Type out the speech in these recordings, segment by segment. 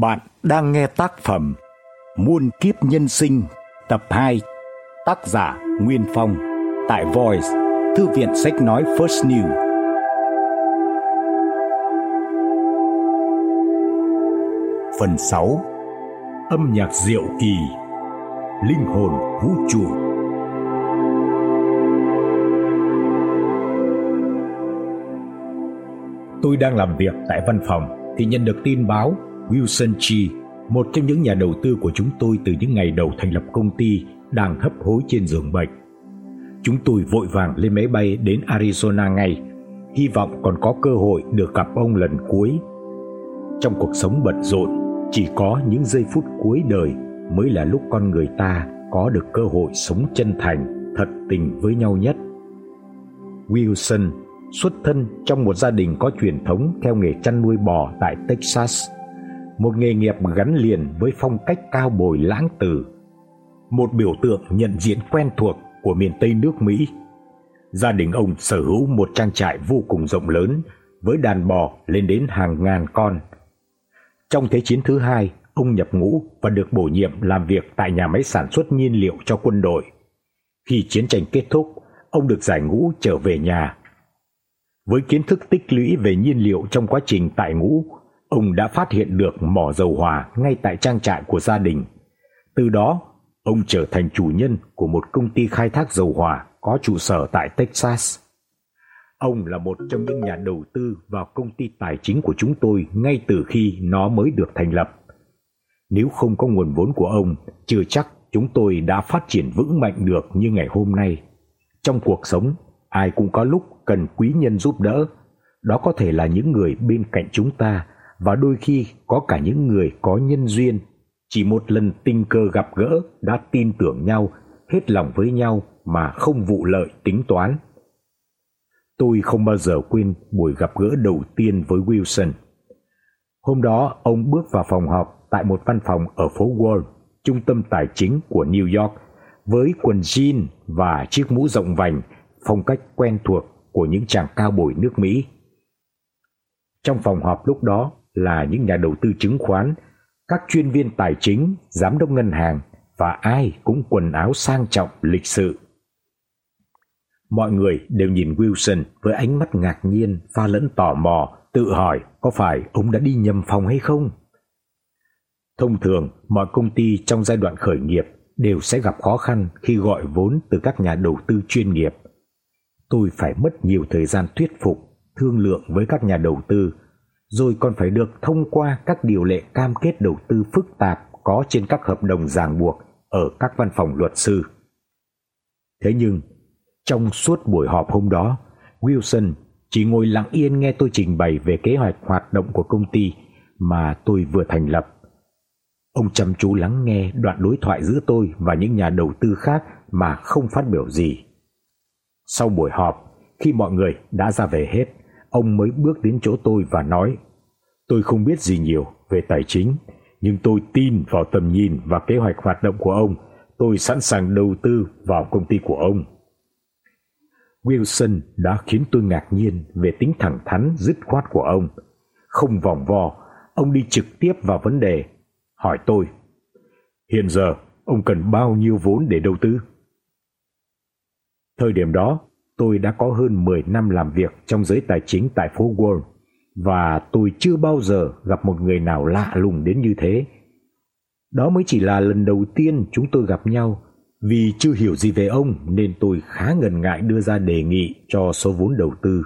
Bạn đang nghe tác phẩm Muôn kiếp nhân sinh, tập 2 Tác giả Nguyên Phong, Tại Voice, Thư viện sách nói First New Phần 6 Âm nhạc diệu kỳ, Linh hồn vũ trụ. Tôi đang làm việc tại văn phòng, thì nhận được tin báo Wilson Chi, một trong những nhà đầu tư của chúng tôi từ những ngày đầu thành lập công ty, đang hấp hối trên giường bệnh. Chúng tôi vội vàng lên máy bay đến Arizona ngay, hy vọng còn có cơ hội được gặp ông lần cuối. Trong cuộc sống bận rộn, chỉ có những giây phút cuối đời mới là lúc con người ta có được cơ hội sống chân thành, thật tình với nhau nhất. Wilson xuất thân trong một gia đình có truyền thống theo nghề chăn nuôi bò tại Texas một nghề nghiệp gắn liền với phong cách cao bồi lãng tử, một biểu tượng nhận diện quen thuộc của miền Tây nước Mỹ. Gia đình ông sở hữu một trang trại vô cùng rộng lớn với đàn bò lên đến hàng ngàn con. Trong Thế chiến thứ hai, ông nhập ngũ và được bổ nhiệm làm việc tại nhà máy sản xuất nhiên liệu cho quân đội. Khi chiến tranh kết thúc, ông được giải ngũ trở về nhà. Với kiến thức tích lũy về nhiên liệu trong quá trình tại ngũ, ông đã phát hiện được mỏ dầu hỏa ngay tại trang trại của gia đình. Từ đó, ông trở thành chủ nhân của một công ty khai thác dầu hỏa có trụ sở tại Texas. Ông là một trong những nhà đầu tư vào công ty tài chính của chúng tôi ngay từ khi nó mới được thành lập. Nếu không có nguồn vốn của ông, chưa chắc chúng tôi đã phát triển vững mạnh được như ngày hôm nay. Trong cuộc sống, ai cũng có lúc cần quý nhân giúp đỡ, đó có thể là những người bên cạnh chúng ta và đôi khi có cả những người có nhân duyên chỉ một lần tình cờ gặp gỡ đã tin tưởng nhau, hết lòng với nhau mà không vụ lợi tính toán. Tôi không bao giờ quên buổi gặp gỡ đầu tiên với Wilson. Hôm đó ông bước vào phòng họp tại một văn phòng ở phố Wall, trung tâm tài chính của New York, với quần jean và chiếc mũ rộng vành, phong cách quen thuộc của những chàng cao bồi nước Mỹ. Trong phòng họp lúc đó là những nhà đầu tư chứng khoán, các chuyên viên tài chính, giám đốc ngân hàng và ai cũng quần áo sang trọng lịch sự. Mọi người đều nhìn Wilson với ánh mắt ngạc nhiên pha lẫn tò mò, tự hỏi có phải ông đã đi nhầm phòng hay không. Thông thường, mọi công ty trong giai đoạn khởi nghiệp đều sẽ gặp khó khăn khi gọi vốn từ các nhà đầu tư chuyên nghiệp. Tôi phải mất nhiều thời gian thuyết phục, thương lượng với các nhà đầu tư rồi còn phải được thông qua các điều lệ cam kết đầu tư phức tạp có trên các hợp đồng ràng buộc ở các văn phòng luật sư. Thế nhưng, trong suốt buổi họp hôm đó, Wilson chỉ ngồi lặng yên nghe tôi trình bày về kế hoạch hoạt động của công ty mà tôi vừa thành lập. Ông chăm chú lắng nghe đoạn đối thoại giữa tôi và những nhà đầu tư khác mà không phát biểu gì. Sau buổi họp, khi mọi người đã ra về hết, ông mới bước đến chỗ tôi và nói: "Tôi không biết gì nhiều về tài chính, nhưng tôi tin vào tầm nhìn và kế hoạch hoạt động của ông, tôi sẵn sàng đầu tư vào công ty của ông." Wilson đã khiến tôi ngạc nhiên về tính thẳng thắn dứt khoát của ông, không vòng vo, ông đi trực tiếp vào vấn đề, hỏi tôi: "Hiện giờ ông cần bao nhiêu vốn để đầu tư?" Thời điểm đó, tôi đã có hơn 10 năm làm việc trong giới tài chính tại phố Wall và tôi chưa bao giờ gặp một người nào lạ lùng đến như thế. Đó mới chỉ là lần đầu tiên chúng tôi gặp nhau, vì chưa hiểu gì về ông nên tôi khá ngần ngại đưa ra đề nghị cho số vốn đầu tư.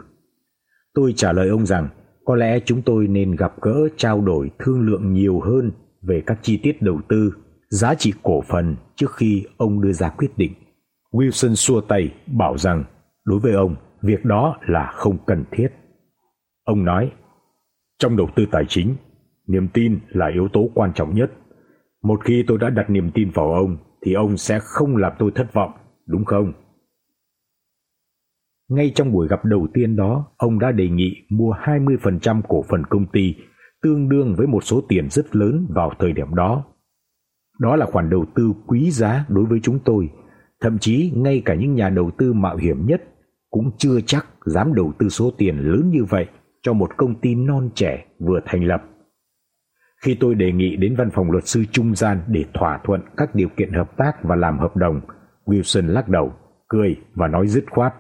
Tôi trả lời ông rằng có lẽ chúng tôi nên gặp gỡ trao đổi thương lượng nhiều hơn về các chi tiết đầu tư, giá trị cổ phần trước khi ông đưa ra quyết định. Wilson xua tay bảo rằng đối với ông, việc đó là không cần thiết. Ông nói, trong đầu tư tài chính, niềm tin là yếu tố quan trọng nhất. Một khi tôi đã đặt niềm tin vào ông thì ông sẽ không làm tôi thất vọng, đúng không? Ngay trong buổi gặp đầu tiên đó, ông đã đề nghị mua 20% cổ phần công ty, tương đương với một số tiền rất lớn vào thời điểm đó. Đó là khoản đầu tư quý giá đối với chúng tôi, thậm chí ngay cả những nhà đầu tư mạo hiểm nhất cũng chưa chắc dám đầu tư số tiền lớn như vậy cho một công ty non trẻ vừa thành lập. Khi tôi đề nghị đến văn phòng luật sư trung gian để thỏa thuận các điều kiện hợp tác và làm hợp đồng, Wilson lắc đầu, cười và nói dứt khoát: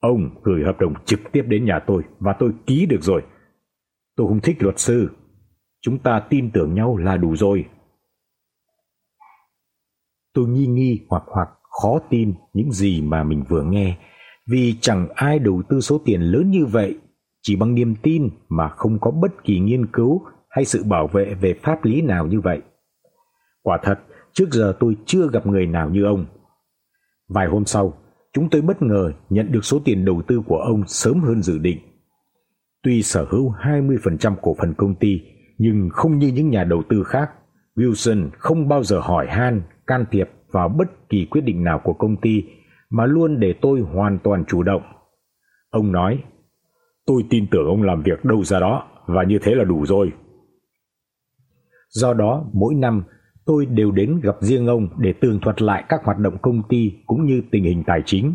"Ông gửi hợp đồng trực tiếp đến nhà tôi và tôi ký được rồi. Tôi không thích luật sư. Chúng ta tin tưởng nhau là đủ rồi." Tôi nghi nghi hoặc hoặc khó tin những gì mà mình vừa nghe, vì chẳng ai đầu tư số tiền lớn như vậy chỉ bằng niềm tin mà không có bất kỳ nghiên cứu hay sự bảo vệ về pháp lý nào như vậy. Quả thật, trước giờ tôi chưa gặp người nào như ông. Vài hôm sau, chúng tôi bất ngờ nhận được số tiền đầu tư của ông sớm hơn dự định. Tuy sở hữu 20% cổ phần công ty, nhưng không như những nhà đầu tư khác, Wilson không bao giờ hỏi han, can thiệp vào bất kỳ quyết định nào của công ty mà luôn để tôi hoàn toàn chủ động. Ông nói: "Tôi tin tưởng ông làm việc đâu ra đó và như thế là đủ rồi." Do đó, mỗi năm tôi đều đến gặp riêng ông để tường thuật lại các hoạt động công ty cũng như tình hình tài chính.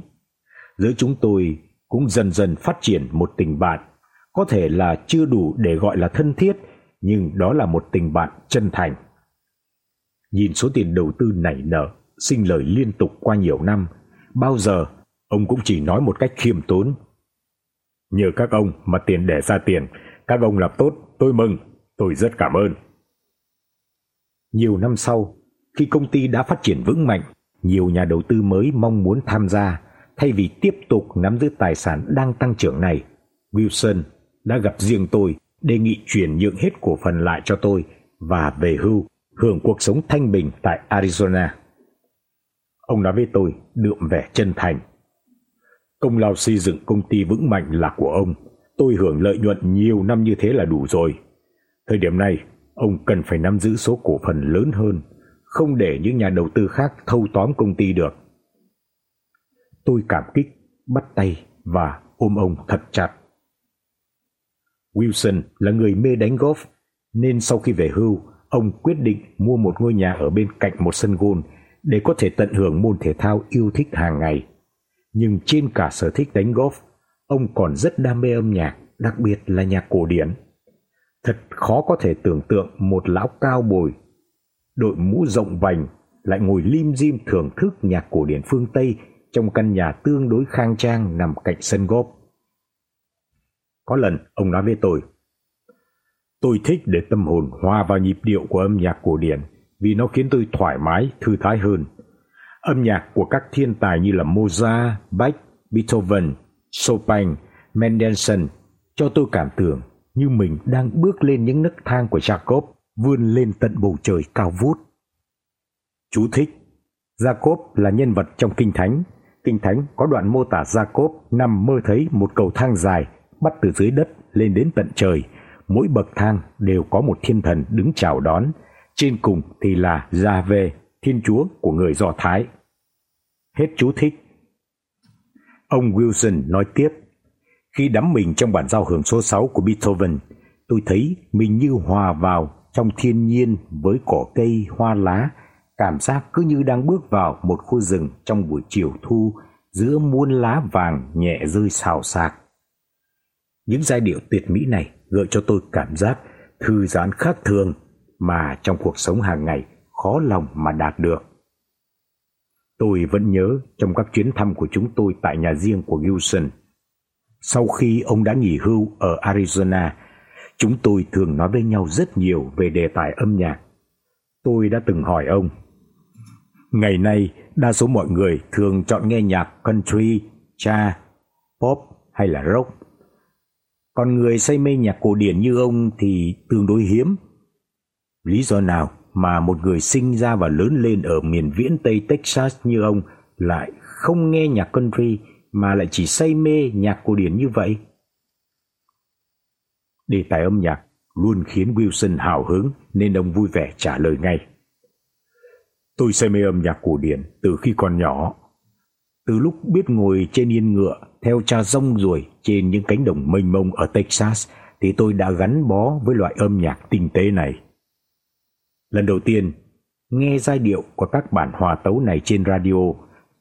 Giữa chúng tôi cũng dần dần phát triển một tình bạn, có thể là chưa đủ để gọi là thân thiết, nhưng đó là một tình bạn chân thành. Nhìn số tiền đầu tư nảy nở, sinh lời liên tục qua nhiều năm, bao giờ ông cũng chỉ nói một cách khiêm tốn. Nhờ các ông mà tiền để ra tiền, các ông làm tốt, tôi mừng, tôi rất cảm ơn. Nhiều năm sau, khi công ty đã phát triển vững mạnh, nhiều nhà đầu tư mới mong muốn tham gia thay vì tiếp tục nắm giữ tài sản đang tăng trưởng này. Wilson đã gặp riêng tôi, đề nghị chuyển nhượng hết cổ phần lại cho tôi và về hưu, hưởng cuộc sống thanh bình tại Arizona. Ông nói với tôi đượm vẻ chân thành. Công lao xây dựng công ty vững mạnh là của ông, tôi hưởng lợi nhuận nhiều năm như thế là đủ rồi. Thời điểm này, ông cần phải nắm giữ số cổ phần lớn hơn, không để những nhà đầu tư khác thâu tóm công ty được. Tôi cảm kích, bắt tay và ôm ông thật chặt. Wilson là người mê đánh golf, nên sau khi về hưu, ông quyết định mua một ngôi nhà ở bên cạnh một sân golf để có thể tận hưởng môn thể thao yêu thích hàng ngày. Nhưng trên cả sở thích đánh golf, ông còn rất đam mê âm nhạc, đặc biệt là nhạc cổ điển. Thật khó có thể tưởng tượng một lão cao bồi, đội mũ rộng vành lại ngồi lim dim thưởng thức nhạc cổ điển phương Tây trong căn nhà tương đối khang trang nằm cạnh sân golf. Có lần ông nói với tôi, tôi thích để tâm hồn hòa vào nhịp điệu của âm nhạc cổ điển vì nó khiến tôi thoải mái, thư thái hơn. Âm nhạc của các thiên tài như là Mozart, Bach, Beethoven, Chopin, Mendelssohn cho tôi cảm tưởng như mình đang bước lên những nấc thang của Jacob vươn lên tận bầu trời cao vút. Chú thích Jacob là nhân vật trong Kinh Thánh. Kinh Thánh có đoạn mô tả Jacob nằm mơ thấy một cầu thang dài bắt từ dưới đất lên đến tận trời. Mỗi bậc thang đều có một thiên thần đứng chào đón, trên cùng thì là Giave, thiên chúa của người Do Thái. Hết chú thích. Ông Wilson nói tiếp khi đắm mình trong bản giao hưởng số 6 của Beethoven, tôi thấy mình như hòa vào trong thiên nhiên với cỏ cây, hoa lá, cảm giác cứ như đang bước vào một khu rừng trong buổi chiều thu giữa muôn lá vàng nhẹ rơi xào xạc. Những giai điệu tuyệt mỹ này gợi cho tôi cảm giác thư giãn khác thường mà trong cuộc sống hàng ngày khó lòng mà đạt được. Tôi vẫn nhớ trong các chuyến thăm của chúng tôi tại nhà riêng của Gilson sau khi ông đã nghỉ hưu ở Arizona, chúng tôi thường nói với nhau rất nhiều về đề tài âm nhạc. Tôi đã từng hỏi ông, ngày nay đa số mọi người thường chọn nghe nhạc country, cha, pop hay là rock. Còn người say mê nhạc cổ điển như ông thì tương đối hiếm. Lý do nào mà một người sinh ra và lớn lên ở miền viễn Tây Texas như ông lại không nghe nhạc country mà lại chỉ say mê nhạc cổ điển như vậy? Đề tài âm nhạc luôn khiến Wilson hào hứng nên ông vui vẻ trả lời ngay. Tôi say mê âm nhạc cổ điển từ khi còn nhỏ. Từ lúc biết ngồi trên yên ngựa theo cha rong ruồi trên những cánh đồng mênh mông ở Texas thì tôi đã gắn bó với loại âm nhạc tinh tế này. Lần đầu tiên nghe giai điệu của các bản hòa tấu này trên radio,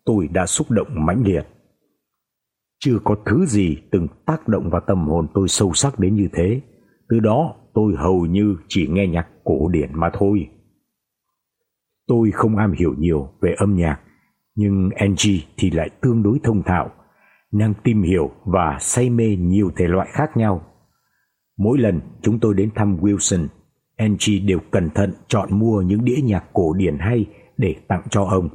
tôi đã xúc động mãnh liệt. Chưa có thứ gì từng tác động vào tâm hồn tôi sâu sắc đến như thế. Từ đó, tôi hầu như chỉ nghe nhạc cổ điển mà thôi. Tôi không am hiểu nhiều về âm nhạc, nhưng Angie thì lại tương đối thông thạo, nàng tìm hiểu và say mê nhiều thể loại khác nhau. Mỗi lần chúng tôi đến thăm Wilson, Angie đều cẩn thận chọn mua những đĩa nhạc cổ điển hay để tặng cho ông.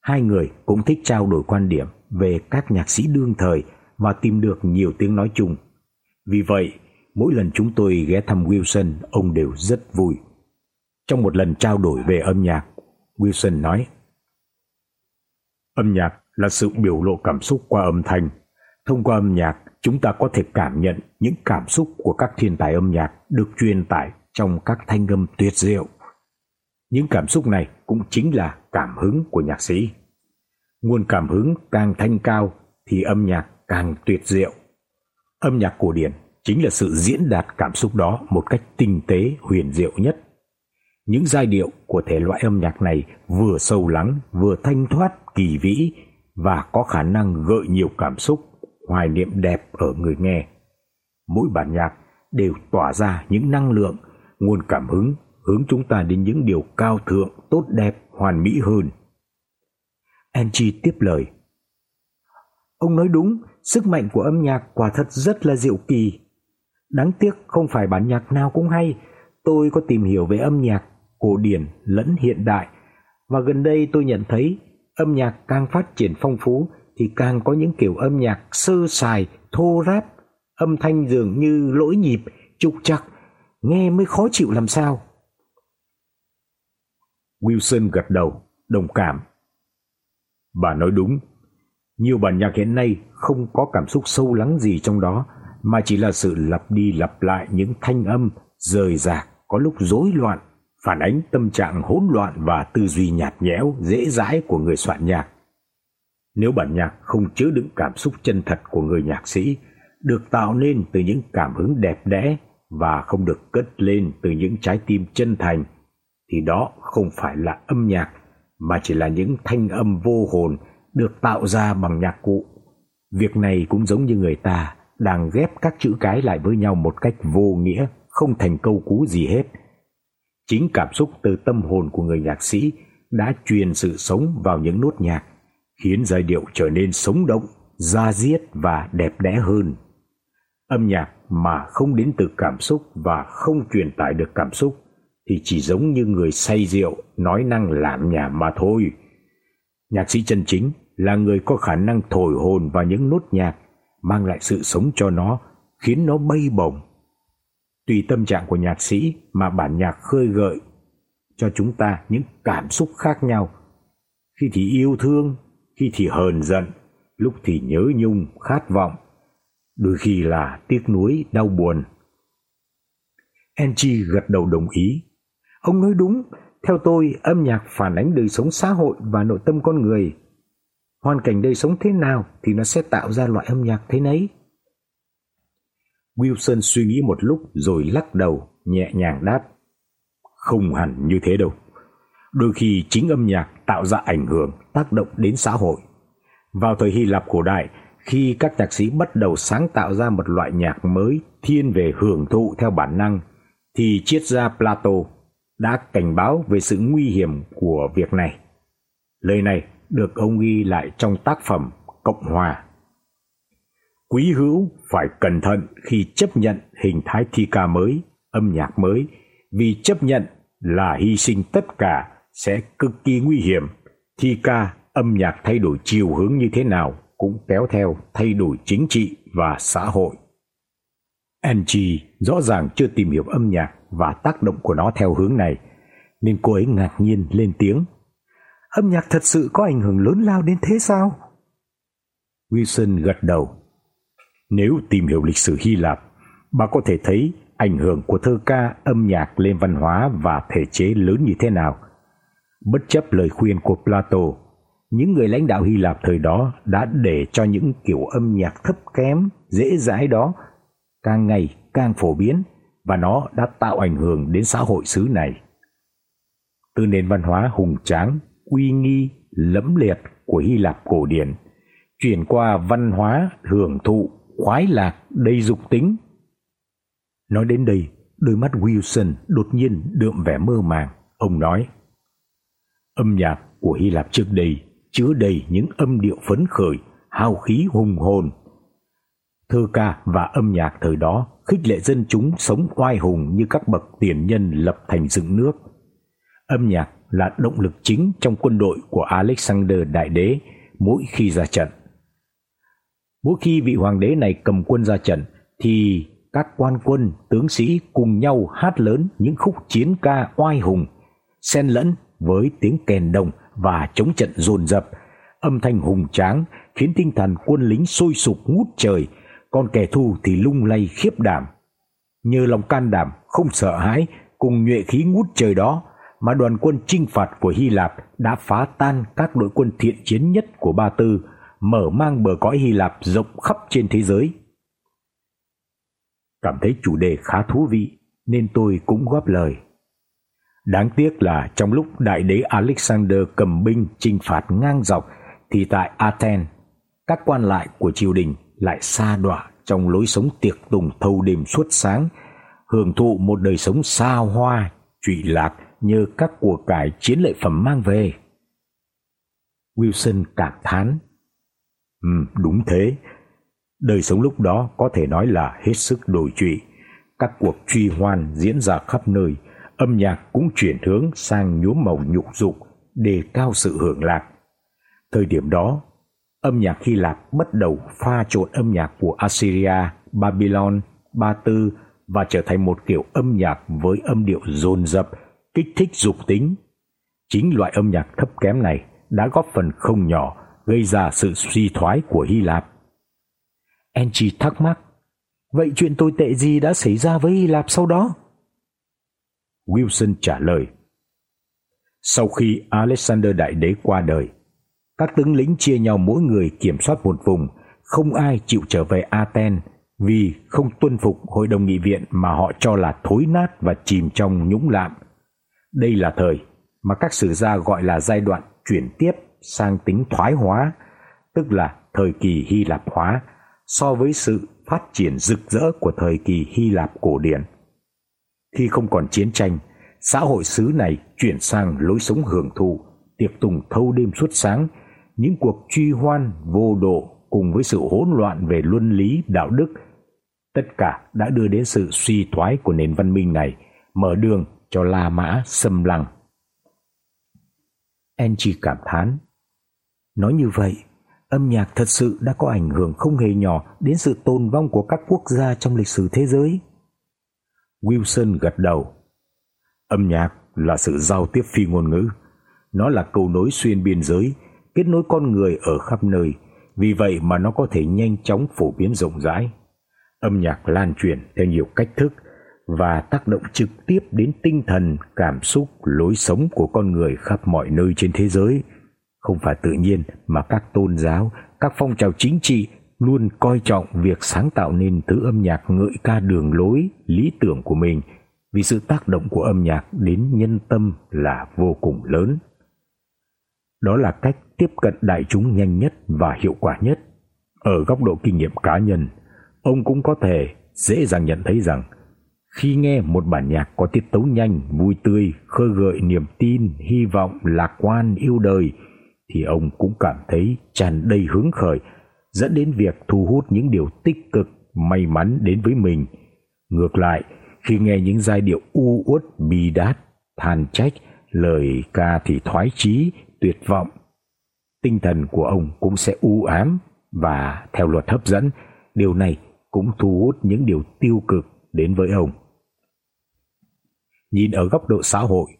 Hai người cũng thích trao đổi quan điểm về các nhạc sĩ đương thời và tìm được nhiều tiếng nói chung. Vì vậy, mỗi lần chúng tôi ghé thăm Wilson, ông đều rất vui. Trong một lần trao đổi về âm nhạc, Wilson nói: Âm nhạc là sự biểu lộ cảm xúc qua âm thanh. Thông qua âm nhạc, chúng ta có thể cảm nhận những cảm xúc của các thiên tài âm nhạc được truyền tải trong các thanh âm tuyệt diệu. Những cảm xúc này cũng chính là cảm hứng của nhạc sĩ. Nguồn cảm hứng càng thanh cao thì âm nhạc càng tuyệt diệu. Âm nhạc cổ điển chính là sự diễn đạt cảm xúc đó một cách tinh tế, huyền diệu nhất. Những giai điệu của thể loại âm nhạc này vừa sâu lắng, vừa thanh thoát, kỳ vĩ và có khả năng gợi nhiều cảm xúc, hoài niệm đẹp ở người nghe. Mỗi bản nhạc đều tỏa ra những năng lượng, nguồn cảm hứng hướng chúng ta đến những điều cao thượng, tốt đẹp, hoàn mỹ hơn. Angie tiếp lời. Ông nói đúng, sức mạnh của âm nhạc quả thật rất là diệu kỳ. Đáng tiếc không phải bản nhạc nào cũng hay. Tôi có tìm hiểu về âm nhạc cổ điển lẫn hiện đại và gần đây tôi nhận thấy âm nhạc càng phát triển phong phú thì càng có những kiểu âm nhạc sơ sài, thô ráp, âm thanh dường như lỗi nhịp, trục trặc, nghe mới khó chịu làm sao. Wilson gật đầu, đồng cảm. Bà nói đúng, nhiều bản nhạc hiện nay không có cảm xúc sâu lắng gì trong đó mà chỉ là sự lặp đi lặp lại những thanh âm rời rạc có lúc rối loạn, phản ánh tâm trạng hỗn loạn và tư duy nhạt nhẽo, dễ dãi của người soạn nhạc. Nếu bản nhạc không chứa đựng cảm xúc chân thật của người nhạc sĩ, được tạo nên từ những cảm hứng đẹp đẽ và không được cất lên từ những trái tim chân thành thì đó không phải là âm nhạc mà chỉ là những thanh âm vô hồn được tạo ra bằng nhạc cụ. Việc này cũng giống như người ta đang ghép các chữ cái lại với nhau một cách vô nghĩa, không thành câu cú gì hết. Chính cảm xúc từ tâm hồn của người nhạc sĩ đã truyền sự sống vào những nốt nhạc, khiến giai điệu trở nên sống động, da diết và đẹp đẽ hơn. Âm nhạc mà không đến từ cảm xúc và không truyền tải được cảm xúc thì chỉ giống như người say rượu nói năng lảm nhảm mà thôi. Nhạc sĩ chân chính là người có khả năng thổi hồn vào những nốt nhạc, mang lại sự sống cho nó, khiến nó bay bổng. Tùy tâm trạng của nhạc sĩ mà bản nhạc khơi gợi cho chúng ta những cảm xúc khác nhau. Khi thì yêu thương, khi thì hờn giận, lúc thì nhớ nhung, khát vọng, đôi khi là tiếc nuối, đau buồn. Angie gật đầu đồng ý. Ông nói đúng, theo tôi, âm nhạc phản ánh đời sống xã hội và nội tâm con người. Hoàn cảnh đời sống thế nào thì nó sẽ tạo ra loại âm nhạc thế nấy. Wilson suy nghĩ một lúc rồi lắc đầu, nhẹ nhàng đáp. Không hẳn như thế đâu. Đôi khi chính âm nhạc tạo ra ảnh hưởng, tác động đến xã hội. Vào thời Hy Lạp cổ đại, khi các nhạc sĩ bắt đầu sáng tạo ra một loại nhạc mới thiên về hưởng thụ theo bản năng, thì triết gia Plato đã cảnh báo về sự nguy hiểm của việc này. Lời này được ông ghi lại trong tác phẩm Cộng hòa. Quý hữu phải cẩn thận khi chấp nhận hình thái thi ca mới, âm nhạc mới, vì chấp nhận là hy sinh tất cả sẽ cực kỳ nguy hiểm. Thi ca, âm nhạc thay đổi chiều hướng như thế nào cũng kéo theo thay đổi chính trị và xã hội. Angie rõ ràng chưa tìm hiểu âm nhạc và tác động của nó theo hướng này, nên cô ấy ngạc nhiên lên tiếng. Âm nhạc thật sự có ảnh hưởng lớn lao đến thế sao? Wilson gật đầu. Nếu tìm hiểu lịch sử Hy Lạp, bà có thể thấy ảnh hưởng của thơ ca âm nhạc lên văn hóa và thể chế lớn như thế nào. Bất chấp lời khuyên của Plato, những người lãnh đạo Hy Lạp thời đó đã để cho những kiểu âm nhạc thấp kém, dễ dãi đó càng ngày càng phổ biến và nó đã tạo ảnh hưởng đến xã hội xứ này. Từ nền văn hóa hùng tráng, uy nghi, lẫm liệt của Hy Lạp cổ điển chuyển qua văn hóa hưởng thụ, khoái lạc, đầy dục tính. Nói đến đây, Đôi mắt Wilson đột nhiên đượm vẻ mơ màng, ông nói: Âm nhạc của Hy Lạp trước đây chứa đầy những âm điệu phấn khởi, hào khí hùng hồn. Thơ ca và âm nhạc thời đó khích lệ dân chúng sống oai hùng như các bậc tiền nhân lập thành dựng nước. Âm nhạc là động lực chính trong quân đội của Alexander Đại Đế mỗi khi ra trận. Mỗi khi vị hoàng đế này cầm quân ra trận thì các quan quân, tướng sĩ cùng nhau hát lớn những khúc chiến ca oai hùng, xen lẫn với tiếng kèn đồng và chống trận dồn dập, âm thanh hùng tráng khiến tinh thần quân lính sôi sục ngút trời, còn kẻ thù thì lung lay khiếp đảm. Nhờ lòng can đảm không sợ hãi cùng nhuệ khí ngút trời đó mà đoàn quân chinh phạt của Hy Lạp đã phá tan các đội quân thiện chiến nhất của Ba Tư, mở mang bờ cõi Hy Lạp rộng khắp trên thế giới. Cảm thấy chủ đề khá thú vị nên tôi cũng góp lời. Đáng tiếc là trong lúc đại đế Alexander cầm binh chinh phạt ngang dọc thì tại Athens, các quan lại của triều đình lại xa đọa trong lối sống tiệc tùng thâu đêm suốt sáng, hưởng thụ một đời sống xa hoa, trụy lạc như các của cải chiến lợi phẩm mang về. Wilson cảm thán. Ừ, đúng thế. Đời sống lúc đó có thể nói là hết sức đổi trụy. Các cuộc truy hoan diễn ra khắp nơi, âm nhạc cũng chuyển hướng sang nhuốm màu nhục dục, đề cao sự hưởng lạc. Thời điểm đó, âm nhạc Hy Lạp bắt đầu pha trộn âm nhạc của Assyria, Babylon, Ba Tư và trở thành một kiểu âm nhạc với âm điệu dồn dập, kích thích dục tính. Chính loại âm nhạc thấp kém này đã góp phần không nhỏ gây ra sự suy thoái của Hy Lạp. Enchi thắc mắc, vậy chuyện tồi tệ gì đã xảy ra với Hy Lạp sau đó? Wilson trả lời, sau khi Alexander Đại Đế qua đời, các tướng lĩnh chia nhau mỗi người kiểm soát một vùng, không ai chịu trở về Athens vì không tuân phục hội đồng nghị viện mà họ cho là thối nát và chìm trong nhũng lạm. Đây là thời mà các sử gia gọi là giai đoạn chuyển tiếp sang tính thoái hóa, tức là thời kỳ Hy Lạp hóa so với sự phát triển rực rỡ của thời kỳ Hy Lạp cổ điển. Khi không còn chiến tranh, xã hội xứ này chuyển sang lối sống hưởng thụ, tiệc tùng thâu đêm suốt sáng, những cuộc truy hoan vô độ cùng với sự hỗn loạn về luân lý đạo đức, tất cả đã đưa đến sự suy thoái của nền văn minh này, mở đường cho La Mã xâm lăng. Enchi cảm thán. Nói như vậy, âm nhạc thật sự đã có ảnh hưởng không hề nhỏ đến sự tồn vong của các quốc gia trong lịch sử thế giới. Wilson gật đầu. Âm nhạc là sự giao tiếp phi ngôn ngữ, nó là cầu nối xuyên biên giới, kết nối con người ở khắp nơi, vì vậy mà nó có thể nhanh chóng phổ biến rộng rãi. Âm nhạc lan truyền theo nhiều cách thức và tác động trực tiếp đến tinh thần, cảm xúc, lối sống của con người khắp mọi nơi trên thế giới. Không phải tự nhiên mà các tôn giáo, các phong trào chính trị luôn coi trọng việc sáng tạo nên thứ âm nhạc ngợi ca đường lối, lý tưởng của mình vì sự tác động của âm nhạc đến nhân tâm là vô cùng lớn. Đó là cách tiếp cận đại chúng nhanh nhất và hiệu quả nhất. Ở góc độ kinh nghiệm cá nhân, ông cũng có thể dễ dàng nhận thấy rằng khi nghe một bản nhạc có tiết tấu nhanh, vui tươi, khơi gợi niềm tin, hy vọng, lạc quan, yêu đời thì ông cũng cảm thấy tràn đầy hứng khởi, dẫn đến việc thu hút những điều tích cực, may mắn đến với mình. Ngược lại, khi nghe những giai điệu u uất bi đát, than trách, lời ca thì thoái chí, tuyệt vọng, tinh thần của ông cũng sẽ u ám và theo luật hấp dẫn, điều này cũng thu hút những điều tiêu cực đến với ông. Nhìn ở góc độ xã hội,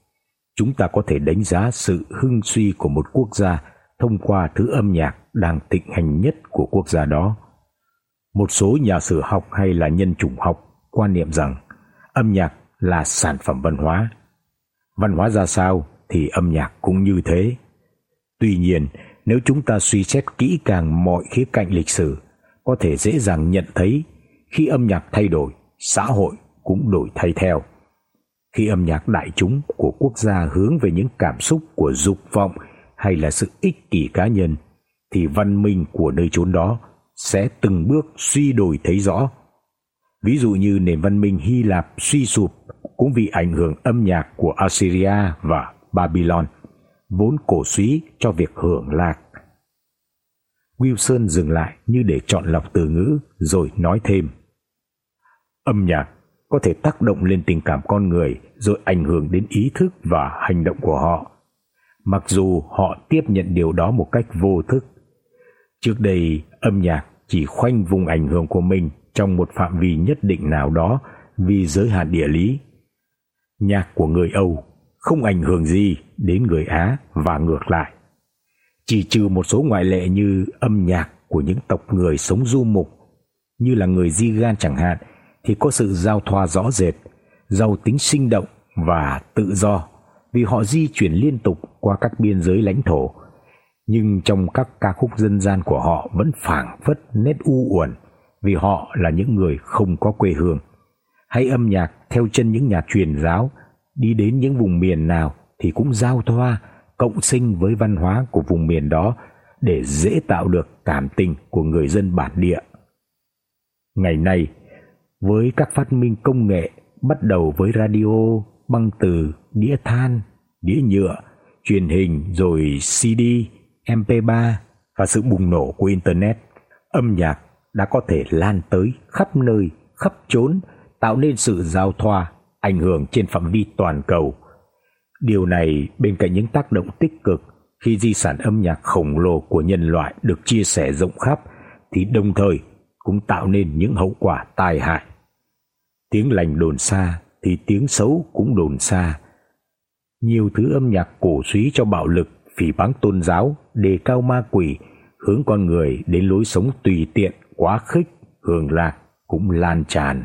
chúng ta có thể đánh giá sự hưng suy của một quốc gia thông qua thứ âm nhạc đang thịnh hành nhất của quốc gia đó. Một số nhà sử học hay là nhân chủng học quan niệm rằng âm nhạc là sản phẩm văn hóa. Văn hóa ra sao thì âm nhạc cũng như thế. Tuy nhiên, nếu chúng ta suy xét kỹ càng mọi khía cạnh lịch sử, có thể dễ dàng nhận thấy khi âm nhạc thay đổi, xã hội cũng đổi thay theo. Khi âm nhạc đại chúng của quốc gia hướng về những cảm xúc của dục vọng hay là sự ích kỷ cá nhân thì văn minh của nơi chốn đó sẽ từng bước suy đổi thấy rõ. Ví dụ như nền văn minh Hy Lạp suy sụp cũng vì ảnh hưởng âm nhạc của Assyria và Babylon, vốn cổ suý cho việc hưởng lạc. Wilson dừng lại như để chọn lọc từ ngữ rồi nói thêm. Âm nhạc có thể tác động lên tình cảm con người rồi ảnh hưởng đến ý thức và hành động của họ. Mặc dù họ tiếp nhận điều đó một cách vô thức. Trước đây, âm nhạc chỉ khoanh vùng ảnh hưởng của mình trong một phạm vi nhất định nào đó vì giới hạn địa lý. Nhạc của người Âu không ảnh hưởng gì đến người Á và ngược lại. Chỉ trừ một số ngoại lệ như âm nhạc của những tộc người sống du mục như là người Di Gan chẳng hạn thì có sự giao thoa rõ rệt, giàu tính sinh động và tự do vì họ di chuyển liên tục qua các biên giới lãnh thổ. Nhưng trong các ca khúc dân gian của họ vẫn phảng phất nét u uẩn vì họ là những người không có quê hương. Hay âm nhạc theo chân những nhà truyền giáo đi đến những vùng miền nào thì cũng giao thoa cộng sinh với văn hóa của vùng miền đó để dễ tạo được cảm tình của người dân bản địa. Ngày nay, với các phát minh công nghệ bắt đầu với radio, băng từ, đĩa than, đĩa nhựa, truyền hình rồi CD, MP3 và sự bùng nổ của internet, âm nhạc đã có thể lan tới khắp nơi, khắp chốn, tạo nên sự giao thoa, ảnh hưởng trên phạm vi toàn cầu. Điều này bên cạnh những tác động tích cực khi di sản âm nhạc khổng lồ của nhân loại được chia sẻ rộng khắp thì đồng thời cũng tạo nên những hậu quả tai hại. Tiếng lành đồn xa thì tiếng xấu cũng đồn xa. Nhiều thứ âm nhạc cổ suý cho bạo lực, phỉ báng tôn giáo, đề cao ma quỷ, hướng con người đến lối sống tùy tiện, quá khích, hưởng lạc cũng lan tràn.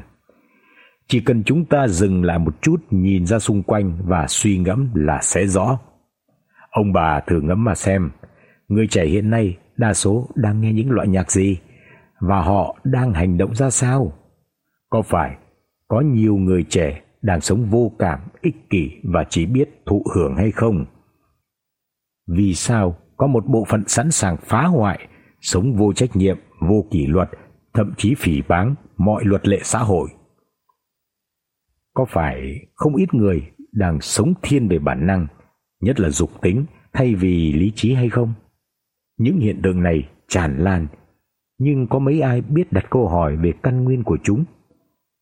Chỉ cần chúng ta dừng lại một chút nhìn ra xung quanh và suy ngẫm là sẽ rõ. Ông bà thử ngẫm mà xem, người trẻ hiện nay đa số đang nghe những loại nhạc gì và họ đang hành động ra sao? Có phải có nhiều người trẻ đang sống vô cảm, ích kỷ và chỉ biết thụ hưởng hay không? Vì sao có một bộ phận sẵn sàng phá hoại, sống vô trách nhiệm, vô kỷ luật, thậm chí phỉ báng mọi luật lệ xã hội? Có phải không ít người đang sống thiên về bản năng, nhất là dục tính thay vì lý trí hay không? Những hiện tượng này tràn lan, nhưng có mấy ai biết đặt câu hỏi về căn nguyên của chúng?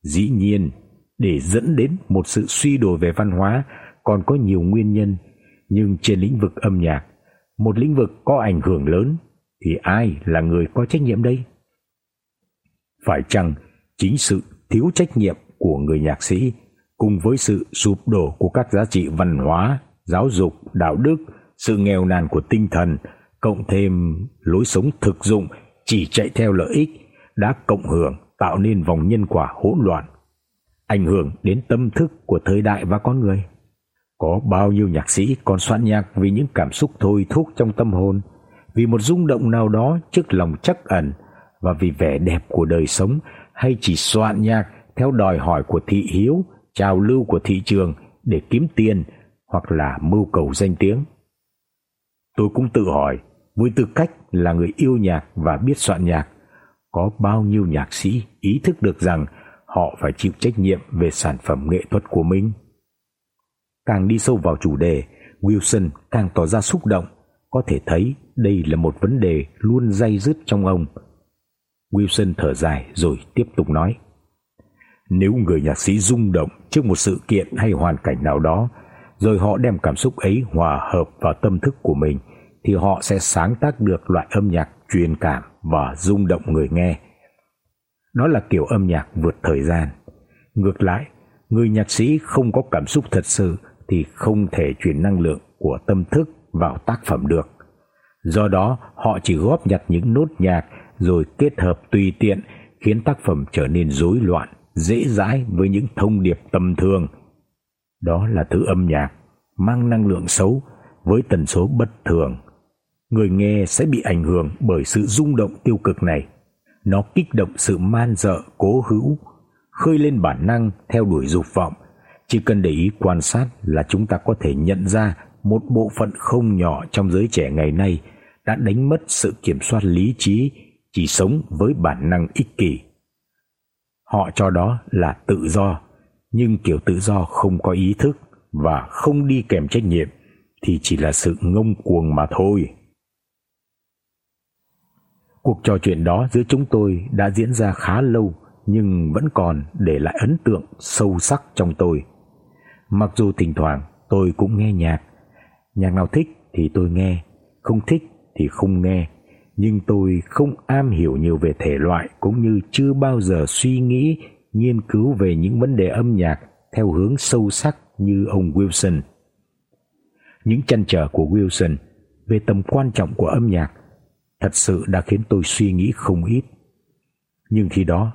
Dĩ nhiên, để dẫn đến một sự suy đổi về văn hóa còn có nhiều nguyên nhân, nhưng trên lĩnh vực âm nhạc, một lĩnh vực có ảnh hưởng lớn thì ai là người có trách nhiệm đây? Phải chăng chính sự thiếu trách nhiệm của người nhạc sĩ cùng với sự sụp đổ của các giá trị văn hóa, giáo dục, đạo đức, sự nghèo nàn của tinh thần, cộng thêm lối sống thực dụng chỉ chạy theo lợi ích đã cộng hưởng tạo nên vòng nhân quả hỗn loạn, ảnh hưởng đến tâm thức của thời đại và con người. Có bao nhiêu nhạc sĩ còn soạn nhạc vì những cảm xúc thôi thúc trong tâm hồn, vì một rung động nào đó trước lòng trắc ẩn và vì vẻ đẹp của đời sống hay chỉ soạn nhạc theo đòi hỏi của thị hiếu, trào lưu của thị trường để kiếm tiền hoặc là mưu cầu danh tiếng. Tôi cũng tự hỏi, với tư cách là người yêu nhạc và biết soạn nhạc, có bao nhiêu nhạc sĩ ý thức được rằng họ phải chịu trách nhiệm về sản phẩm nghệ thuật của mình. Càng đi sâu vào chủ đề, Wilson càng tỏ ra xúc động, có thể thấy đây là một vấn đề luôn day dứt trong ông. Wilson thở dài rồi tiếp tục nói: Nếu người nhạc sĩ rung động trước một sự kiện hay hoàn cảnh nào đó, rồi họ đem cảm xúc ấy hòa hợp vào tâm thức của mình thì họ sẽ sáng tác được loại âm nhạc truyền cảm và rung động người nghe. Đó là kiểu âm nhạc vượt thời gian. Ngược lại, người nhạc sĩ không có cảm xúc thật sự thì không thể truyền năng lượng của tâm thức vào tác phẩm được. Do đó, họ chỉ góp nhặt những nốt nhạc rồi kết hợp tùy tiện khiến tác phẩm trở nên rối loạn, dễ dãi với những thông điệp tầm thường. Đó là thứ âm nhạc mang năng lượng xấu với tần số bất thường người nghe sẽ bị ảnh hưởng bởi sự rung động tiêu cực này. Nó kích động sự man dợ cố hữu, khơi lên bản năng theo đuổi dục vọng. Chỉ cần để ý quan sát là chúng ta có thể nhận ra một bộ phận không nhỏ trong giới trẻ ngày nay đã đánh mất sự kiểm soát lý trí, chỉ sống với bản năng ích kỷ. Họ cho đó là tự do, nhưng kiểu tự do không có ý thức và không đi kèm trách nhiệm thì chỉ là sự ngông cuồng mà thôi. Cuộc trò chuyện đó giữa chúng tôi đã diễn ra khá lâu nhưng vẫn còn để lại ấn tượng sâu sắc trong tôi. Mặc dù thỉnh thoảng tôi cũng nghe nhạc, nhạc nào thích thì tôi nghe, không thích thì không nghe, nhưng tôi không am hiểu nhiều về thể loại cũng như chưa bao giờ suy nghĩ, nghiên cứu về những vấn đề âm nhạc theo hướng sâu sắc như ông Wilson. Những chăn trở của Wilson về tầm quan trọng của âm nhạc thật sự đã khiến tôi suy nghĩ không ít. Nhưng khi đó,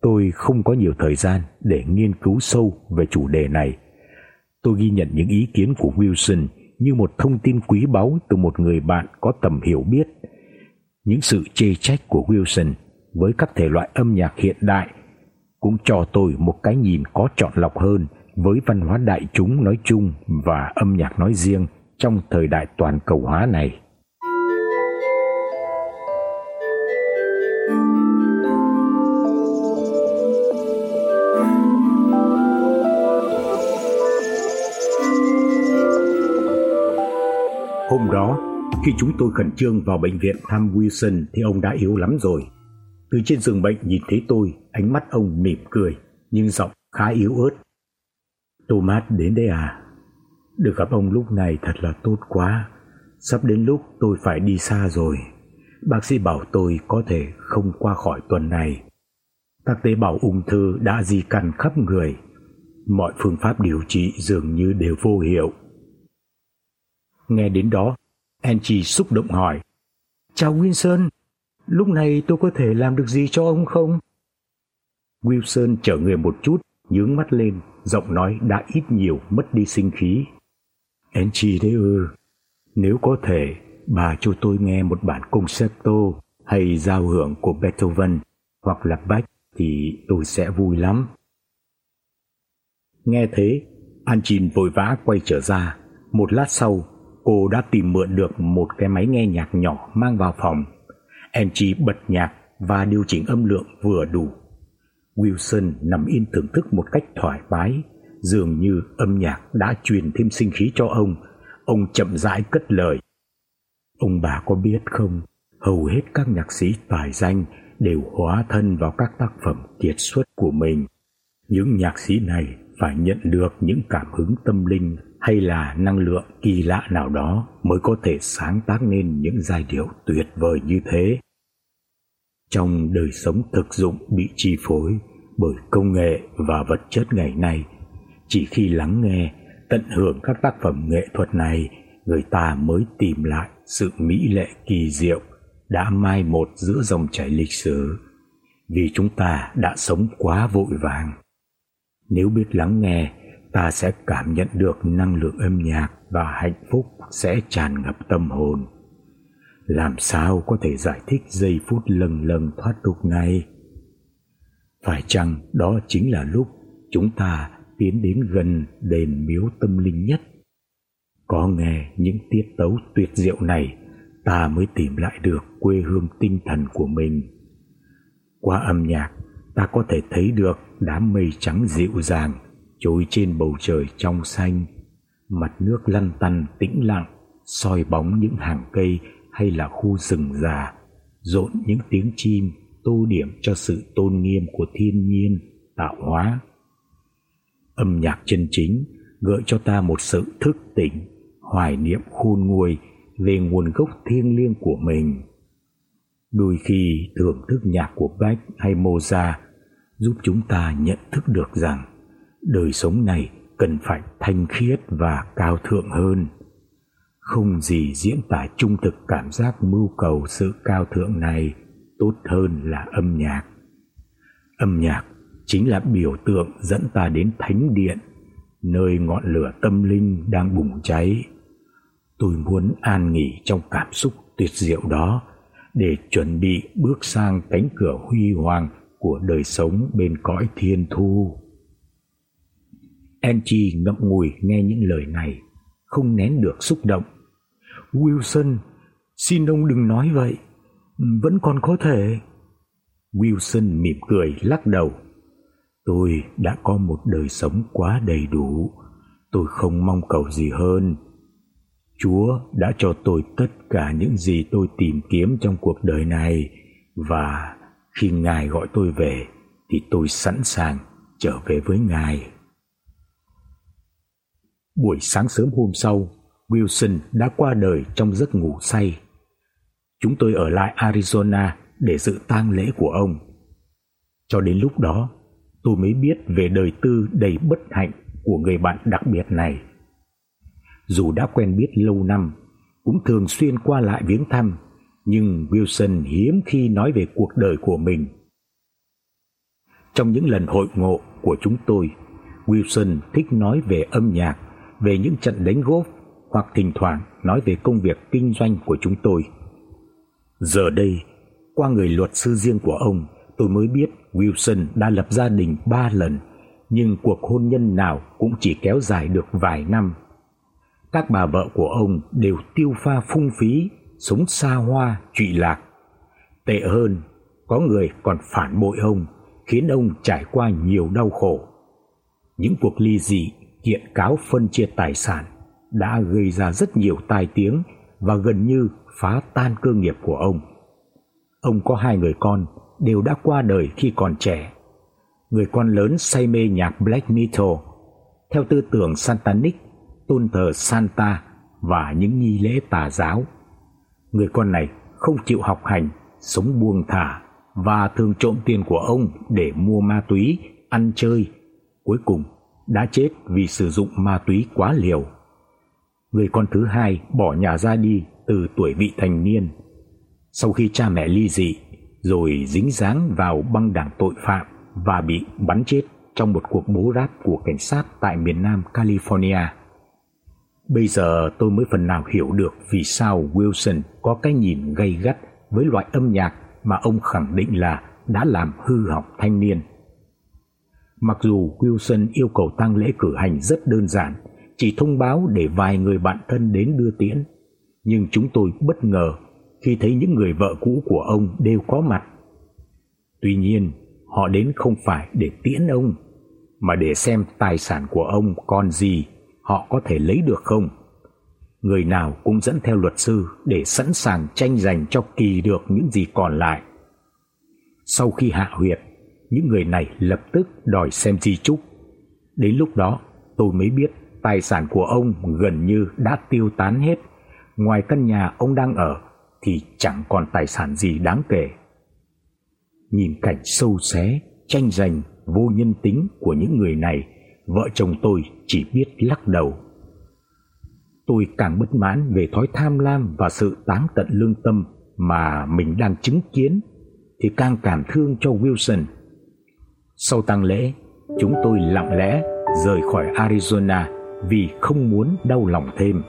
tôi không có nhiều thời gian để nghiên cứu sâu về chủ đề này. Tôi ghi nhận những ý kiến của Wilson như một thông tin quý báu từ một người bạn có tầm hiểu biết. Những sự chê trách của Wilson với các thể loại âm nhạc hiện đại cũng cho tôi một cái nhìn có chọn lọc hơn với văn hóa đại chúng nói chung và âm nhạc nói riêng trong thời đại toàn cầu hóa này. Hôm đó, khi chúng tôi khẩn trương vào bệnh viện thăm Wilson thì ông đã yếu lắm rồi. Từ trên giường bệnh nhìn thấy tôi, ánh mắt ông mỉm cười, nhưng giọng khá yếu ớt. Thomas đến đây à? Được gặp ông lúc này thật là tốt quá. Sắp đến lúc tôi phải đi xa rồi. Bác sĩ bảo tôi có thể không qua khỏi tuần này. Các tế bào ung thư đã di căn khắp người. Mọi phương pháp điều trị dường như đều vô hiệu. Nghe đến đó, Angie xúc động hỏi: "Chào Wilson, lúc này tôi có thể làm được gì cho ông không?" Wilson trở người một chút, nhướng mắt lên, giọng nói đã ít nhiều mất đi sinh khí. "Angie đấy ư? Nếu có thể, bà cho tôi nghe một bản concerto hay giao hưởng của Beethoven hoặc là Bach thì tôi sẽ vui lắm." Nghe thế, Anchin vội vã quay trở ra, một lát sau cô đã tìm mượn được một cái máy nghe nhạc nhỏ mang vào phòng. Em chỉ bật nhạc và điều chỉnh âm lượng vừa đủ. Wilson nằm yên thưởng thức một cách thoải mái, dường như âm nhạc đã truyền thêm sinh khí cho ông. Ông chậm rãi cất lời. Ông bà có biết không, hầu hết các nhạc sĩ tài danh đều hóa thân vào các tác phẩm kiệt xuất của mình. Những nhạc sĩ này phải nhận được những cảm hứng tâm linh hay là năng lượng kỳ lạ nào đó mới có thể sáng tác nên những giai điệu tuyệt vời như thế. Trong đời sống thực dụng bị chi phối bởi công nghệ và vật chất ngày nay, chỉ khi lắng nghe, tận hưởng các tác phẩm nghệ thuật này, người ta mới tìm lại sự mỹ lệ kỳ diệu đã mai một giữa dòng chảy lịch sử, vì chúng ta đã sống quá vội vàng. Nếu biết lắng nghe ta sẽ cảm nhận được năng lượng âm nhạc và hạnh phúc sẽ tràn ngập tâm hồn. Làm sao có thể giải thích giây phút lần lần thoát tục này? Phải chăng đó chính là lúc chúng ta tiến đến gần đền miếu tâm linh nhất? Có nghe những tiết tấu tuyệt diệu này, ta mới tìm lại được quê hương tinh thần của mình. Qua âm nhạc, ta có thể thấy được đám mây trắng dịu dàng trôi trên bầu trời trong xanh, mặt nước lăn tăn tĩnh lặng, soi bóng những hàng cây hay là khu rừng già, rộn những tiếng chim tô điểm cho sự tôn nghiêm của thiên nhiên tạo hóa. Âm nhạc chân chính gợi cho ta một sự thức tỉnh, hoài niệm khôn nguôi về nguồn gốc thiêng liêng của mình. Đôi khi thưởng thức nhạc của Bach hay Mozart giúp chúng ta nhận thức được rằng đời sống này cần phải thanh khiết và cao thượng hơn. Không gì diễn tả trung thực cảm giác mưu cầu sự cao thượng này tốt hơn là âm nhạc. Âm nhạc chính là biểu tượng dẫn ta đến thánh điện, nơi ngọn lửa tâm linh đang bùng cháy. Tôi muốn an nghỉ trong cảm xúc tuyệt diệu đó để chuẩn bị bước sang cánh cửa huy hoàng của đời sống bên cõi thiên thu. Angie ngậm ngùi nghe những lời này, không nén được xúc động. Wilson, xin ông đừng nói vậy, vẫn còn có thể. Wilson mỉm cười lắc đầu. Tôi đã có một đời sống quá đầy đủ, tôi không mong cầu gì hơn. Chúa đã cho tôi tất cả những gì tôi tìm kiếm trong cuộc đời này và khi Ngài gọi tôi về thì tôi sẵn sàng trở về với Ngài. Buổi sáng sớm hôm sau, Wilson đã qua đời trong giấc ngủ say. Chúng tôi ở lại Arizona để dự tang lễ của ông. Cho đến lúc đó, tôi mới biết về đời tư đầy bất hạnh của người bạn đặc biệt này. Dù đã quen biết lâu năm, cũng thường xuyên qua lại viếng thăm, nhưng Wilson hiếm khi nói về cuộc đời của mình. Trong những lần hội ngộ của chúng tôi, Wilson thích nói về âm nhạc, về những trận đánh golf hoặc thỉnh thoảng nói về công việc kinh doanh của chúng tôi. Giờ đây, qua người luật sư riêng của ông, tôi mới biết Wilson đã lập gia đình 3 lần, nhưng cuộc hôn nhân nào cũng chỉ kéo dài được vài năm. Các bà vợ của ông đều tiêu pha phung phí, sống xa hoa, trụy lạc. Tệ hơn, có người còn phản bội ông, khiến ông trải qua nhiều đau khổ. Những cuộc ly dị, kiện cáo phân chia tài sản đã gây ra rất nhiều tai tiếng và gần như phá tan cơ nghiệp của ông. Ông có hai người con đều đã qua đời khi còn trẻ. Người con lớn say mê nhạc black metal theo tư tưởng Satanic, tôn thờ Santa và những nghi lễ tà giáo. Người con này không chịu học hành, sống buông thả và thường trộm tiền của ông để mua ma túy, ăn chơi. Cuối cùng đã chết vì sử dụng ma túy quá liều. Người con thứ hai bỏ nhà ra đi từ tuổi vị thành niên. Sau khi cha mẹ ly dị, rồi dính dáng vào băng đảng tội phạm và bị bắn chết trong một cuộc bố ráp của cảnh sát tại miền Nam California. Bây giờ tôi mới phần nào hiểu được vì sao Wilson có cái nhìn gay gắt với loại âm nhạc mà ông khẳng định là đã làm hư hỏng thanh niên. Mặc dù Wilson yêu cầu tang lễ cử hành rất đơn giản, chỉ thông báo để vài người bạn thân đến đưa tiễn, nhưng chúng tôi bất ngờ khi thấy những người vợ cũ của ông đều có mặt. Tuy nhiên, họ đến không phải để tiễn ông, mà để xem tài sản của ông còn gì họ có thể lấy được không. Người nào cũng dẫn theo luật sư để sẵn sàng tranh giành cho kỳ được những gì còn lại. Sau khi hạ huyệt, những người này lập tức đòi xem di chúc. Đến lúc đó, tôi mới biết tài sản của ông gần như đã tiêu tán hết. Ngoài căn nhà ông đang ở thì chẳng còn tài sản gì đáng kể. Nhìn cảnh sâu xé, tranh giành, vô nhân tính của những người này, vợ chồng tôi chỉ biết lắc đầu. Tôi càng bất mãn về thói tham lam và sự táng tận lương tâm mà mình đang chứng kiến thì càng cảm thương cho Wilson. Sau tang lễ, chúng tôi lặng lẽ rời khỏi Arizona vì không muốn đau lòng thêm.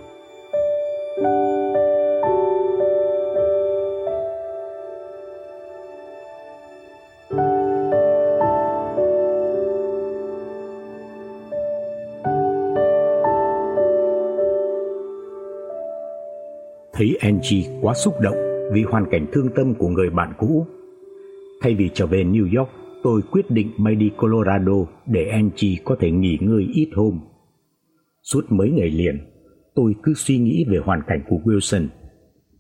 Thấy Angie quá xúc động vì hoàn cảnh thương tâm của người bạn cũ. Thay vì trở về New York, tôi quyết định bay đi Colorado để Angie có thể nghỉ ngơi ít hôm. Suốt mấy ngày liền, tôi cứ suy nghĩ về hoàn cảnh của Wilson,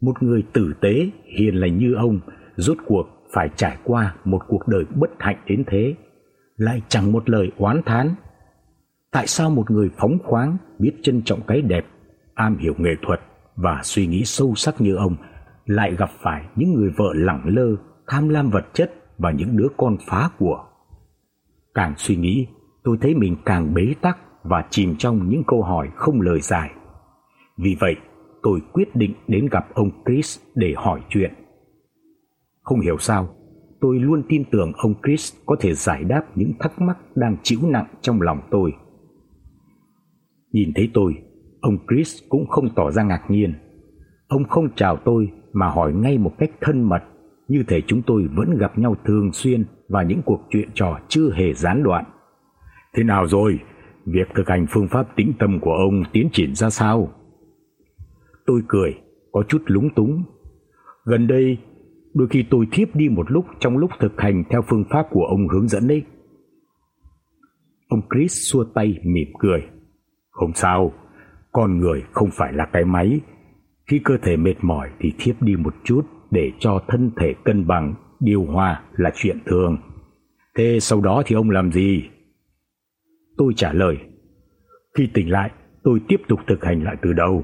một người tử tế, hiền lành như ông, rốt cuộc phải trải qua một cuộc đời bất hạnh đến thế, lại chẳng một lời oán thán. Tại sao một người phóng khoáng, biết trân trọng cái đẹp, am hiểu nghệ thuật và suy nghĩ sâu sắc như ông lại gặp phải những người vợ lẳng lơ, tham lam vật chất và những đứa con phá của. Càng suy nghĩ, tôi thấy mình càng bế tắc và chìm trong những câu hỏi không lời giải. Vì vậy, tôi quyết định đến gặp ông Chris để hỏi chuyện. Không hiểu sao, tôi luôn tin tưởng ông Chris có thể giải đáp những thắc mắc đang chịu nặng trong lòng tôi. Nhìn thấy tôi, ông Chris cũng không tỏ ra ngạc nhiên. Ông không chào tôi mà hỏi ngay một cách thân mật, như thể chúng tôi vẫn gặp nhau thường xuyên và những cuộc chuyện trò chưa hề gián đoạn. Thế nào rồi? Việc thực hành phương pháp tĩnh tâm của ông tiến triển ra sao? Tôi cười, có chút lúng túng. Gần đây, đôi khi tôi thiếp đi một lúc trong lúc thực hành theo phương pháp của ông hướng dẫn ấy. Ông Chris xua tay mỉm cười. Không sao, con người không phải là cái máy. Khi cơ thể mệt mỏi thì thiếp đi một chút để cho thân thể cân bằng, điều hòa là chuyện thường. Thế sau đó thì ông làm gì? Tôi trả lời. Khi tỉnh lại, tôi tiếp tục thực hành lại từ đầu.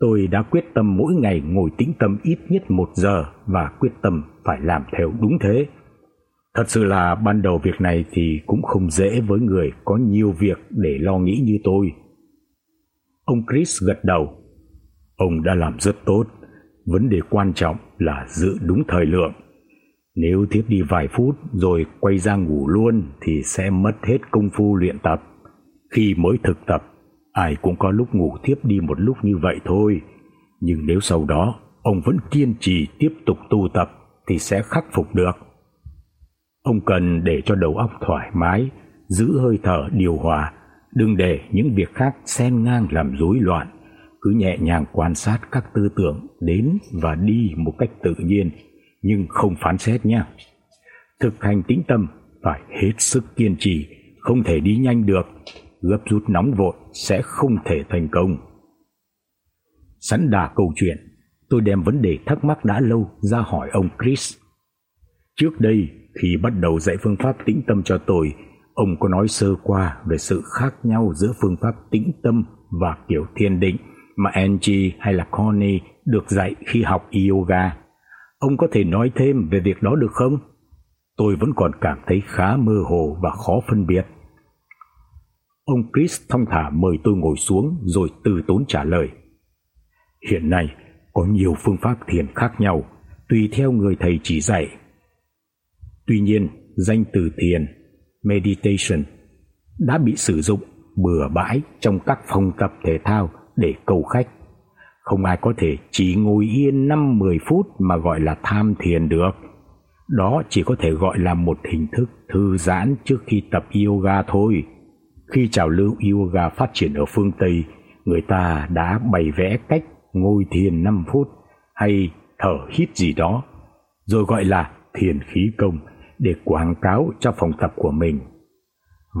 Tôi đã quyết tâm mỗi ngày ngồi tĩnh tâm ít nhất một giờ và quyết tâm phải làm theo đúng thế. Thật sự là ban đầu việc này thì cũng không dễ với người có nhiều việc để lo nghĩ như tôi. Ông Chris gật đầu. Ông đã làm rất tốt, vấn đề quan trọng là giữ đúng thời lượng. Nếu thiếp đi vài phút rồi quay ra ngủ luôn thì sẽ mất hết công phu luyện tập. Khi mới thực tập, ai cũng có lúc ngủ thiếp đi một lúc như vậy thôi, nhưng nếu sau đó ông vẫn kiên trì tiếp tục tu tập thì sẽ khắc phục được. Ông cần để cho đầu óc thoải mái, giữ hơi thở điều hòa, đừng để những việc khác xen ngang làm rối loạn, cứ nhẹ nhàng quan sát các tư tưởng đến và đi một cách tự nhiên, nhưng không phán xét nhé. Thực hành tĩnh tâm phải hết sức kiên trì, không thể đi nhanh được, gấp rút nóng vội sẽ không thể thành công. Sẵn đà câu chuyện, tôi đem vấn đề thắc mắc đã lâu ra hỏi ông Chris. Trước đây, khi bắt đầu dạy phương pháp tĩnh tâm cho tôi, ông có nói sơ qua về sự khác nhau giữa phương pháp tĩnh tâm và kiểu thiền định mà Angie hay là Connie được dạy khi học yoga. Ông có thể nói thêm về việc đó được không? Tôi vẫn còn cảm thấy khá mơ hồ và khó phân biệt. Ông Chris thông thả mời tôi ngồi xuống rồi từ tốn trả lời. Hiện nay có nhiều phương pháp thiền khác nhau, tùy theo người thầy chỉ dạy Tuy nhiên, danh từ thiền meditation đã bị sử dụng bừa bãi trong các phòng tập thể thao để cầu khách. Không ai có thể chỉ ngồi yên 5-10 phút mà gọi là tham thiền được. Đó chỉ có thể gọi là một hình thức thư giãn trước khi tập yoga thôi. Khi trào lưu yoga phát triển ở phương Tây, người ta đã bày vẽ cách ngồi thiền 5 phút hay thở hít gì đó, rồi gọi là thiền khí công để quảng cáo cho phòng tập của mình.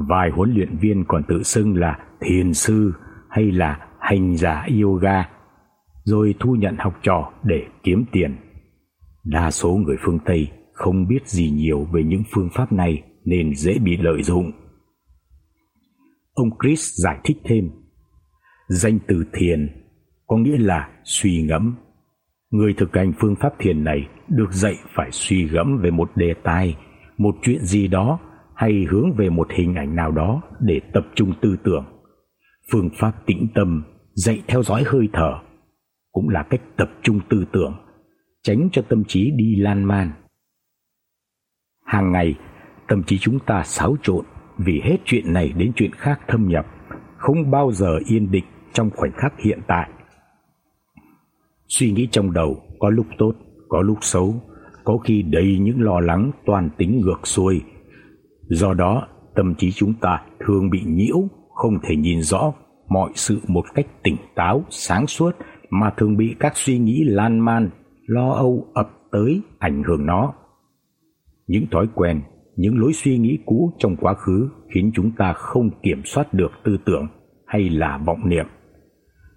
Vài huấn luyện viên còn tự xưng là thiền sư hay là hành giả yoga, rồi thu nhận học trò để kiếm tiền. Đa số người phương Tây không biết gì nhiều về những phương pháp này nên dễ bị lợi dụng. Ông Chris giải thích thêm, danh từ thiền có nghĩa là suy ngẫm. Người thực hành phương pháp thiền này được dạy phải suy gẫm về một đề tài, một chuyện gì đó hay hướng về một hình ảnh nào đó để tập trung tư tưởng. Phương pháp tĩnh tâm dạy theo dõi hơi thở cũng là cách tập trung tư tưởng, tránh cho tâm trí đi lan man. Hàng ngày, tâm trí chúng ta xáo trộn vì hết chuyện này đến chuyện khác thâm nhập, không bao giờ yên định trong khoảnh khắc hiện tại. Suy nghĩ trong đầu có lúc tốt, có lúc xấu, có khi đầy những lo lắng toàn tính ngược xuôi. Do đó, tâm trí chúng ta thường bị nhiễu, không thể nhìn rõ mọi sự một cách tỉnh táo, sáng suốt mà thường bị các suy nghĩ lan man, lo âu ập tới ảnh hưởng nó. Những thói quen, những lối suy nghĩ cũ trong quá khứ khiến chúng ta không kiểm soát được tư tưởng hay là vọng niệm.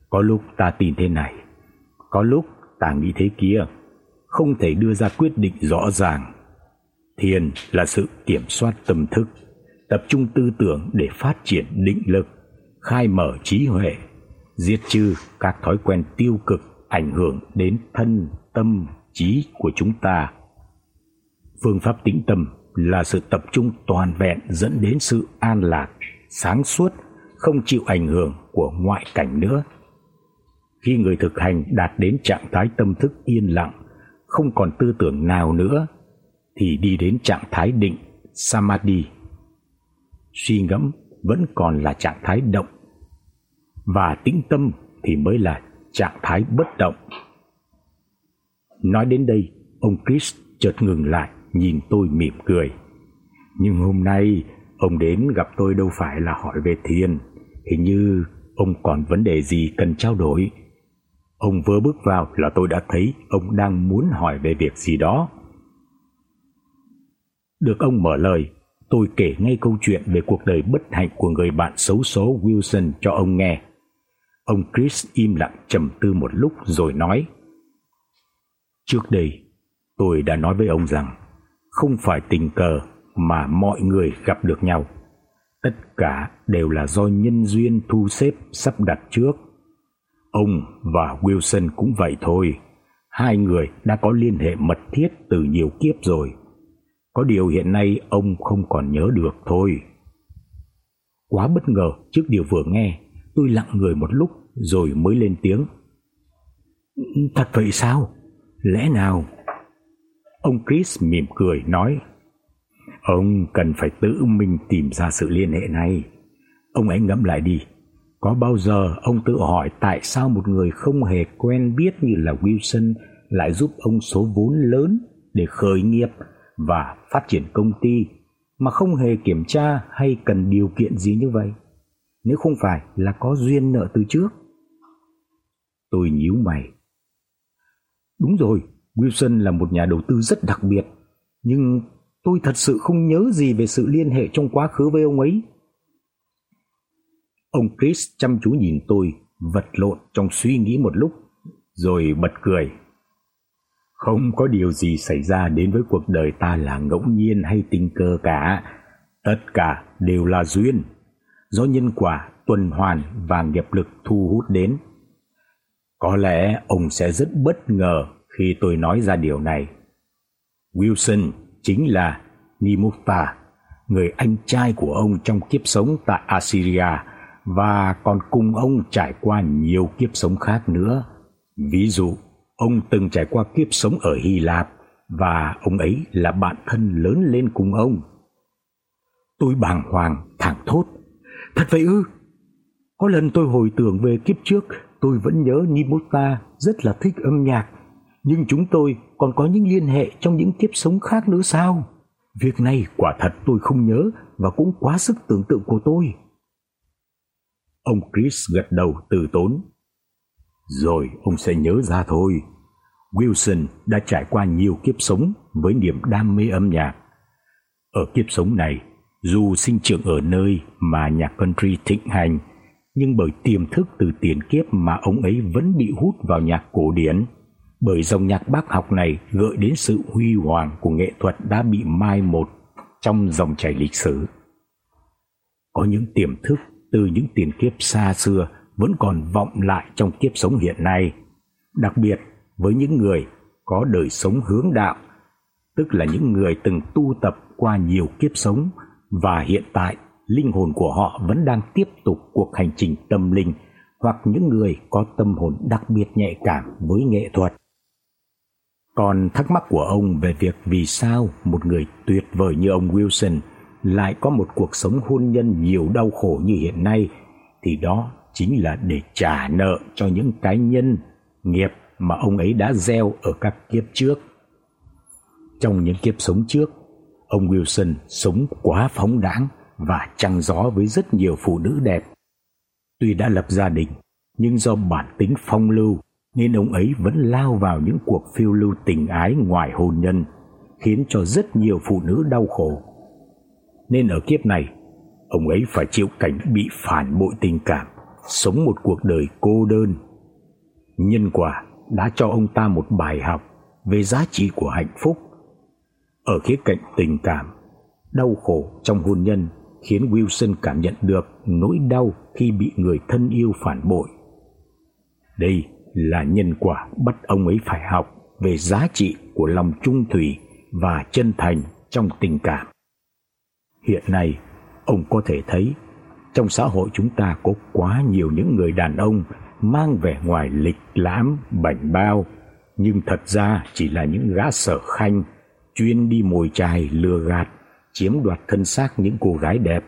Có lúc ta tin thế này, có lúc ta nghĩ thế kia, không thể đưa ra quyết định rõ ràng. Thiền là sự kiểm soát tâm thức, tập trung tư tưởng để phát triển định lực, khai mở trí huệ, diệt trừ các thói quen tiêu cực ảnh hưởng đến thân, tâm, trí của chúng ta. Phương pháp tĩnh tâm là sự tập trung toàn vẹn dẫn đến sự an lạc, sáng suốt, không chịu ảnh hưởng của ngoại cảnh nữa. Khi người thực hành đạt đến trạng thái tâm thức yên lặng, không còn tư tưởng nào nữa thì đi đến trạng thái định samadhi. Suy ngẫm vẫn còn là trạng thái động và tĩnh tâm thì mới là trạng thái bất động. Nói đến đây, ông Chris chợt ngừng lại, nhìn tôi mỉm cười. Nhưng hôm nay ông đến gặp tôi đâu phải là hỏi về thiền, hình như ông còn vấn đề gì cần trao đổi. Ông vừa bước vào là tôi đã thấy ông đang muốn hỏi về việc gì đó. Được ông mở lời, Tôi kể ngay câu chuyện về cuộc đời bất hạnh của người bạn xấu số Wilson cho ông nghe. Ông Chris im lặng trầm tư một lúc rồi nói: "Trước đây, tôi đã nói với ông rằng không phải tình cờ mà mọi người gặp được nhau. Tất cả đều là do nhân duyên thu xếp sắp đặt trước. Ông và Wilson cũng vậy thôi. Hai người đã có liên hệ mật thiết từ nhiều kiếp rồi. Có điều hiện nay ông không còn nhớ được thôi." Quá bất ngờ trước điều vừa nghe, tôi lặng người một lúc rồi mới lên tiếng. "Thật vậy sao? Lẽ nào?" Ông Chris mỉm cười nói: "Ông cần phải tự mình tìm ra sự liên hệ này. Ông hãy ngẫm lại đi, có bao giờ ông tự hỏi tại sao một người không hề quen biết như là Wilson lại giúp ông số vốn lớn để khởi nghiệp và phát triển công ty mà không hề kiểm tra hay cần điều kiện gì như vậy? Nếu không phải là có duyên nợ từ trước?" Tôi nhíu mày. Đúng rồi, Wilson là một nhà đầu tư rất đặc biệt, nhưng tôi thật sự không nhớ gì về sự liên hệ trong quá khứ với ông ấy. Ông Chris chăm chú nhìn tôi, vật lộn trong suy nghĩ một lúc, rồi bật cười. Không có điều gì xảy ra đến với cuộc đời ta là ngẫu nhiên hay tình cờ cả, tất cả đều là duyên, do nhân quả tuần hoàn và nghiệp lực thu hút đến. Có lẽ ông sẽ rất bất ngờ khi tôi nói ra điều này. Wilson chính là Nimukta, người anh trai của ông trong kiếp sống tại Assyria và còn cùng ông trải qua nhiều kiếp sống khác nữa. Ví dụ, ông từng trải qua kiếp sống ở Hy Lạp và ông ấy là bạn thân lớn lên cùng ông. Tôi bàng hoàng thảng thốt, "Thật vậy ư?" Có lần tôi hồi tưởng về kiếp trước, tôi vẫn nhớ Nimota rất là thích âm nhạc, nhưng chúng tôi còn có những liên hệ trong những kiếp sống khác nữa sao? Việc này quả thật tôi không nhớ và cũng quá sức tưởng tượng của tôi. Ông Chris gật đầu từ tốn. Rồi ông sẽ nhớ ra thôi. Wilson đã trải qua nhiều kiếp sống với niềm đam mê âm nhạc. Ở kiếp sống này, dù sinh trưởng ở nơi mà nhạc country thịnh hành, nhưng bởi tiềm thức từ tiền kiếp mà ông ấy vẫn bị hút vào nhạc cổ điển. Bởi dòng nhạc bác học này gợi đến sự huy hoàng của nghệ thuật đã bị mai một trong dòng chảy lịch sử. Có những tiềm thức từ những tiền kiếp xa xưa vẫn còn vọng lại trong kiếp sống hiện nay, đặc biệt với những người có đời sống hướng đạo, tức là những người từng tu tập qua nhiều kiếp sống và hiện tại linh hồn của họ vẫn đang tiếp tục cuộc hành trình tâm linh hoặc những người có tâm hồn đặc biệt nhạy cảm với nghệ thuật. Còn thắc mắc của ông về việc vì sao một người tuyệt vời như ông Wilson lại có một cuộc sống hôn nhân nhiều đau khổ như hiện nay thì đó chính là để trả nợ cho những cái nhân nghiệp mà ông ấy đã gieo ở các kiếp trước. Trong những kiếp sống trước, ông Wilson sống quá phóng đãng và trăng gió với rất nhiều phụ nữ đẹp. Tuy đã lập gia đình, nhưng do bản tính phong lưu nên ông ấy vẫn lao vào những cuộc phiêu lưu tình ái ngoài hôn nhân, khiến cho rất nhiều phụ nữ đau khổ. Nên ở kiếp này, ông ấy phải chịu cảnh bị phản bội tình cảm, sống một cuộc đời cô đơn. Nhân quả đã cho ông ta một bài học về giá trị của hạnh phúc. Ở khía cạnh tình cảm, đau khổ trong hôn nhân khiến Wilson cảm nhận được nỗi đau khi bị người thân yêu phản bội. Đây là nhân quả bắt ông ấy phải học về giá trị của lòng trung thủy và chân thành trong tình cảm. Hiện nay, ông có thể thấy trong xã hội chúng ta có quá nhiều những người đàn ông mang vẻ ngoài lịch lãm, bảnh bao, nhưng thật ra chỉ là những gã sở khanh chuyên đi mồi chài lừa gạt, chiếm đoạt thân xác những cô gái đẹp.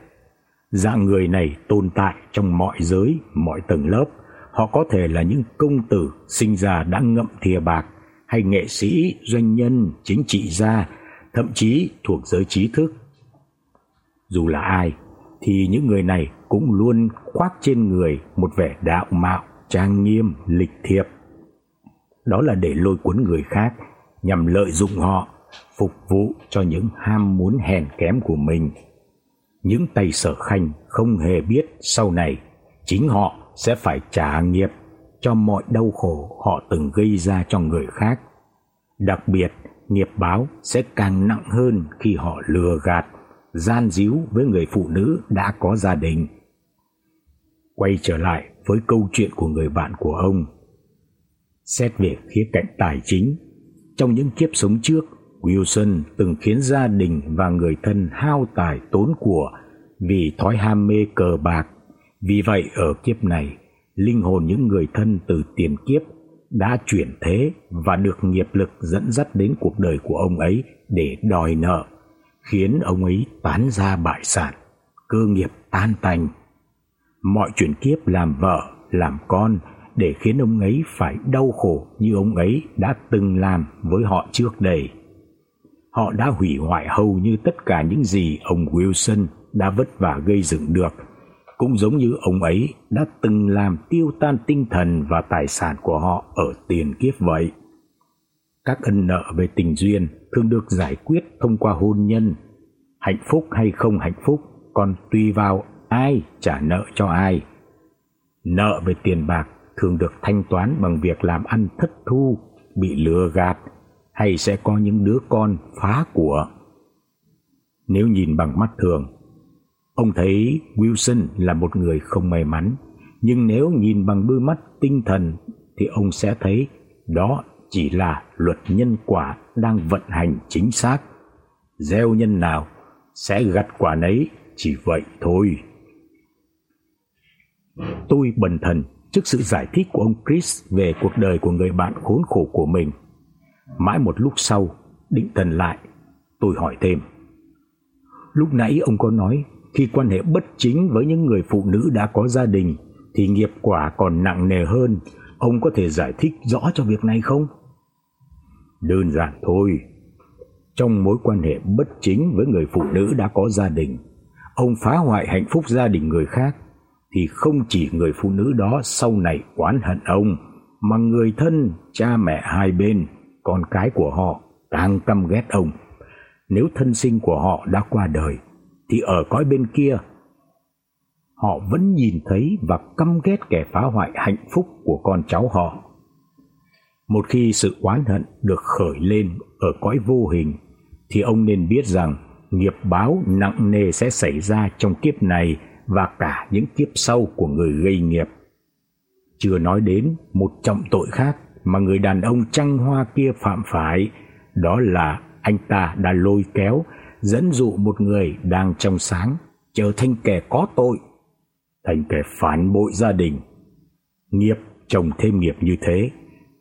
Dạng người này tồn tại trong mọi giới, mọi tầng lớp Họ có thể là những công tử sinh ra đã ngậm thìa bạc hay nghệ sĩ, doanh nhân, chính trị gia, thậm chí thuộc giới trí thức. Dù là ai thì những người này cũng luôn khoác trên người một vẻ đạo mạo, trang nghiêm, lịch thiệp. Đó là để lôi cuốn người khác nhằm lợi dụng họ, phục vụ cho những ham muốn hèn kém của mình. những tay sở khanh không hề biết sau này chính họ sẽ phải trả nghiệp cho mọi đau khổ họ từng gây ra cho người khác. Đặc biệt, nghiệp báo sẽ càng nặng hơn khi họ lừa gạt, gian díu với người phụ nữ đã có gia đình. Quay trở lại với câu chuyện của người bạn của ông. Xét về khía cạnh tài chính, trong những kiếp sống trước, Wilson từng khiến gia đình và người thân hao tài tốn của vì thói ham mê cờ bạc. Vì vậy ở kiếp này, linh hồn những người thân từ tiền kiếp đã chuyển thế và được nghiệp lực dẫn dắt đến cuộc đời của ông ấy để đòi nợ, khiến ông ấy tán gia bại sản, cơ nghiệp tan tành. Mọi chuyển kiếp làm vợ, làm con để khiến ông ấy phải đau khổ như ông ấy đã từng làm với họ trước đây. Họ đã hủy hoại hầu như tất cả những gì ông Wilson đã vất vả gây dựng được cũng giống như ông ấy đã từng làm tiêu tan tinh thần và tài sản của họ ở tiền kiếp vậy. Các ân nợ về tình duyên thường được giải quyết thông qua hôn nhân. Hạnh phúc hay không hạnh phúc còn tùy vào ai trả nợ cho ai. Nợ về tiền bạc thường được thanh toán bằng việc làm ăn thất thu, bị lừa gạt hay sẽ có những đứa con phá của. Nếu nhìn bằng mắt thường, Ông thấy Wilson là một người không may mắn, nhưng nếu nhìn bằng đôi mắt tinh thần thì ông sẽ thấy đó chỉ là luật nhân quả đang vận hành chính xác. Gieo nhân nào sẽ gặt quả nấy, chỉ vậy thôi. Tôi bần thần trước sự giải thích của ông Chris về cuộc đời của người bạn khốn khổ của mình. Mãi một lúc sau, định thần lại, tôi hỏi thêm. Lúc nãy ông có nói khi quan hệ bất chính với những người phụ nữ đã có gia đình thì nghiệp quả còn nặng nề hơn, ông có thể giải thích rõ cho việc này không? Đơn giản thôi. Trong mối quan hệ bất chính với người phụ nữ đã có gia đình, ông phá hoại hạnh phúc gia đình người khác thì không chỉ người phụ nữ đó sau này oán hận ông mà người thân, cha mẹ hai bên, con cái của họ càng căm ghét ông. Nếu thân sinh của họ đã qua đời, thì ở cõi bên kia, họ vẫn nhìn thấy và căm ghét kẻ phá hoại hạnh phúc của con cháu họ. Một khi sự oán hận được khởi lên ở cõi vô hình, thì ông nên biết rằng nghiệp báo nặng nề sẽ xảy ra trong kiếp này và cả những kiếp sau của người gây nghiệp. Chưa nói đến một trọng tội khác mà người đàn ông trăng hoa kia phạm phải, đó là anh ta đã lôi kéo dẫn dụ một người đang trong sáng trở thành kẻ có tội, thành kẻ phản bội gia đình. Nghiệp chồng thêm nghiệp như thế,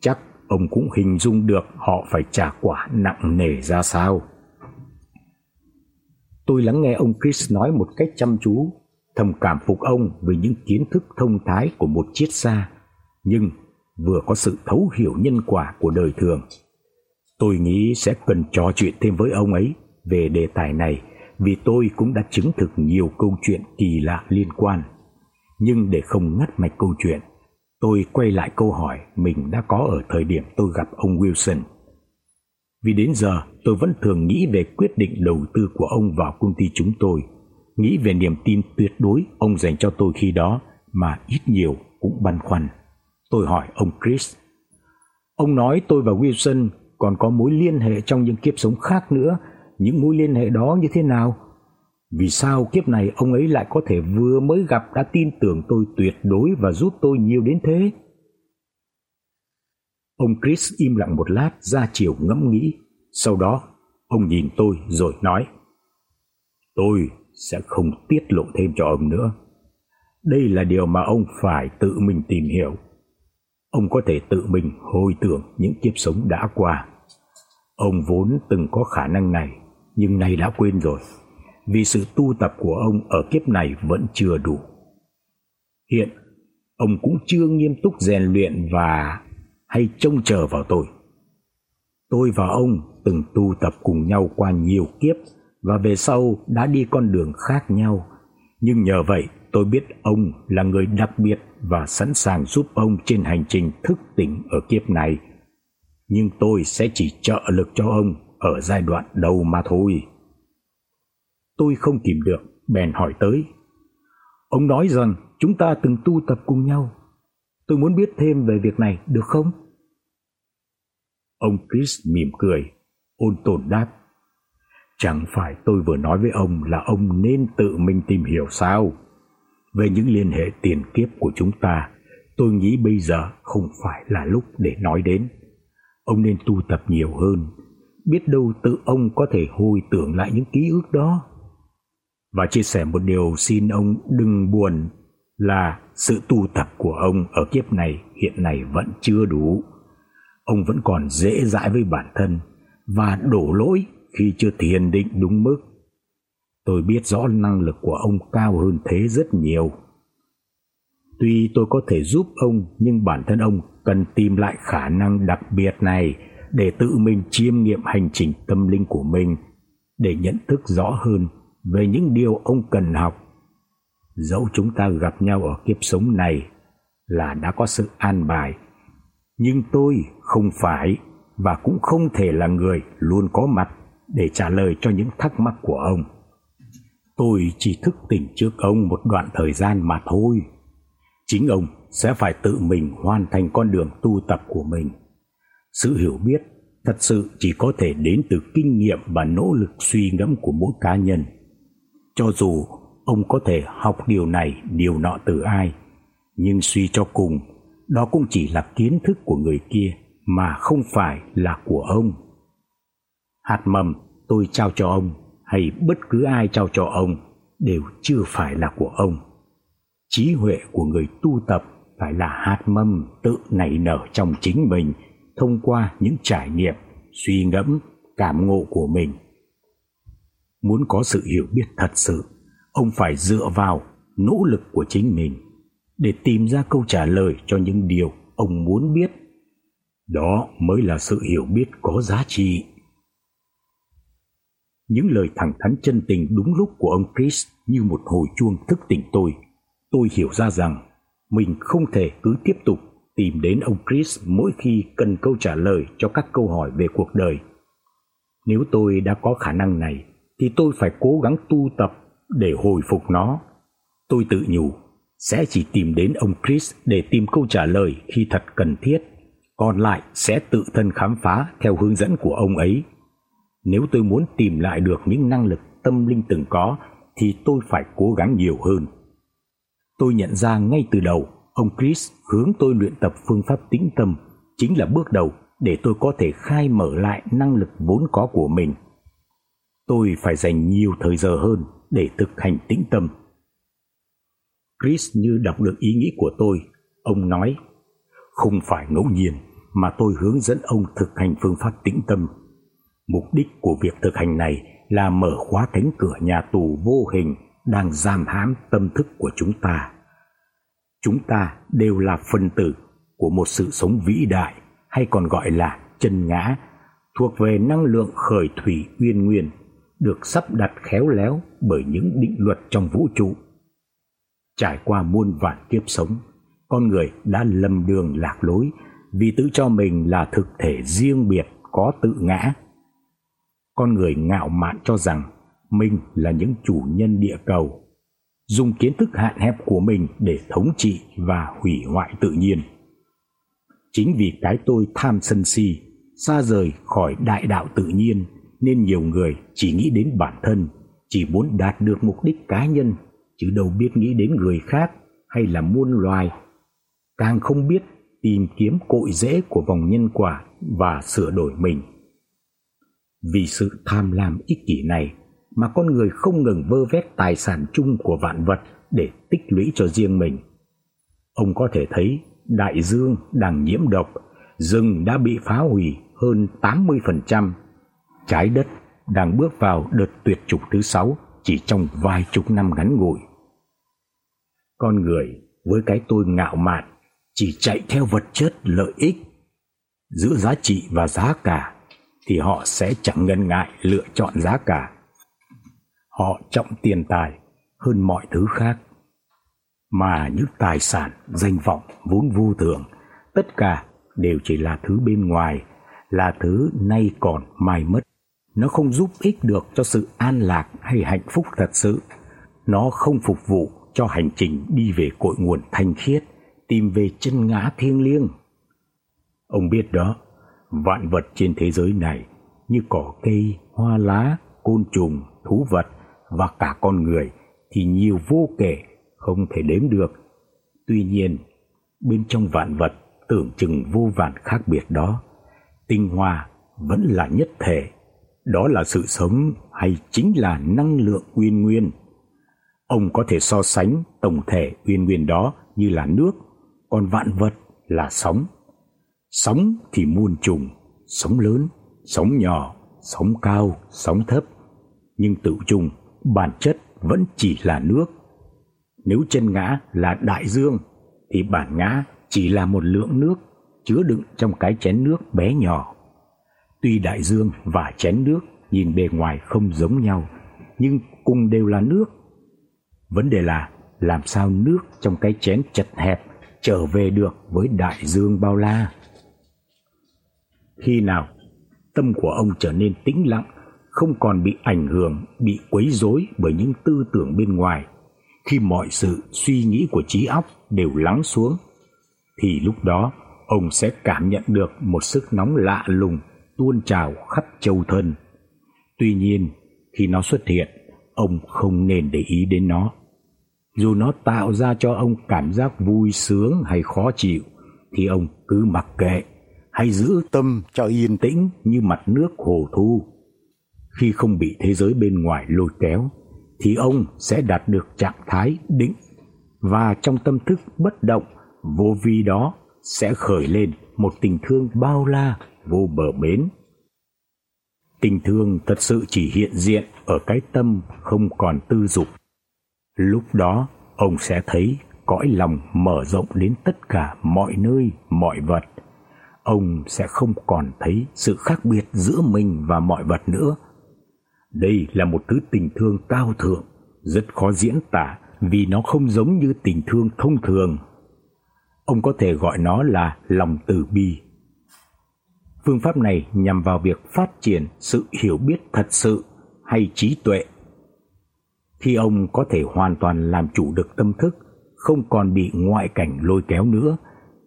chắc ông cũng hình dung được họ phải trả quả nặng nề ra sao. Tôi lắng nghe ông Chris nói một cách chăm chú, thầm cảm phục ông về những kiến thức thông thái của một triết gia, nhưng vừa có sự thấu hiểu nhân quả của đời thường. Tôi nghĩ sẽ cần trò chuyện thêm với ông ấy về đề tài này vì tôi cũng đã chứng thực nhiều câu chuyện kỳ lạ liên quan. Nhưng để không ngắt mạch câu chuyện, tôi quay lại câu hỏi mình đã có ở thời điểm tôi gặp ông Wilson. Vì đến giờ tôi vẫn thường nghĩ về quyết định đầu tư của ông vào công ty chúng tôi, nghĩ về niềm tin tuyệt đối ông dành cho tôi khi đó mà ít nhiều cũng băn khoăn. Tôi hỏi ông Chris. Ông nói tôi và Wilson còn có mối liên hệ trong những kiếp sống khác nữa những mối liên hệ đó như thế nào? Vì sao kiếp này ông ấy lại có thể vừa mới gặp đã tin tưởng tôi tuyệt đối và giúp tôi nhiều đến thế? Ông Chris im lặng một lát ra chiều ngẫm nghĩ, sau đó ông nhìn tôi rồi nói: "Tôi sẽ không tiết lộ thêm cho ông nữa. Đây là điều mà ông phải tự mình tìm hiểu. Ông có thể tự mình hồi tưởng những kiếp sống đã qua. Ông vốn từng có khả năng này nhưng nay đã quên rồi, vì sự tu tập của ông ở kiếp này vẫn chưa đủ. Hiện ông cũng chưa nghiêm túc rèn luyện và hay trông chờ vào tôi. Tôi và ông từng tu tập cùng nhau qua nhiều kiếp và về sau đã đi con đường khác nhau, nhưng nhờ vậy tôi biết ông là người đặc biệt và sẵn sàng giúp ông trên hành trình thức tỉnh ở kiếp này. Nhưng tôi sẽ chỉ trợ lực cho ông ở giai đoạn đầu mà thôi. Tôi không kìm được bèn hỏi tới. Ông nói rằng chúng ta từng tu tập cùng nhau. Tôi muốn biết thêm về việc này được không? Ông Chris mỉm cười, ôn tồn đáp. Chẳng phải tôi vừa nói với ông là ông nên tự mình tìm hiểu sao? Về những liên hệ tiền kiếp của chúng ta, tôi nghĩ bây giờ không phải là lúc để nói đến. Ông nên tu tập nhiều hơn, biết đâu tự ông có thể hồi tưởng lại những ký ức đó. Và chia sẻ một điều xin ông đừng buồn là sự tu tập của ông ở kiếp này hiện nay vẫn chưa đủ. Ông vẫn còn dễ dãi với bản thân và đổ lỗi khi chưa thiền định đúng mức. Tôi biết rõ năng lực của ông cao hơn thế rất nhiều. Tuy tôi có thể giúp ông nhưng bản thân ông cần tìm lại khả năng đặc biệt này để tự mình chiêm nghiệm hành trình tâm linh của mình để nhận thức rõ hơn về những điều ông cần học. Dẫu chúng ta gặp nhau ở kiếp sống này là đã có sự an bài, nhưng tôi không phải và cũng không thể là người luôn có mặt để trả lời cho những thắc mắc của ông. Tôi chỉ thức tỉnh trước ông một đoạn thời gian mà thôi. Chính ông sẽ phải tự mình hoàn thành con đường tu tập của mình. Sự hiểu biết thật sự chỉ có thể đến từ kinh nghiệm và nỗ lực suy ngẫm của mỗi cá nhân. Cho dù ông có thể học điều này, điều nọ từ ai, nhưng suy cho cùng, đó cũng chỉ là kiến thức của người kia mà không phải là của ông. Hạt mầm tôi trao cho ông hay bất cứ ai trao cho ông đều chưa phải là của ông. Trí huệ của người tu tập phải là hạt mầm tự nảy nở trong chính mình thông qua những trải nghiệm, suy ngẫm, cảm ngộ của mình. Muốn có sự hiểu biết thật sự, ông phải dựa vào nỗ lực của chính mình để tìm ra câu trả lời cho những điều ông muốn biết. Đó mới là sự hiểu biết có giá trị. Những lời thẳng thắn chân tình đúng lúc của ông Chris như một hồi chuông thức tỉnh tôi. Tôi hiểu ra rằng mình không thể cứ tiếp tục tìm đến ông Chris mỗi khi cần câu trả lời cho các câu hỏi về cuộc đời. Nếu tôi đã có khả năng này thì tôi phải cố gắng tu tập để hồi phục nó. Tôi tự nhủ sẽ chỉ tìm đến ông Chris để tìm câu trả lời khi thật cần thiết, còn lại sẽ tự thân khám phá theo hướng dẫn của ông ấy. Nếu tôi muốn tìm lại được những năng lực tâm linh từng có thì tôi phải cố gắng nhiều hơn. Tôi nhận ra ngay từ đầu, ông Chris hướng tôi luyện tập phương pháp tĩnh tâm chính là bước đầu để tôi có thể khai mở lại năng lực vốn có của mình. Tôi phải dành nhiều thời giờ hơn để thực hành tĩnh tâm. Chris như đọc được ý nghĩ của tôi, ông nói: "Không phải ngẫu nhiên mà tôi hướng dẫn ông thực hành phương pháp tĩnh tâm. Mục đích của việc thực hành này là mở khóa cánh cửa nhà tù vô hình đang giam hãm tâm thức của chúng ta. Chúng ta đều là phần tử của một sự sống vĩ đại hay còn gọi là chân ngã, thuộc về năng lượng khởi thủy uyên nguyên, được sắp đặt khéo léo bởi những định luật trong vũ trụ. Trải qua muôn vạn kiếp sống, con người đã lầm đường lạc lối vì tự cho mình là thực thể riêng biệt có tự ngã. Con người ngạo mạn cho rằng mình là những chủ nhân địa cầu, dùng kiến thức hạn hẹp của mình để thống trị và hủy hoại tự nhiên. Chính vì cái tôi tham sân si, xa rời khỏi đại đạo tự nhiên nên nhiều người chỉ nghĩ đến bản thân, chỉ muốn đạt được mục đích cá nhân chứ đâu biết nghĩ đến người khác hay là muôn loài. Càng không biết tìm kiếm cội rễ của vòng nhân quả và sửa đổi mình. Vì sự tham lam ích kỷ này mà con người không ngừng vơ vét tài sản chung của vạn vật để tích lũy cho riêng mình. Ông có thể thấy đại dương đang nhiễm độc, rừng đã bị phá hủy hơn 80%, trái đất đang bước vào đợt tuyệt chủng thứ sáu chỉ trong vài chục năm ngắn ngủi. Con người với cái tôi ngạo mạn chỉ chạy theo vật chất lợi ích giữa giá trị và giá cả thì họ sẽ chẳng ngần ngại lựa chọn giá cả. Họ trọng tiền tài hơn mọi thứ khác. Mà những tài sản, danh vọng vốn vô thường, tất cả đều chỉ là thứ bên ngoài, là thứ nay còn mai mất. Nó không giúp ích được cho sự an lạc hay hạnh phúc thật sự. nó không phục vụ cho hành trình đi về cội nguồn thanh khiết, tìm về chân ngã thiêng liêng. Ông biết đó, vạn vật trên thế giới này như cỏ cây, hoa lá, côn trùng, thú vật và cả con người thì nhiều vô kể, không thể đếm được. Tuy nhiên, bên trong vạn vật tưởng chừng vô vàn khác biệt đó, tinh hoa vẫn là nhất thể. Đó là sự sống hay chính là năng lượng uyên nguyên. Ông có thể so sánh tổng thể uyên nguyên đó như là nước, còn vạn vật là sóng. Sóng thì muôn trùng, sóng lớn, sóng nhỏ, sóng cao, sóng thấp, nhưng tự chung bản chất vẫn chỉ là nước. Nếu chân ngã là đại dương thì bản ngã chỉ là một lượng nước chứa đựng trong cái chén nước bé nhỏ. Tuy đại dương và chén nước nhìn bề ngoài không giống nhau, nhưng cùng đều là nước. Vấn đề là làm sao nước trong cái chén chật hẹp trở về được với đại dương bao la. Khi nào tâm của ông trở nên tĩnh lặng, không còn bị ảnh hưởng, bị quấy rối bởi những tư tưởng bên ngoài, khi mọi sự suy nghĩ của trí óc đều lắng xuống, thì lúc đó ông sẽ cảm nhận được một sức nóng lạ lùng tuôn trào khắp châu thân. Tuy nhiên, khi nó xuất hiện, ông không nên để ý đến nó. Dù nó tạo ra cho ông cảm giác vui sướng hay khó chịu thì ông cứ mặc kệ hay giữ tâm cho yên tĩnh như mặt nước hồ thu. Khi không bị thế giới bên ngoài lôi kéo thì ông sẽ đạt được trạng thái định và trong tâm thức bất động vô vi đó sẽ khởi lên một tình thương bao la vô bờ bến. Tình thương thật sự chỉ hiện diện ở cái tâm không còn tư dục. Lúc đó ông sẽ thấy cõi lòng mở rộng đến tất cả mọi nơi, mọi vật ông sẽ không còn thấy sự khác biệt giữa mình và mọi vật nữa. Đây là một thứ tình thương cao thượng, rất khó diễn tả vì nó không giống như tình thương thông thường. Ông có thể gọi nó là lòng từ bi. Phương pháp này nhằm vào việc phát triển sự hiểu biết thật sự hay trí tuệ. Khi ông có thể hoàn toàn làm chủ được tâm thức, không còn bị ngoại cảnh lôi kéo nữa,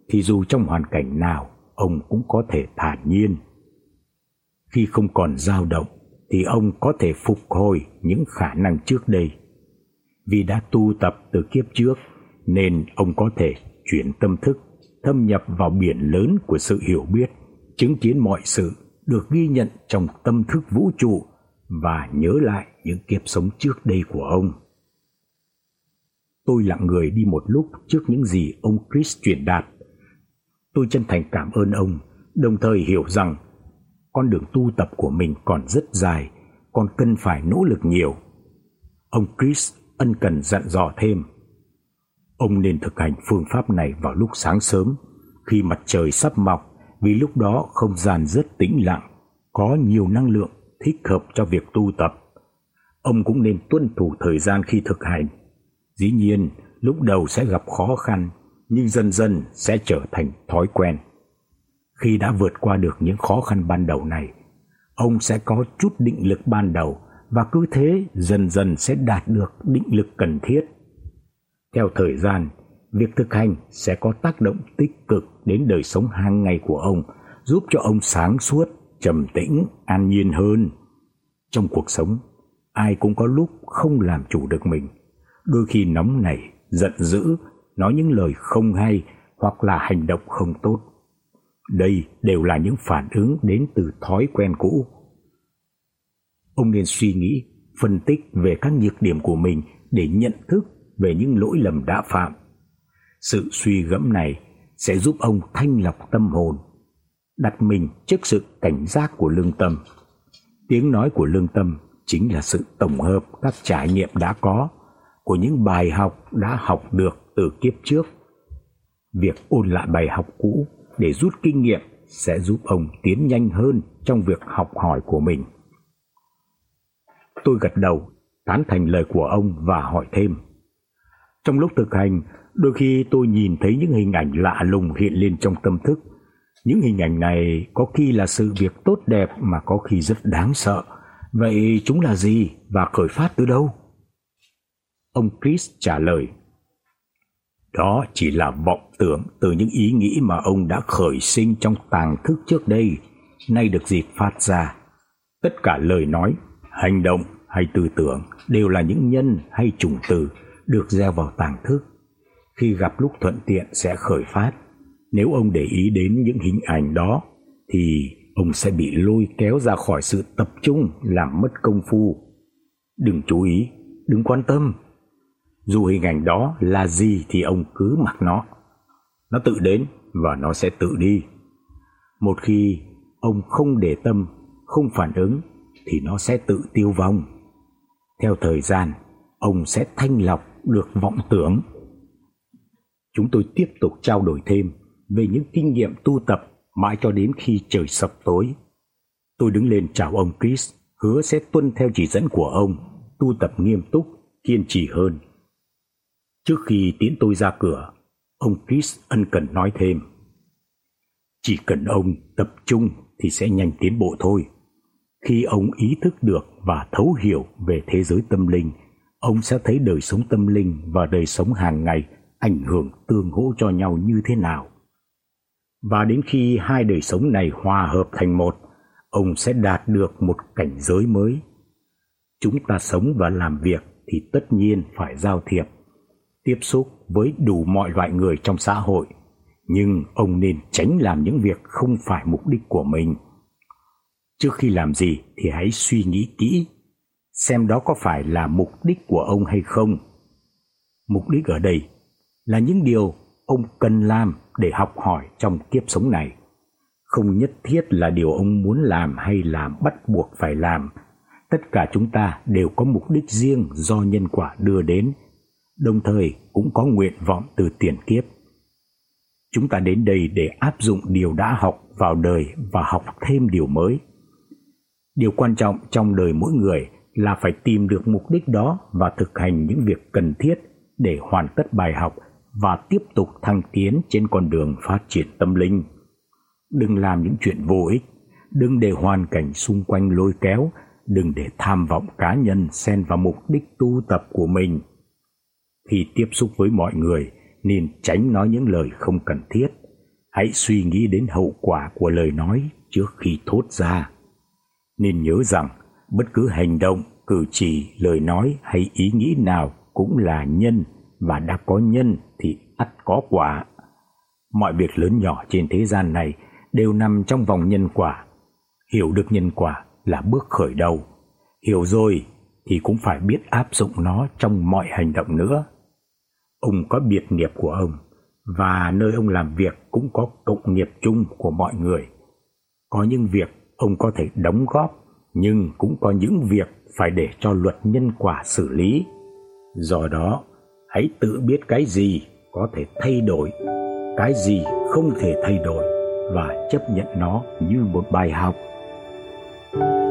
thì dù trong hoàn cảnh nào ông cũng có thể thản nhiên. Khi không còn dao động thì ông có thể phục hồi những khả năng trước đây. Vì đã tu tập từ kiếp trước nên ông có thể chuyển tâm thức thâm nhập vào biển lớn của sự hiểu biết, chứng kiến mọi sự được ghi nhận trong tâm thức vũ trụ và nhớ lại những kiếp sống trước đây của ông. Tôi lặng người đi một lúc trước những gì ông Chris truyền đạt Tôi chân thành cảm ơn ông, đồng thời hiểu rằng con đường tu tập của mình còn rất dài, còn cần phải nỗ lực nhiều. Ông Chris ân cần dặn dò thêm. Ông nên thực hành phương pháp này vào lúc sáng sớm, khi mặt trời sắp mọc, vì lúc đó không gian rất tĩnh lặng, có nhiều năng lượng thích hợp cho việc tu tập. Ông cũng nên tuân thủ thời gian khi thực hành. Dĩ nhiên, lúc đầu sẽ gặp khó khăn, nhưng dần dần sẽ trở thành thói quen. Khi đã vượt qua được những khó khăn ban đầu này, ông sẽ có chút định lực ban đầu và cứ thế dần dần sẽ đạt được định lực cần thiết. Theo thời gian, việc thực hành sẽ có tác động tích cực đến đời sống hàng ngày của ông, giúp cho ông sáng suốt, trầm tĩnh, an nhiên hơn. Trong cuộc sống, ai cũng có lúc không làm chủ được mình, đôi khi nóng nảy, giận dữ nói những lời không hay hoặc là hành động không tốt. Đây đều là những phản ứng đến từ thói quen cũ. Ông nên suy nghĩ, phân tích về các nhược điểm của mình để nhận thức về những lỗi lầm đã phạm. Sự suy gẫm này sẽ giúp ông thanh lọc tâm hồn, đặt mình trước sự cảnh giác của lương tâm. Tiếng nói của lương tâm chính là sự tổng hợp các trải nghiệm đã có, của những bài học đã học được từ kiếp trước. Việc ôn lại bài học cũ để rút kinh nghiệm sẽ giúp ông tiến nhanh hơn trong việc học hỏi của mình. Tôi gật đầu, tán thành lời của ông và hỏi thêm. Trong lúc thực hành, đôi khi tôi nhìn thấy những hình ảnh lạ lùng hiện lên trong tâm thức. Những hình ảnh này có khi là sự việc tốt đẹp mà có khi rất đáng sợ. Vậy chúng là gì và khởi phát từ đâu? Ông Chris trả lời. Đó chỉ là vọng tưởng từ những ý nghĩ mà ông đã khởi sinh trong tàng thức trước đây, nay được dịp phát ra. Tất cả lời nói, hành động hay tư tưởng đều là những nhân hay chủng từ được gieo vào tàng thức. Khi gặp lúc thuận tiện sẽ khởi phát. Nếu ông để ý đến những hình ảnh đó thì ông sẽ bị lôi kéo ra khỏi sự tập trung làm mất công phu. Đừng chú ý, đừng quan tâm. Dù hình ảnh đó là gì thì ông cứ mặc nó. Nó tự đến và nó sẽ tự đi. Một khi ông không để tâm, không phản ứng thì nó sẽ tự tiêu vong. Theo thời gian, ông sẽ thanh lọc được vọng tưởng. Chúng tôi tiếp tục trao đổi thêm về những kinh nghiệm tu tập mãi cho đến khi trời sập tối. Tôi đứng lên chào ông Chris, hứa sẽ tuân theo chỉ dẫn của ông, tu tập nghiêm túc, kiên trì hơn. Trước khi tiễn tôi ra cửa, ông Chris ân cần nói thêm: "Chỉ cần ông tập trung thì sẽ nhanh tiến bộ thôi. Khi ông ý thức được và thấu hiểu về thế giới tâm linh, ông sẽ thấy đời sống tâm linh và đời sống hàng ngày ảnh hưởng tương hỗ cho nhau như thế nào. Và đến khi hai đời sống này hòa hợp thành một, ông sẽ đạt được một cảnh giới mới. Chúng ta sống và làm việc thì tất nhiên phải giao thiệp, tiếp xúc với đủ mọi loại người trong xã hội, nhưng ông nên tránh làm những việc không phải mục đích của mình. Trước khi làm gì thì hãy suy nghĩ kỹ xem đó có phải là mục đích của ông hay không. Mục đích ở đây là những điều ông cần làm để học hỏi trong kiếp sống này, không nhất thiết là điều ông muốn làm hay là bắt buộc phải làm. Tất cả chúng ta đều có mục đích riêng do nhân quả đưa đến, đồng thời cũng có nguyện vọng từ tiền kiếp. Chúng ta đến đây để áp dụng điều đã học vào đời và học thêm điều mới. Điều quan trọng trong đời mỗi người là phải tìm được mục đích đó và thực hành những việc cần thiết để hoàn tất bài học và tiếp tục thăng tiến trên con đường phát triển tâm linh. Đừng làm những chuyện vô ích, đừng để hoàn cảnh xung quanh lôi kéo, đừng để tham vọng cá nhân xen vào mục đích tu tập của mình. Khi tiếp xúc với mọi người, nên tránh nói những lời không cần thiết. Hãy suy nghĩ đến hậu quả của lời nói trước khi thốt ra. Nên nhớ rằng bất cứ hành động, cử chỉ, lời nói hay ý nghĩ nào cũng là nhân và đã có nhân thì ắt có quả. Mọi việc lớn nhỏ trên thế gian này đều nằm trong vòng nhân quả. Hiểu được nhân quả là bước khởi đầu. Hiểu rồi thì cũng phải biết áp dụng nó trong mọi hành động nữa. Ông có biệt nghiệp của ông và nơi ông làm việc cũng có cộng nghiệp chung của mọi người. Có những việc ông có thể đóng góp nhưng cũng có những việc phải để cho luật nhân quả xử lý. Do đó, hãy tự biết cái gì có thể thay đổi, cái gì không thể thay đổi và chấp nhận nó như một bài học. tôi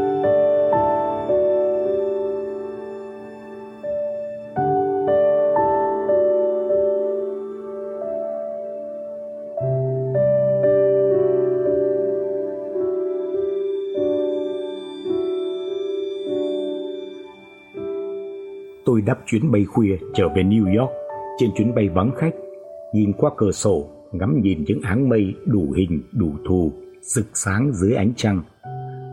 đáp chuyến bay khuya trở về New York trên chuyến bay vắng khách, nhìn qua cửa sổ, ngắm nhìn những áng mây đủ hình, đủ thù, rực sáng dưới ánh trăng,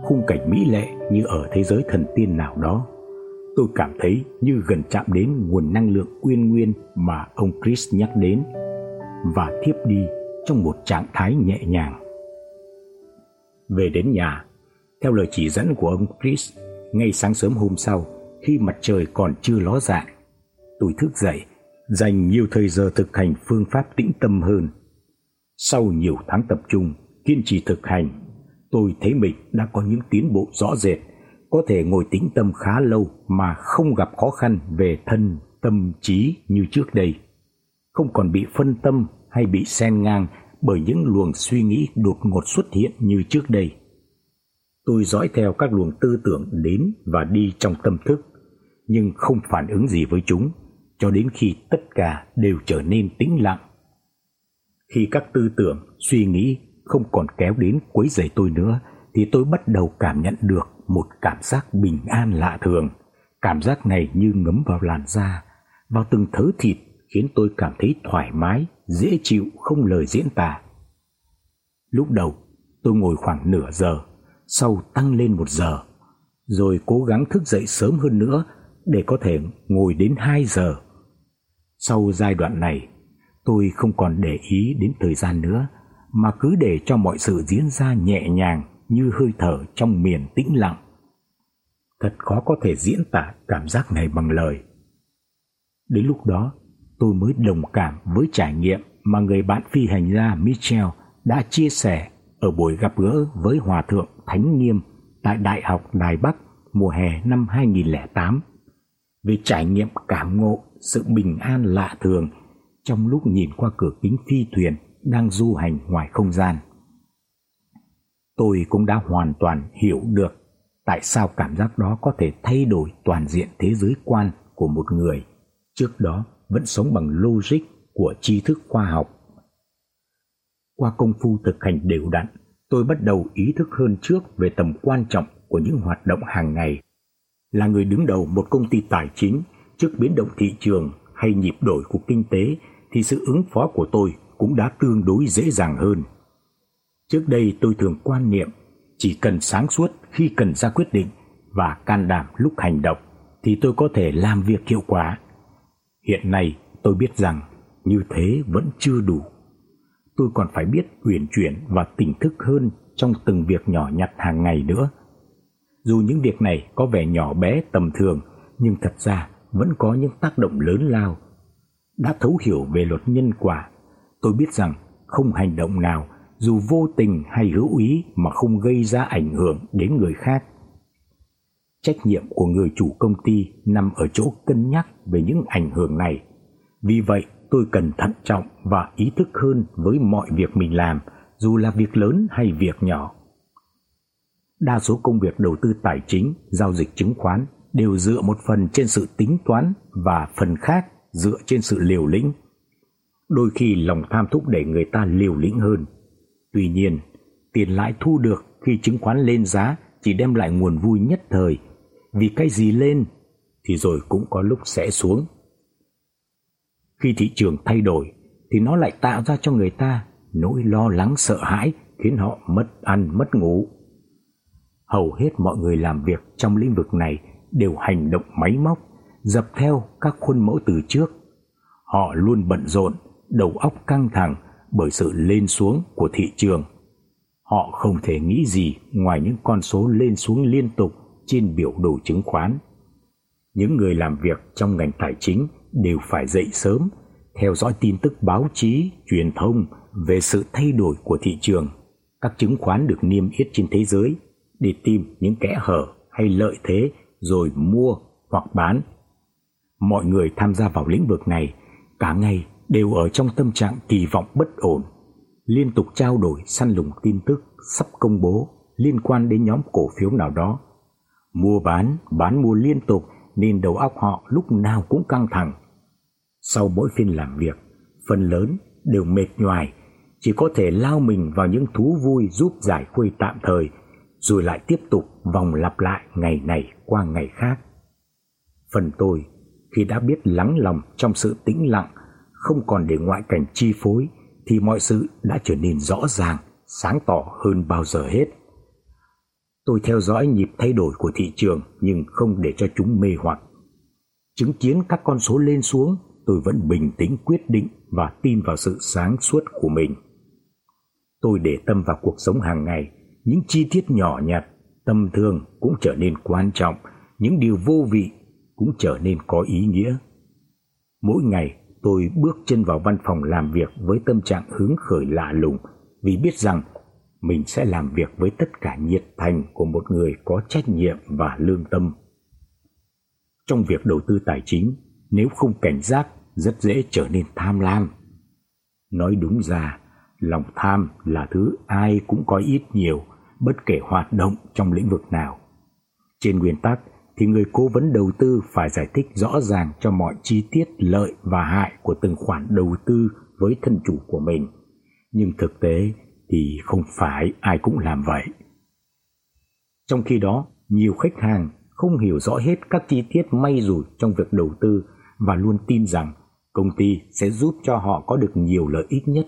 khung cảnh mỹ lệ như ở thế giới thần tiên nào đó. Tôi cảm thấy như gần chạm đến nguồn năng lượng uyên nguyên mà ông Chris nhắc đến và thiếp đi trong một trạng thái nhẹ nhàng. Về đến nhà, theo lời chỉ dẫn của ông Chris, ngay sáng sớm hôm sau, khi mặt trời còn chưa ló dạng. Tôi thức dậy, dành nhiều thời giờ thực hành phương pháp tĩnh tâm hơn. Sau nhiều tháng tập trung, kiên trì thực hành, tôi thấy mình đã có những tiến bộ rõ rệt, có thể ngồi tĩnh tâm khá lâu mà không gặp khó khăn về thân, tâm trí như trước đây. Không còn bị phân tâm hay bị xen ngang bởi những luồng suy nghĩ đột ngột xuất hiện như trước đây. Tôi dõi theo các luồng tư tưởng đến và đi trong tâm thức, nhưng không phản ứng gì với chúng cho đến khi tất cả đều trở nên tĩnh lặng. Khi các tư tưởng, suy nghĩ không còn kéo đến quấy rầy tôi nữa thì tôi bắt đầu cảm nhận được một cảm giác bình an lạ thường. Cảm giác này như ngấm vào làn da, vào từng thớ thịt khiến tôi cảm thấy thoải mái, dễ chịu không lời diễn tả. Lúc đầu, tôi ngồi khoảng nửa giờ, sau tăng lên một giờ, rồi cố gắng thức dậy sớm hơn nữa để có thể ngồi đến 2 giờ. Sau giai đoạn này, tôi không còn để ý đến thời gian nữa mà cứ để cho mọi sự diễn ra nhẹ nhàng như hơi thở trong miền tĩnh lặng. Thật khó có thể diễn tả cảm giác này bằng lời. Đến lúc đó, tôi mới đồng cảm với trải nghiệm mà người bạn phi hành gia Michel đã chia sẻ ở buổi gặp gỡ với Hòa thượng Thánh Nghiêm tại Đại học Đài Bắc mùa hè năm 2008 về trải nghiệm cảm ngộ sự bình an lạ thường trong lúc nhìn qua cửa kính phi thuyền đang du hành ngoài không gian. Tôi cũng đã hoàn toàn hiểu được tại sao cảm giác đó có thể thay đổi toàn diện thế giới quan của một người trước đó vẫn sống bằng logic của tri thức khoa học. Qua công phu thực hành đều đặn, tôi bắt đầu ý thức hơn trước về tầm quan trọng của những hoạt động hàng ngày. Là người đứng đầu một công ty tài chính, trước biến động thị trường hay nhịp đổi của kinh tế thì sự ứng phó của tôi cũng đã tương đối dễ dàng hơn. Trước đây tôi thường quan niệm chỉ cần sáng suốt khi cần ra quyết định và can đảm lúc hành động thì tôi có thể làm việc hiệu quả. Hiện nay tôi biết rằng như thế vẫn chưa đủ. Tôi còn phải biết uyển chuyển và tỉnh thức hơn trong từng việc nhỏ nhặt hàng ngày nữa. Dù những việc này có vẻ nhỏ bé tầm thường, nhưng thật ra vẫn có những tác động lớn lao. Đã thấu hiểu về luật nhân quả, tôi biết rằng không hành động nào dù vô tình hay hữu ý mà không gây ra ảnh hưởng đến người khác. Trách nhiệm của người chủ công ty nằm ở chỗ cân nhắc về những ảnh hưởng này. Vì vậy, tôi cần thận trọng và ý thức hơn với mọi việc mình làm, dù là việc lớn hay việc nhỏ. Đa số công việc đầu tư tài chính, giao dịch chứng khoán đều dựa một phần trên sự tính toán và phần khác dựa trên sự liều lĩnh. Đôi khi lòng tham thúc đẩy người ta liều lĩnh hơn. Tuy nhiên, tiền lãi thu được khi chứng khoán lên giá chỉ đem lại nguồn vui nhất thời, vì cái gì lên thì rồi cũng có lúc sẽ xuống. Khi thị trường thay đổi thì nó lại tạo ra cho người ta nỗi lo lắng sợ hãi khiến họ mất ăn mất ngủ. Hầu hết mọi người làm việc trong lĩnh vực này đều hành động máy móc, dập theo các khuôn mẫu từ trước. Họ luôn bận rộn, đầu óc căng thẳng bởi sự lên xuống của thị trường. Họ không thể nghĩ gì ngoài những con số lên xuống liên tục trên biểu đồ chứng khoán. Những người làm việc trong ngành tài chính đều phải dậy sớm, theo dõi tin tức báo chí, truyền thông về sự thay đổi của thị trường, các chứng khoán được niêm yết trên thế giới để tìm những kẽ hở hay lợi thế rồi mua hoặc bán. Mọi người tham gia vào lĩnh vực này cả ngày đều ở trong tâm trạng kỳ vọng bất ổn, liên tục trao đổi săn lùng tin tức sắp công bố liên quan đến nhóm cổ phiếu nào đó. Mua bán, bán mua liên tục nên đầu óc họ lúc nào cũng căng thẳng. Sau mỗi phiên làm việc, phần lớn đều mệt nhoài, chỉ có thể lao mình vào những thú vui giúp giải khuây tạm thời, rồi lại tiếp tục vòng lặp lại ngày này qua ngày khác. Phần tôi khi đã biết lắng lòng trong sự tĩnh lặng không còn để ngoại cảnh chi phối thì mọi sự đã trở nên rõ ràng, sáng tỏ hơn bao giờ hết. Tôi theo dõi nhịp thay đổi của thị trường nhưng không để cho chúng mê hoặc. Chứng kiến các con số lên xuống, tôi vẫn bình tĩnh quyết định và tin vào sự sáng suốt của mình. Tôi để tâm vào cuộc sống hàng ngày, những chi tiết nhỏ nhặt, tâm thương cũng trở nên quan trọng, những điều vô vị cũng trở nên có ý nghĩa. Mỗi ngày tôi bước chân vào văn phòng làm việc với tâm trạng hứng khởi lạ lùng vì biết rằng mình sẽ làm việc với tất cả nhiệt thành của một người có trách nhiệm và lương tâm. Trong việc đầu tư tài chính, nếu không cảnh giác rất dễ trở nên tham lam. Nói đúng ra, lòng tham là thứ ai cũng có ít nhiều, bất kể hoạt động trong lĩnh vực nào. Trên nguyên tắc, thì người cố vấn đầu tư phải giải thích rõ ràng cho mọi chi tiết lợi và hại của từng khoản đầu tư với thân chủ của mình. Nhưng thực tế thì không phải ai cũng làm vậy. Trong khi đó, nhiều khách hàng không hiểu rõ hết các chi tiết may rủi trong việc đầu tư và luôn tin rằng công ty sẽ giúp cho họ có được nhiều lợi ích nhất.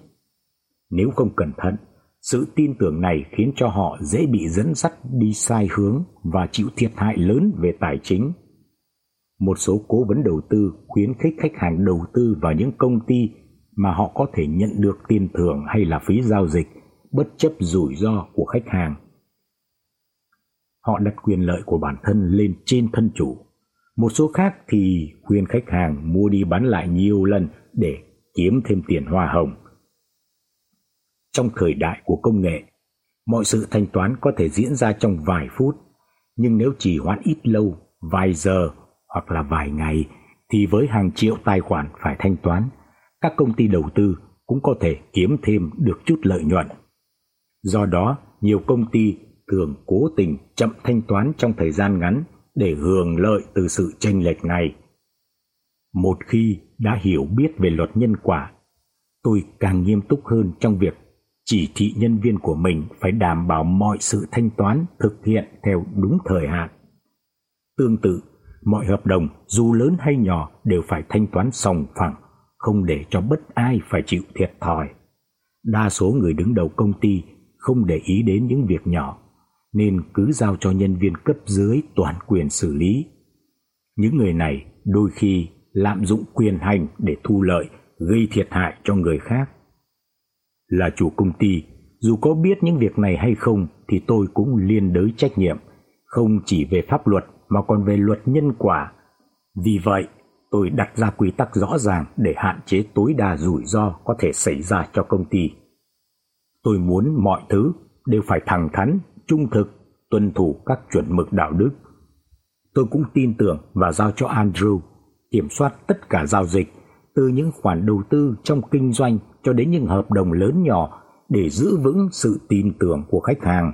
Nếu không cẩn thận, sự tin tưởng này khiến cho họ dễ bị dẫn dắt đi sai hướng và chịu thiệt hại lớn về tài chính. Một số cố vấn đầu tư khuyến khích khách hàng đầu tư vào những công ty mà họ có thể nhận được tiền thưởng hay là phí giao dịch bất chấp rủi ro của khách hàng. Họ đặt quyền lợi của bản thân lên trên thân chủ. Một số khác thì khuyên khách hàng mua đi bán lại nhiều lần để kiếm thêm tiền hoa hồng. Trong thời đại của công nghệ, mọi sự thanh toán có thể diễn ra trong vài phút, nhưng nếu chỉ hoãn ít lâu, vài giờ hoặc là vài ngày thì với hàng triệu tài khoản phải thanh toán, các công ty đầu tư cũng có thể kiếm thêm được chút lợi nhuận. Do đó, nhiều công ty thường cố tình chậm thanh toán trong thời gian ngắn để hưởng lợi từ sự chênh lệch này. Một khi đã hiểu biết về luật nhân quả, tôi càng nghiêm túc hơn trong việc chỉ thị nhân viên của mình phải đảm bảo mọi sự thanh toán thực hiện theo đúng thời hạn. Tương tự, mọi hợp đồng dù lớn hay nhỏ đều phải thanh toán sòng phẳng, không để cho bất ai phải chịu thiệt thòi. Đa số người đứng đầu công ty không để ý đến những việc nhỏ nên cứ giao cho nhân viên cấp dưới toàn quyền xử lý. Những người này đôi khi lạm dụng quyền hành để thu lợi, gây thiệt hại cho người khác. Là chủ công ty, dù có biết những việc này hay không thì tôi cũng liên đới trách nhiệm, không chỉ về pháp luật mà còn về luật nhân quả. Vì vậy, tôi đặt ra quy tắc rõ ràng để hạn chế tối đa rủi ro có thể xảy ra cho công ty. Tôi muốn mọi thứ đều phải thẳng thắn, trung thực, tuân thủ các chuẩn mực đạo đức. Tôi cũng tin tưởng và giao cho Andrew kiểm soát tất cả giao dịch từ những khoản đầu tư trong kinh doanh cho đến những hợp đồng lớn nhỏ để giữ vững sự tin tưởng của khách hàng.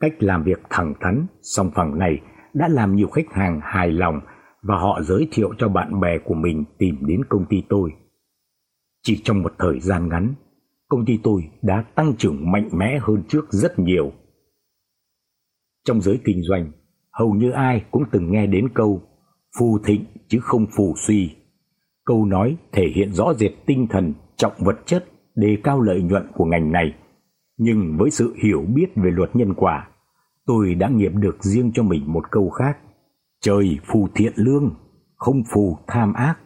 Cách làm việc thẳng thắn, song phẳng này đã làm nhiều khách hàng hài lòng và họ giới thiệu cho bạn bè của mình tìm đến công ty tôi. Chỉ trong một thời gian ngắn, công ty tôi đã tăng trưởng mạnh mẽ hơn trước rất nhiều. Trong giới kinh doanh, hầu như ai cũng từng nghe đến câu phù thịnh chứ không phù suy. Câu nói thể hiện rõ rệt tinh thần trọng vật chất đề cao lợi nhuận của ngành này. Nhưng với sự hiểu biết về luật nhân quả, tôi đã nghiệp được riêng cho mình một câu khác. Trời phù thiện lương, không phù tham ác.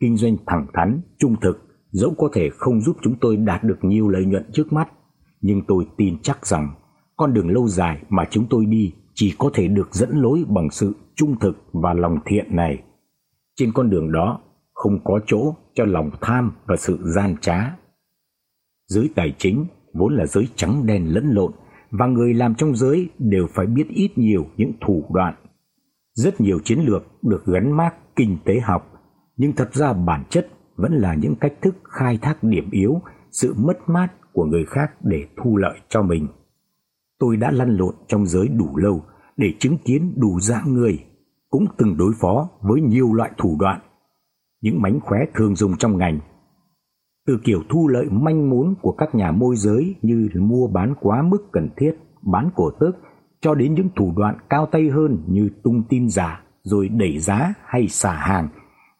Kinh doanh thẳng thắn, trung thực dẫu có thể không giúp chúng tôi đạt được nhiều lợi nhuận trước mắt, nhưng tôi tin chắc rằng con đường lâu dài mà chúng tôi đi chỉ có thể được dẫn lối bằng sự trung thực và lòng thiện này. Trên con đường đó không có chỗ cho lòng tham và sự gian trá. Giới tài chính vốn là giới trắng đen lẫn lộn và người làm trong giới đều phải biết ít nhiều những thủ đoạn. Rất nhiều chiến lược được gắn mác kinh tế học, nhưng thật ra bản chất vẫn là những cách thức khai thác điểm yếu, sự mất mát của người khác để thu lợi cho mình. Tôi đã lăn lộn trong giới đủ lâu để chứng kiến đủ dạng người, cũng từng đối phó với nhiều loại thủ đoạn, những mánh khóe thường dùng trong ngành. Từ kiểu thu lợi manh mún của các nhà môi giới như mua bán quá mức cần thiết, bán cổ tức cho đến những thủ đoạn cao tay hơn như tung tin giả rồi đẩy giá hay xả hàng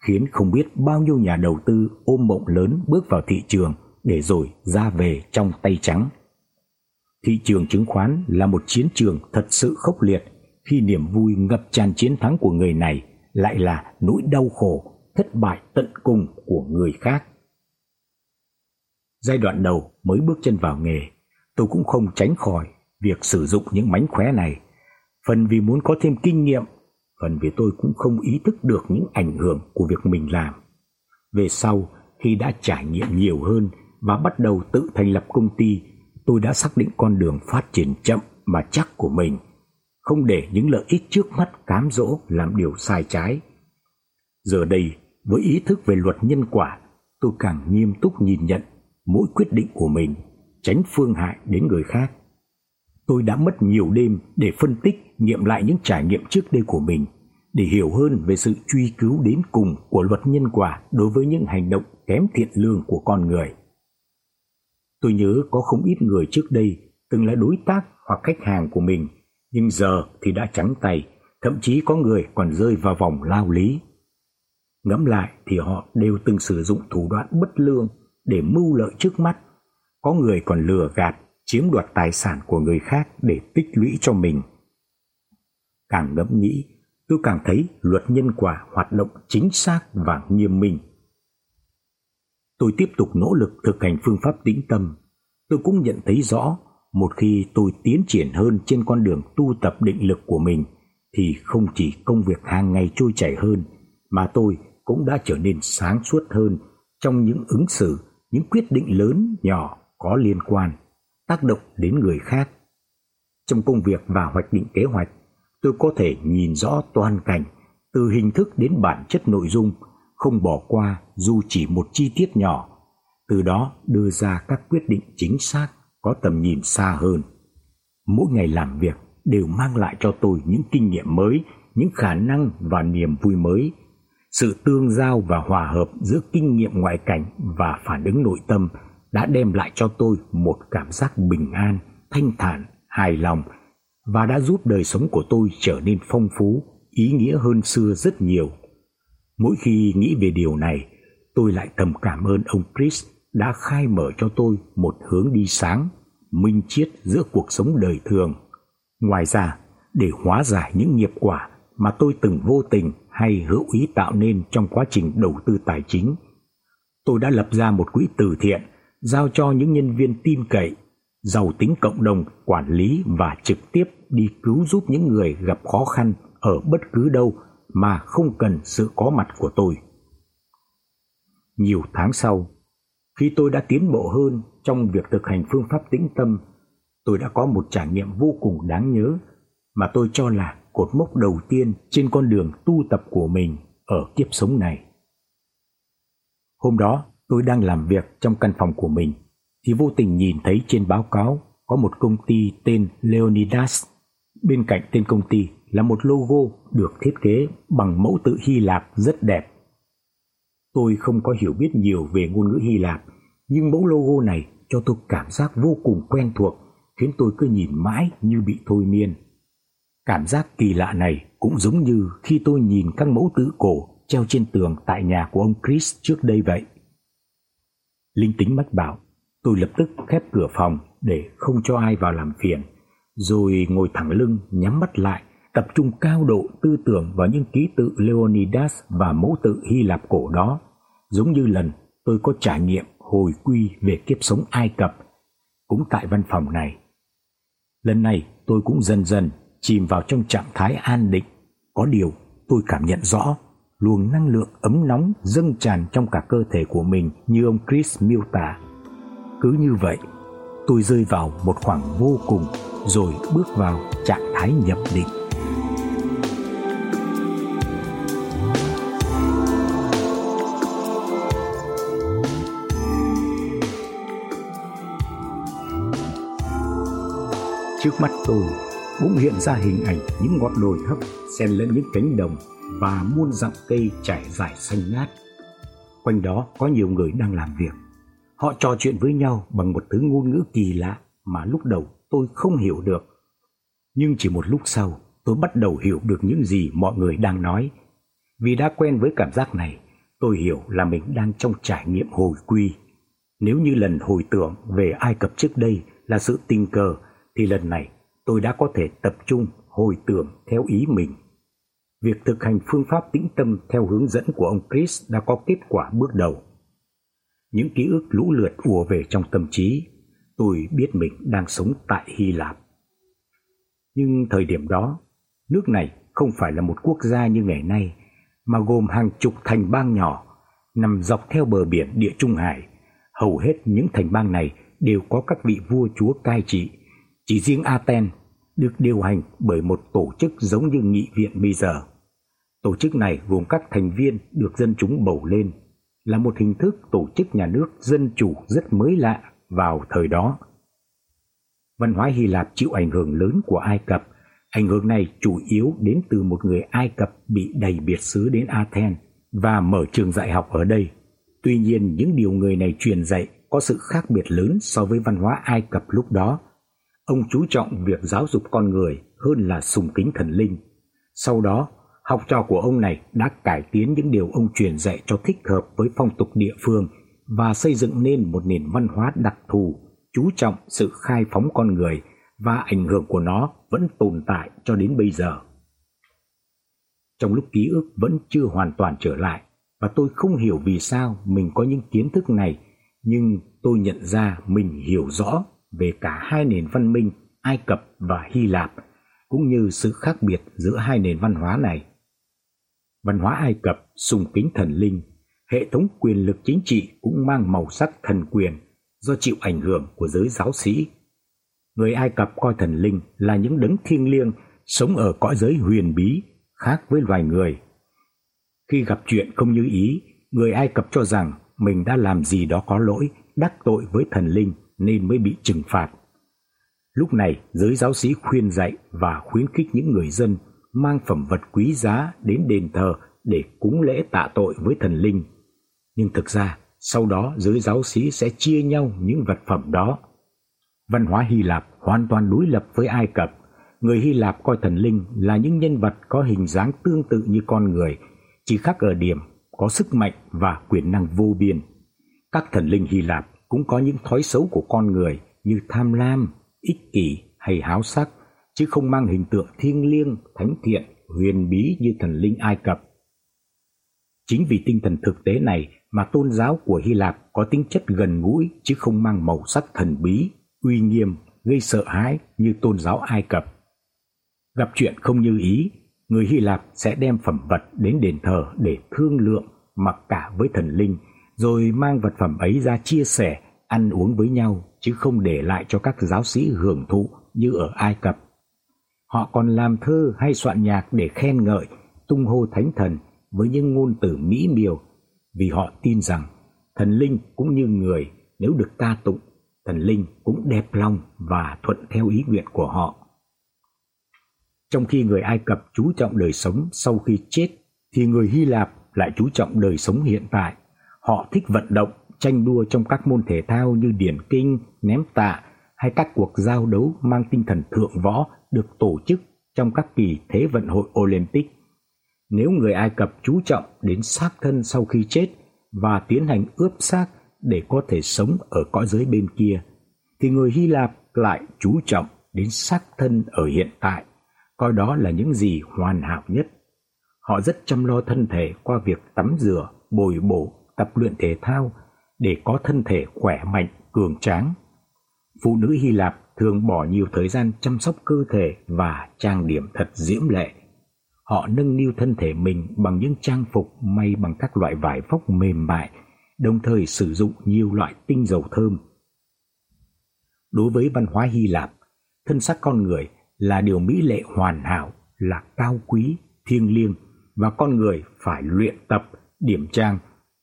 khiến không biết bao nhiêu nhà đầu tư ôm mộng lớn bước vào thị trường để rồi ra về trong tay trắng. Thị trường chứng khoán là một chiến trường thật sự khốc liệt khi niềm vui ngập tràn chiến thắng của người này lại là nỗi đau khổ thất bại tận cùng của người khác. Giai đoạn đầu mới bước chân vào nghề, tôi cũng không tránh khỏi việc sử dụng những mánh khóe này, phần vì muốn có thêm kinh nghiệm phần vì tôi cũng không ý thức được những ảnh hưởng của việc mình làm. Về sau, khi đã trải nghiệm nhiều hơn và bắt đầu tự thành lập công ty, tôi đã xác định con đường phát triển chậm mà chắc của mình, không để những lợi ích trước mắt cám dỗ làm điều sai trái. Giờ đây, với ý thức về luật nhân quả, tôi càng nghiêm túc nhìn nhận mỗi quyết định của mình, tránh phương hại đến người khác. Tôi đã mất nhiều đêm để phân tích, nghiệm lại những trải nghiệm trước đây của mình để hiểu hơn về sự truy cứu đến cùng của luật nhân quả đối với những hành động kém thiện lương của con người. Tôi nhớ có không ít người trước đây từng là đối tác hoặc khách hàng của mình, nhưng giờ thì đã trắng tay, thậm chí có người còn rơi vào vòng lao lý. Ngẫm lại thì họ đều từng sử dụng thủ đoạn bất lương để mưu lợi trước mắt. Có người còn lừa gạt, chiếm đoạt tài sản của người khác để tích lũy cho mình. Càng ngẫm nghĩ, tôi càng thấy luật nhân quả hoạt động chính xác và nghiêm minh. Tôi tiếp tục nỗ lực thực hành phương pháp tĩnh tâm. Tôi cũng nhận thấy rõ, một khi tôi tiến triển hơn trên con đường tu tập định lực của mình thì không chỉ công việc hàng ngày trôi chảy hơn mà tôi cũng đã trở nên sáng suốt hơn trong những ứng xử, những quyết định lớn nhỏ có liên quan, tác động đến người khác. Trong công việc và hoạch định kế hoạch, tôi có thể nhìn rõ toàn cảnh từ hình thức đến bản chất nội dung, không bỏ qua dù chỉ một chi tiết nhỏ, từ đó đưa ra các quyết định chính xác, có tầm nhìn xa hơn. Mỗi ngày làm việc đều mang lại cho tôi những kinh nghiệm mới, những khả năng và niềm vui mới. Sự tương giao và hòa hợp giữa kinh nghiệm ngoại cảnh và phản ứng nội tâm đã đem lại cho tôi một cảm giác bình an, thanh thản, hài lòng và đã giúp đời sống của tôi trở nên phong phú, ý nghĩa hơn xưa rất nhiều. Mỗi khi nghĩ về điều này, tôi lại thầm cảm ơn ông Chris đã khai mở cho tôi một hướng đi sáng, minh triết giữa cuộc sống đời thường. Ngoài ra, để hóa giải những nghiệp quả mà tôi từng vô tình hay hữu ý tạo nên trong quá trình đầu tư tài chính, tôi đã lập ra một quỹ từ thiện giao cho những nhân viên tin cậy, giàu tính cộng đồng quản lý và trực tiếp đi cứu giúp những người gặp khó khăn ở bất cứ đâu mà không cần sự có mặt của tôi. Nhiều tháng sau, khi tôi đã tiến bộ hơn trong việc thực hành phương pháp tĩnh tâm, tôi đã có một trải nghiệm vô cùng đáng nhớ mà tôi cho là cột mốc đầu tiên trên con đường tu tập của mình ở kiếp sống này. Hôm đó, tôi đang làm việc trong căn phòng của mình thì vô tình nhìn thấy trên báo cáo có một công ty tên Leonidas. Bên cạnh tên công ty là một logo được thiết kế bằng mẫu tự Hy Lạp rất đẹp. Tôi không có hiểu biết nhiều về ngôn ngữ Hy Lạp, nhưng mẫu logo này cho tôi cảm giác vô cùng quen thuộc, khiến tôi cứ nhìn mãi như bị thôi miên. Cảm giác kỳ lạ này cũng giống như khi tôi nhìn các mẫu tự cổ treo trên tường tại nhà của ông Chris trước đây vậy. Linh tính mách bảo, tôi lập tức khép cửa phòng để không cho ai vào làm phiền, rồi ngồi thẳng lưng nhắm mắt lại, tập trung cao độ tư tưởng vào những ký tự Leonidas và mẫu tự Hy Lạp cổ đó, giống như lần tôi có trải nghiệm hồi quy về kiếp sống Ai Cập cũng tại văn phòng này. Lần này tôi cũng dần dần chìm vào trong trạng thái an định, có điều tôi cảm nhận rõ luồng năng lượng ấm nóng dâng tràn trong cả cơ thể của mình như ông Chris miêu tả. Cứ như vậy, tôi rơi vào một khoảng vô cùng rồi bước vào trạng thái nhập định. Trước mắt tôi bỗng hiện ra hình ảnh những ngọn đồi thấp xen lẫn những cánh đồng và muôn dặm cây trải dài xanh ngát. Quanh đó có nhiều người đang làm việc. Họ trò chuyện với nhau bằng một thứ ngôn ngữ kỳ lạ mà lúc đầu tôi không hiểu được. Nhưng chỉ một lúc sau, tôi bắt đầu hiểu được những gì mọi người đang nói. Vì đã quen với cảm giác này, tôi hiểu là mình đang trong trải nghiệm hồi quy. Nếu như lần hồi tưởng về Ai Cập trước đây là sự tình cờ thì lần này tôi đã có thể tập trung hồi tưởng theo ý mình. Việc thực hành phương pháp tĩnh tâm theo hướng dẫn của ông Chris đã có kết quả bước đầu. Những ký ức lũ lượt ùa về trong tâm trí, tôi biết mình đang sống tại Hy Lạp. Nhưng thời điểm đó, nước này không phải là một quốc gia như ngày nay, mà gồm hàng chục thành bang nhỏ nằm dọc theo bờ biển Địa Trung Hải. Hầu hết những thành bang này đều có các vị vua chúa cai trị chỉ riêng Aten được điều hành bởi một tổ chức giống như nghị viện bây giờ. Tổ chức này gồm các thành viên được dân chúng bầu lên, là một hình thức tổ chức nhà nước dân chủ rất mới lạ vào thời đó. Văn hóa Hy Lạp chịu ảnh hưởng lớn của Ai Cập, ảnh hưởng này chủ yếu đến từ một người Ai Cập bị đẩy biệt xứ đến Athens và mở trường dạy học ở đây. Tuy nhiên những điều người này truyền dạy có sự khác biệt lớn so với văn hóa Ai Cập lúc đó Ông chú trọng việc giáo dục con người hơn là sùng kính thần linh. Sau đó, Học trò của ông này đã cải tiến những điều ông truyền dạy cho thích hợp với phong tục địa phương và xây dựng nên một nền văn hóa đặc thù, chú trọng sự khai phóng con người và ảnh hưởng của nó vẫn tồn tại cho đến bây giờ. Trong lúc ký ức vẫn chưa hoàn toàn trở lại và tôi không hiểu vì sao mình có những kiến thức này, nhưng tôi nhận ra mình hiểu rõ về cả hai nền văn minh Ai Cập và Hy Lạp cũng như sự khác biệt giữa hai nền văn hóa này. Văn hóa Ai Cập sùng kính thần linh, hệ thống quyền lực chính trị cũng mang màu sắc thần quyền do chịu ảnh hưởng của giới giáo sĩ. Người Ai Cập coi thần linh là những đấng thiêng liêng sống ở cõi giới huyền bí khác với loài người. Khi gặp chuyện không như ý, người Ai Cập cho rằng mình đã làm gì đó có lỗi, đắc tội với thần linh nên mới bị trừng phạt. Lúc này, giới giáo sĩ khuyên dạy và khuyến khích những người dân mang phẩm vật quý giá đến đền thờ để cúng lễ tạ tội với thần linh. Nhưng thực ra, sau đó giới giáo sĩ sẽ chia nhau những vật phẩm đó. Văn hóa Hy Lạp hoàn toàn đối lập với Ai Cập. Người Hy Lạp coi thần linh là những nhân vật có hình dáng tương tự như con người, chỉ khác ở điểm có sức mạnh và quyền năng vô biên. Các thần linh Hy Lạp cũng có những thói xấu của con người như tham lam, ích kỷ hay háo sắc, chứ không mang hình tượng thiêng liêng, thánh thiện, huyền bí như thần linh Ai Cập. Chính vì tinh thần thực tế này mà tôn giáo của Hy Lạp có tính chất gần gũi chứ không mang màu sắc thần bí, uy nghiêm, gây sợ hãi như tôn giáo Ai Cập. Gặp chuyện không như ý, người Hy Lạp sẽ đem phẩm vật đến đền thờ để thương lượng mặc cả với thần linh, rồi mang vật phẩm ấy ra chia sẻ, ăn uống với nhau chứ không để lại cho các giáo sĩ hưởng thụ như ở Ai Cập. Họ còn làm thơ hay soạn nhạc để khen ngợi, tung hô thánh thần với những ngôn từ mỹ miều vì họ tin rằng thần linh cũng như người nếu được ca tụng, thần linh cũng đẹp lòng và thuận theo ý nguyện của họ. Trong khi người Ai Cập chú trọng đời sống sau khi chết thì người Hy Lạp lại chú trọng đời sống hiện tại. Họ thích vận động, tranh đua trong các môn thể thao như điển kinh, ném tạ hay các cuộc giao đấu mang tinh thần thượng võ được tổ chức trong các kỳ Thế vận hội Olympic. Nếu người Ai Cập chú trọng đến xác thân sau khi chết và tiến hành ướp xác để có thể sống ở cõi giới bên kia, thì người Hy Lạp lại chú trọng đến xác thân ở hiện tại, coi đó là những gì hoàn hảo nhất. Họ rất chăm lo thân thể qua việc tắm rửa, bồi bổ, tập luyện thể thao để có thân thể khỏe mạnh, cường tráng. Phụ nữ Hy Lạp thường bỏ nhiều thời gian chăm sóc cơ thể và trang điểm thật diễm lệ. Họ nâng niu thân thể mình bằng những trang phục may bằng các loại vải vóc mềm mại, đồng thời sử dụng nhiều loại tinh dầu thơm. Đối với văn hóa Hy Lạp, thân xác con người là điều mỹ lệ hoàn hảo, là cao quý, thiêng liêng và con người phải luyện tập, điểm trang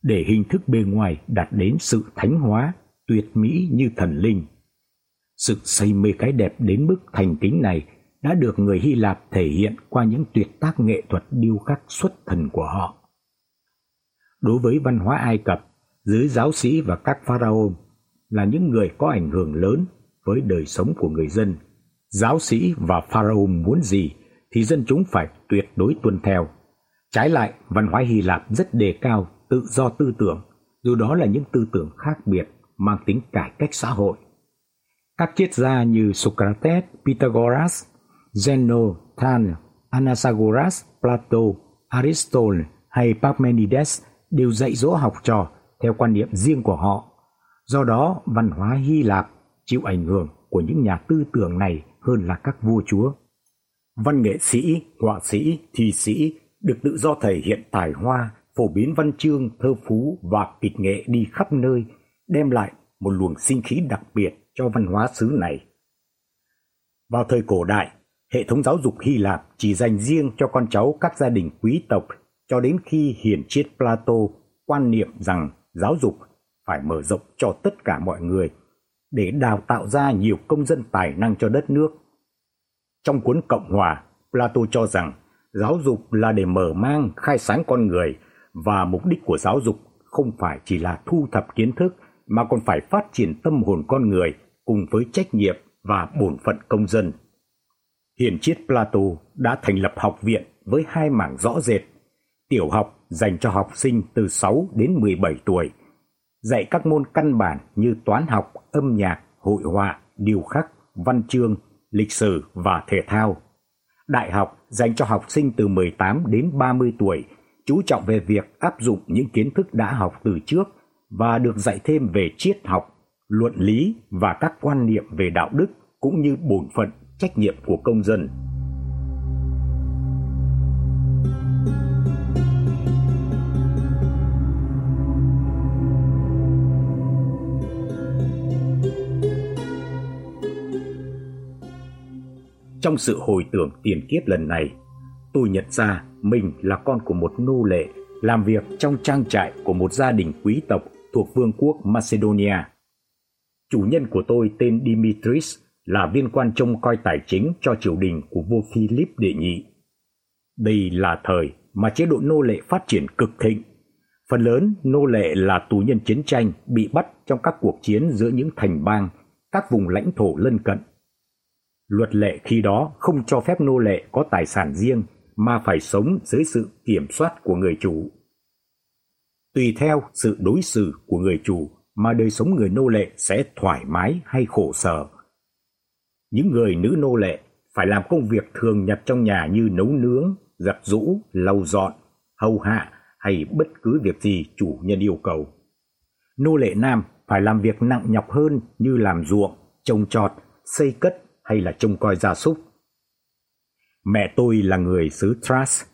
để hình thức bề ngoài đạt đến sự thánh hóa, tuyệt mỹ như thần linh. Sự say mê cái đẹp đến mức thành kính này đã được người Hy Lạp thể hiện qua những tuyệt tác nghệ thuật điêu khắc xuất thần của họ. Đối với văn hóa Ai Cập, dưới giáo sĩ và các pharaoh là những người có ảnh hưởng lớn với đời sống của người dân. Giáo sĩ và pharaoh muốn gì thì dân chúng phải tuyệt đối tuân theo. Trái lại, văn hóa Hy Lạp rất đề cao tự do tư tưởng, dù đó là những tư tưởng khác biệt mang tính cải cách xã hội. Các triết gia như Socrates, Pythagoras, Zeno, Tan, Anaxagoras, Plato, Aristotle hay Parmenides đều dạy dỗ học trò theo quan niệm riêng của họ. Do đó, văn hóa Hy Lạp chịu ảnh hưởng của những nhà tư tưởng này hơn là các vua chúa. Văn nghệ sĩ, họa sĩ, thi sĩ được tự do thể hiện tài hoa, phổ biến văn chương, thơ phú và kịch nghệ đi khắp nơi, đem lại một luồng sinh khí đặc biệt cho văn hóa xứ này. Vào thời cổ đại, hệ thống giáo dục Hy Lạp chỉ dành riêng cho con cháu các gia đình quý tộc cho đến khi hiền triết Plato quan niệm rằng giáo dục phải mở rộng cho tất cả mọi người để đào tạo ra nhiều công dân tài năng cho đất nước. Trong cuốn Cộng hòa, Plato cho rằng giáo dục là để mở mang khai sáng con người và mục đích của giáo dục không phải chỉ là thu thập kiến thức mà còn phải phát triển tâm hồn con người cùng với trách nhiệm và bổn phận công dân. Hiền triết Plato đã thành lập học viện với hai mảng rõ rệt. Tiểu học dành cho học sinh từ 6 đến 17 tuổi, dạy các môn căn bản như toán học, âm nhạc, hội họa, điêu khắc, văn chương, lịch sử và thể thao. Đại học dành cho học sinh từ 18 đến 30 tuổi, chú trọng về việc áp dụng những kiến thức đã học từ trước và được dạy thêm về triết học, luận lý và các quan niệm về đạo đức cũng như bổn phận, trách nhiệm của công dân. Trong sự hồi tưởng tiền kiếp lần này, tôi nhận ra mình là con của một nô lệ làm việc trong trang trại của một gia đình quý tộc thuộc vương quốc Macedonia. Chủ nhân của tôi tên Dimitris là viên quan trông coi tài chính cho triều đình của vua Philip đệ nhị. Đây là thời mà chế độ nô lệ phát triển cực thịnh. Phần lớn nô lệ là tù nhân chiến tranh bị bắt trong các cuộc chiến giữa những thành bang, các vùng lãnh thổ lân cận Luật lệ khi đó không cho phép nô lệ có tài sản riêng mà phải sống dưới sự kiểm soát của người chủ. Tùy theo sự đối xử của người chủ mà đời sống người nô lệ sẽ thoải mái hay khổ sở. Những người nữ nô lệ phải làm công việc thường nhật trong nhà như nấu nướng, giặt giũ, lau dọn, hầu hạ hay bất cứ việc gì chủ nhân yêu cầu. Nô lệ nam phải làm việc nặng nhọc hơn như làm ruộng, trồng trọt, xây cất hay là trông coi gia súc. Mẹ tôi là người xứ Thrace,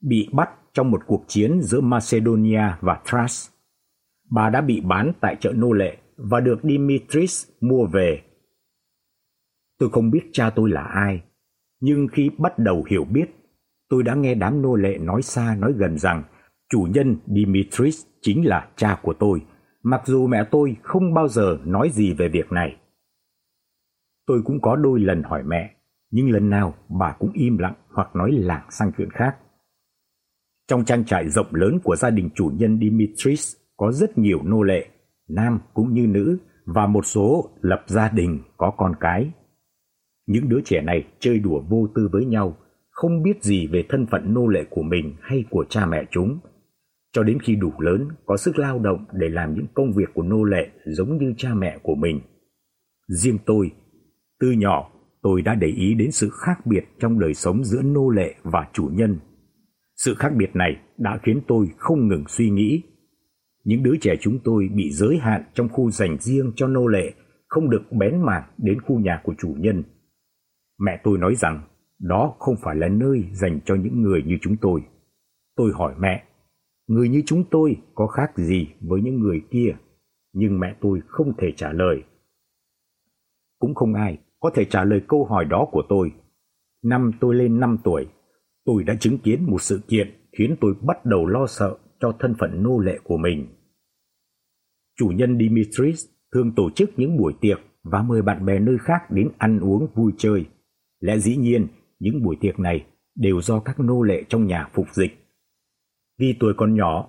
bị bắt trong một cuộc chiến giữa Macedonia và Thrace. Bà đã bị bán tại chợ nô lệ và được Dimitris mua về. Tôi không biết cha tôi là ai, nhưng khi bắt đầu hiểu biết, tôi đã nghe đám nô lệ nói xa nói gần rằng chủ nhân Dimitris chính là cha của tôi, mặc dù mẹ tôi không bao giờ nói gì về việc này. Tôi cũng có đôi lần hỏi mẹ, nhưng lần nào bà cũng im lặng hoặc nói lảng sang chuyện khác. Trong trang trại rộng lớn của gia đình chủ nhân Dimitris có rất nhiều nô lệ, nam cũng như nữ và một số lập gia đình có con cái. Những đứa trẻ này chơi đùa vô tư với nhau, không biết gì về thân phận nô lệ của mình hay của cha mẹ chúng. Cho đến khi đủ lớn, có sức lao động để làm những công việc của nô lệ giống như cha mẹ của mình. Riêng tôi từ nhỏ, tôi đã để ý đến sự khác biệt trong đời sống giữa nô lệ và chủ nhân. Sự khác biệt này đã khiến tôi không ngừng suy nghĩ. Những đứa trẻ chúng tôi bị giới hạn trong khu dành riêng cho nô lệ, không được bén mảng đến khu nhà của chủ nhân. Mẹ tôi nói rằng đó không phải là nơi dành cho những người như chúng tôi. Tôi hỏi mẹ, người như chúng tôi có khác gì với những người kia? Nhưng mẹ tôi không thể trả lời. Cũng không ai có thể trả lời câu hỏi đó của tôi. Năm tôi lên 5 tuổi, tôi đã chứng kiến một sự kiện khiến tôi bắt đầu lo sợ cho thân phận nô lệ của mình. Chủ nhân Dimitris thường tổ chức những buổi tiệc và mời bạn bè nơi khác đến ăn uống vui chơi. Lẽ dĩ nhiên, những buổi tiệc này đều do các nô lệ trong nhà phục dịch. Vì tôi còn nhỏ,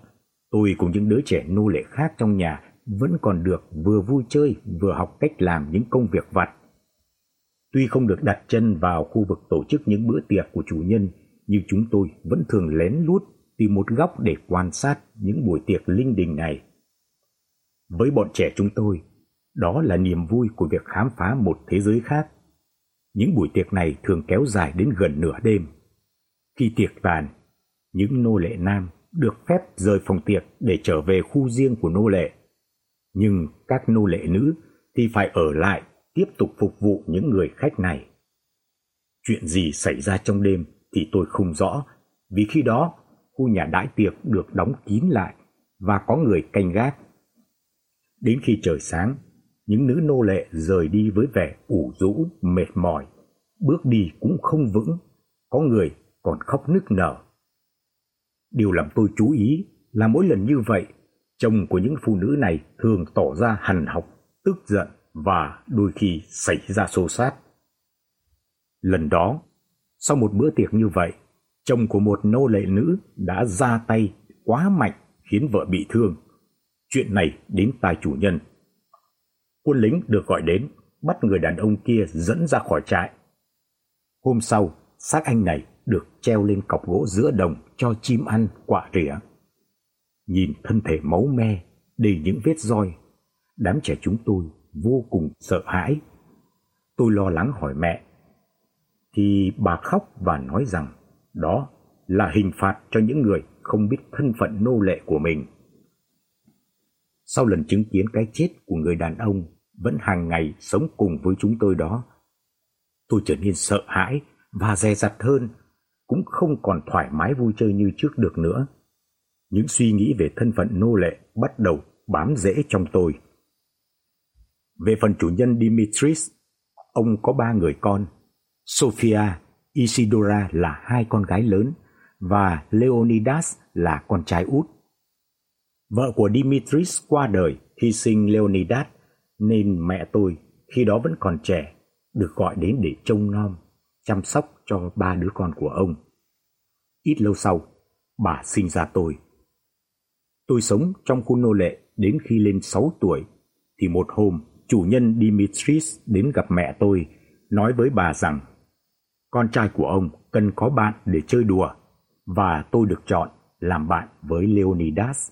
tôi cùng những đứa trẻ nô lệ khác trong nhà vẫn còn được vừa vui chơi vừa học cách làm những công việc vặt Tuy không được đặt chân vào khu vực tổ chức những bữa tiệc của chủ nhân, nhưng chúng tôi vẫn thường lén lút tìm một góc để quan sát những buổi tiệc linh đình này. Với bọn trẻ chúng tôi, đó là niềm vui của việc khám phá một thế giới khác. Những buổi tiệc này thường kéo dài đến gần nửa đêm. Khi tiệc tàn, những nô lệ nam được phép rời phòng tiệc để trở về khu riêng của nô lệ. Nhưng các nô lệ nữ thì phải ở lại tiếp tục phục vụ những người khách này. Chuyện gì xảy ra trong đêm thì tôi không rõ, vì khi đó khu nhà đãi tiệc được đóng kín lại và có người canh gác. Đến khi trời sáng, những nữ nô lệ rời đi với vẻ ủ rũ, mệt mỏi, bước đi cũng không vững, có người còn khóc nức nở. Điều làm tôi chú ý là mỗi lần như vậy, chồng của những phụ nữ này thường tỏ ra hằn học, tức giận và đôi khi xảy ra xô xát. Lần đó, sau một bữa tiệc như vậy, chồng của một nô lệ nữ đã ra tay quá mạnh khiến vợ bị thương. Chuyện này đến tai chủ nhân. Quân lính được gọi đến, bắt người đàn ông kia dẫn ra khỏi trại. Hôm sau, xác anh này được treo lên cọc gỗ giữa đồng cho chim ăn quả rỉa. Nhìn thân thể máu me, đầy những vết roi, đám trẻ chúng tôi vô cùng sợ hãi. Tôi lo lắng hỏi mẹ, thì bà khóc và nói rằng đó là hình phạt cho những người không biết thân phận nô lệ của mình. Sau lần chứng kiến cái chết của người đàn ông vẫn hàng ngày sống cùng với chúng tôi đó, tôi trở nên sợ hãi và dè dặt hơn, cũng không còn thoải mái vui chơi như trước được nữa. Những suy nghĩ về thân phận nô lệ bắt đầu bám rễ trong tôi. Về phần chủ nhân Dimitris, ông có ba người con, Sophia, Isidora là hai con gái lớn và Leonidas là con trai út. Vợ của Dimitris qua đời khi sinh Leonidas nên mẹ tôi khi đó vẫn còn trẻ được gọi đến để trông nom, chăm sóc cho ba đứa con của ông. Ít lâu sau, bà sinh ra tôi. Tôi sống trong khu nô lệ đến khi lên 6 tuổi thì một hôm chủ nhân Dimitris đến gặp mẹ tôi nói với bà rằng con trai của ông cần có bạn để chơi đùa và tôi được chọn làm bạn với Leonidas.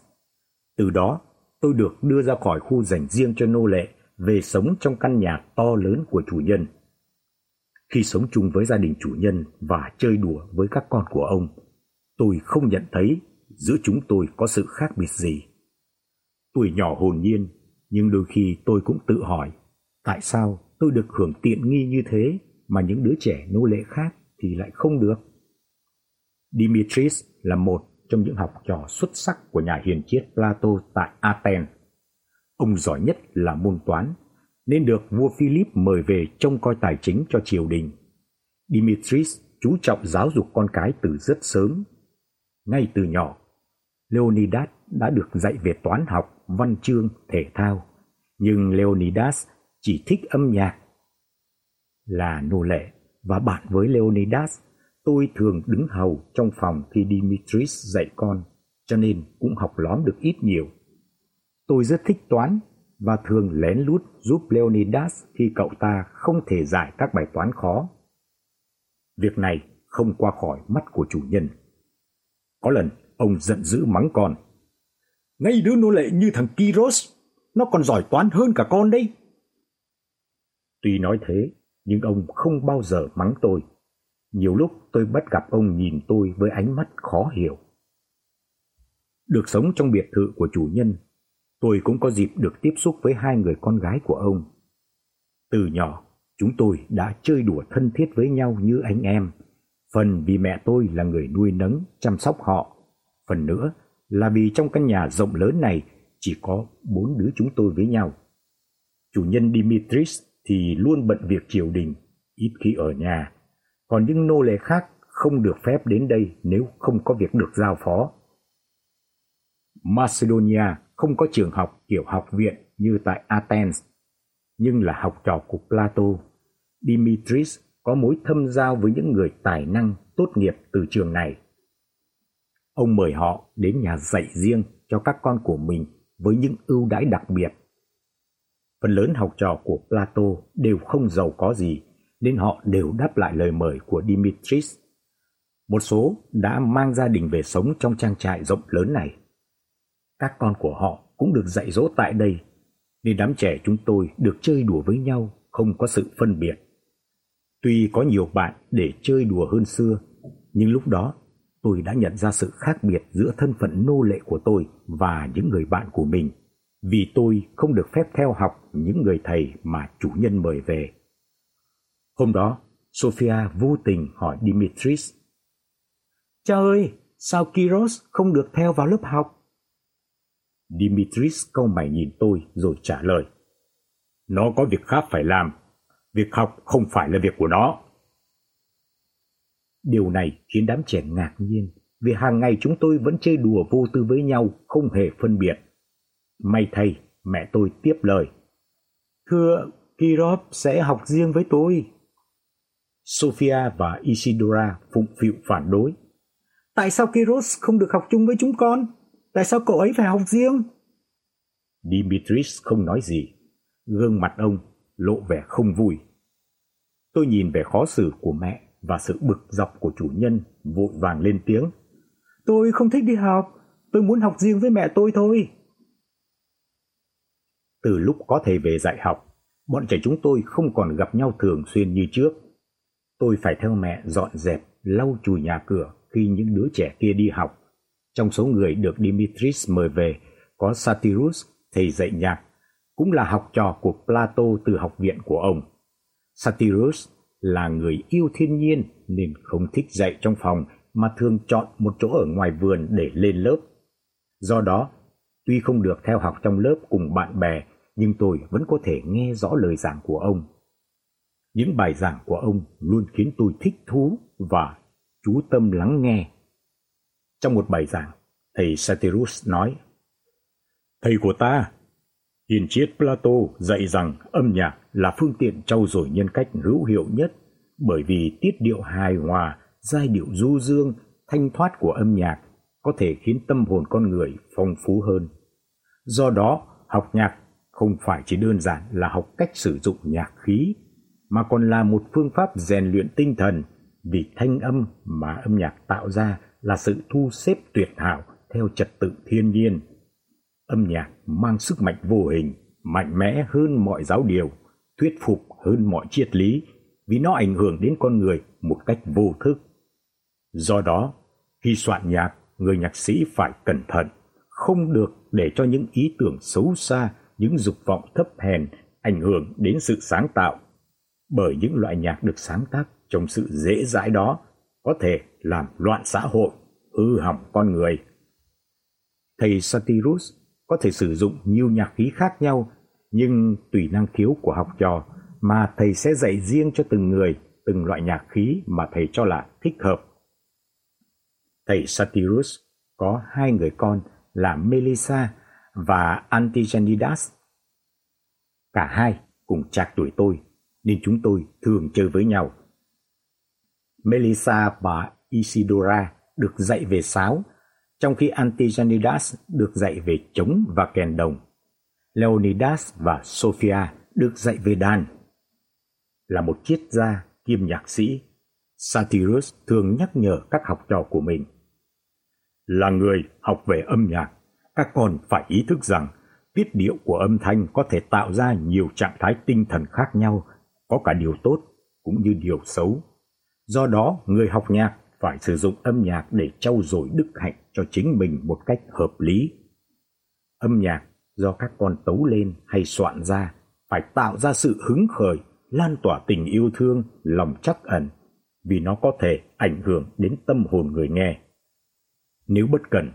Từ đó, tôi được đưa ra khỏi khu dành riêng cho nô lệ về sống trong căn nhà to lớn của chủ nhân. Khi sống chung với gia đình chủ nhân và chơi đùa với các con của ông, tôi không nhận thấy giữa chúng tôi có sự khác biệt gì. Tuổi nhỏ hồn nhiên, nhưng đôi khi tôi cũng tự hỏi, tại sao tôi được hưởng tiện nghi như thế mà những đứa trẻ nô lệ khác thì lại không được? Dimitris là một trong những học trò xuất sắc của nhà hiền triết Plato tại Athens. Ông giỏi nhất là môn toán, nên được vua Philip mời về trông coi tài chính cho triều đình. Dimitris chú trọng giáo dục con cái từ rất sớm. Ngay từ nhỏ, Leonidas đã được dạy về toán học, văn chương, thể thao, nhưng Leonidas chỉ thích âm nhạc. Là nô lệ và bạn với Leonidas Tôi thường đứng hầu trong phòng khi Dimitris dạy con, cho nên cũng học lóm được ít nhiều. Tôi rất thích toán và thường lén lút giúp Leonidas khi cậu ta không thể giải các bài toán khó. Việc này không qua khỏi mắt của chủ nhân. Có lần ông giận dữ mắng con. Ngay đứa nô lệ như thằng Kiros, nó còn giỏi toán hơn cả con đấy. Tuy nói thế, nhưng ông không bao giờ mắng tôi. Nhiều lúc tôi bắt gặp ông nhìn tôi với ánh mắt khó hiểu. Được sống trong biệt thự của chủ nhân, tôi cũng có dịp được tiếp xúc với hai người con gái của ông. Từ nhỏ, chúng tôi đã chơi đùa thân thiết với nhau như anh em, phần vì mẹ tôi là người nuôi nấng, chăm sóc họ, phần nữa là vì trong căn nhà rộng lớn này chỉ có bốn đứa chúng tôi với nhau. Chủ nhân Dimitris thì luôn bận việc triều đình, ít khi ở nhà còn những nô lệ khác không được phép đến đây nếu không có việc được giao phó. Macedonia không có trường học kiểu học viện như tại Athens, nhưng là học trò của Plato. Dimitris có mối thâm giao với những người tài năng tốt nghiệp từ trường này. Ông mời họ đến nhà dạy riêng cho các con của mình với những ưu đãi đặc biệt. Phần lớn học trò của Plato đều không giàu có gì nên họ đều đáp lại lời mời của Dimitris. Một số đã mang gia đình về sống trong trang trại rộng lớn này. Các con của họ cũng được dạy dỗ tại đây, nên đám trẻ chúng tôi được chơi đùa với nhau không có sự phân biệt. Tuy có nhiều bạn để chơi đùa hơn xưa, nhưng lúc đó tôi đã nhận ra sự khác biệt giữa thân phận nô lệ của tôi và những người bạn của mình, vì tôi không được phép theo học những người thầy mà chủ nhân mời về. Hôm đó, Sophia vô tình hỏi Dimitris. Cha ơi, sao Kiros không được theo vào lớp học? Dimitris câu mày nhìn tôi rồi trả lời. Nó có việc khác phải làm. Việc học không phải là việc của nó. Điều này khiến đám trẻ ngạc nhiên vì hàng ngày chúng tôi vẫn chơi đùa vô tư với nhau không hề phân biệt. May thay, mẹ tôi tiếp lời. Thưa, Kirop sẽ học riêng với tôi. Sophia và Isidora phụng phịu phản đối. Tại sao Kiros không được học chung với chúng con? Tại sao cậu ấy phải học riêng? Dimitris không nói gì. Gương mặt ông lộ vẻ không vui. Tôi nhìn vẻ khó xử của mẹ và sự bực dọc của chủ nhân vội vàng lên tiếng. Tôi không thích đi học, tôi muốn học riêng với mẹ tôi thôi. Từ lúc có thầy về dạy học, bọn trẻ chúng tôi không còn gặp nhau thường xuyên như trước. Tôi phải theo mẹ dọn dẹp, lau chùi nhà cửa khi những đứa trẻ kia đi học. Trong số người được Dimitris mời về có Satyrus, thầy dạy nhạc, cũng là học trò của Plato từ học viện của ông. Satyrus là người yêu thiên nhiên nên không thích dạy trong phòng mà thường chọn một chỗ ở ngoài vườn để lên lớp. Do đó, tuy không được theo học trong lớp cùng bạn bè, nhưng tôi vẫn có thể nghe rõ lời giảng của ông. Những bài giảng của ông luôn khiến tôi thích thú và chú tâm lắng nghe. Trong một bài giảng, thầy Satyrus nói: "Thầy của ta, hiền triết Plato dạy rằng âm nhạc là phương tiện trau dồi nhân cách hữu hiệu nhất bởi vì tiết điệu hài hòa, giai điệu du dương, thanh thoát của âm nhạc có thể khiến tâm hồn con người phong phú hơn. Do đó, học nhạc không phải chỉ đơn giản là học cách sử dụng nhạc khí, mà còn là một phương pháp rèn luyện tinh thần vì thanh âm mà âm nhạc tạo ra là sự thu xếp tuyệt hảo theo trật tự thiên nhiên. Âm nhạc mang sức mạnh vô hình, mạnh mẽ hơn mọi giáo điều, thuyết phục hơn mọi triết lý vì nó ảnh hưởng đến con người một cách vô thức. Do đó, khi soạn nhạc, người nhạc sĩ phải cẩn thận, không được để cho những ý tưởng xấu xa, những dục vọng thấp hèn ảnh hưởng đến sự sáng tạo. Bởi những loại nhạc được sáng tác trong sự dễ dãi đó có thể làm loạn xã hội, hư hỏng con người. Thầy Satirus có thể sử dụng nhiều nhạc khí khác nhau, nhưng tùy năng khiếu của học trò mà thầy sẽ dạy riêng cho từng người từng loại nhạc khí mà thầy cho là thích hợp. Thầy Satyrus có hai người con là Melissa và Antigenidas. Cả hai cùng trạc tuổi tôi nên chúng tôi thường chơi với nhau. Melissa và Isidora được dạy về sáo, trong khi Antigenidas được dạy về trống và kèn đồng. Leonidas và Sophia được dạy về đàn là một triết gia kiêm nhạc sĩ, Satyrus thường nhắc nhở các học trò của mình. Là người học về âm nhạc, các con phải ý thức rằng tiết điệu của âm thanh có thể tạo ra nhiều trạng thái tinh thần khác nhau, có cả điều tốt cũng như điều xấu. Do đó, người học nhạc phải sử dụng âm nhạc để trau dồi đức hạnh cho chính mình một cách hợp lý. Âm nhạc do các con tấu lên hay soạn ra phải tạo ra sự hứng khởi lan tỏa tình yêu thương, lòng trắc ẩn, vì nó có thể ảnh hưởng đến tâm hồn người nghe. Nếu bất cẩn,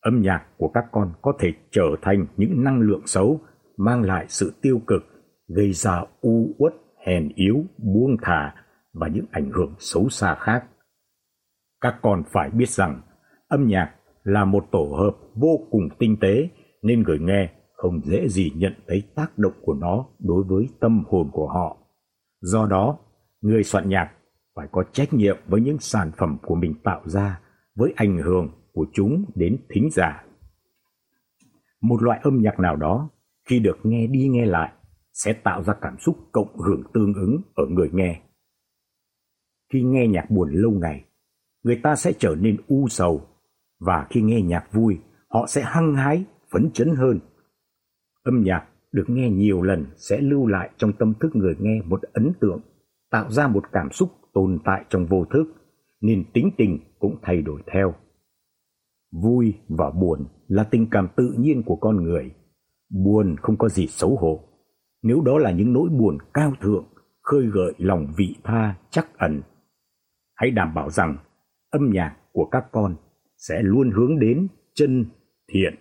âm nhạc của các con có thể trở thành những năng lượng xấu, mang lại sự tiêu cực, gây ra u uất, hèn yếu, buông thả và những ảnh hưởng xấu xa khác. Các con phải biết rằng âm nhạc là một tổ hợp vô cùng tinh tế nên người nghe không dễ gì nhận thấy tác động của nó đối với tâm hồn của họ. Do đó, người soạn nhạc phải có trách nhiệm với những sản phẩm của mình tạo ra với ảnh hưởng của chúng đến thính giả. Một loại âm nhạc nào đó khi được nghe đi nghe lại sẽ tạo ra cảm xúc cộng hưởng tương ứng ở người nghe. Khi nghe nhạc buồn lâu ngày, người ta sẽ trở nên u sầu và khi nghe nhạc vui, họ sẽ hăng hái, phấn chấn hơn. Âm nhạc được nghe nhiều lần sẽ lưu lại trong tâm thức người nghe một ấn tượng, tạo ra một cảm xúc tồn tại trong vô thức, nên tính tình cũng thay đổi theo. Vui và buồn là tình cảm tự nhiên của con người. Buồn không có gì xấu hổ. Nếu đó là những nỗi buồn cao thượng, khơi gợi lòng vị tha chắc ẩn. Hãy đảm bảo rằng âm nhạc của các con sẽ luôn hướng đến chân, thiện,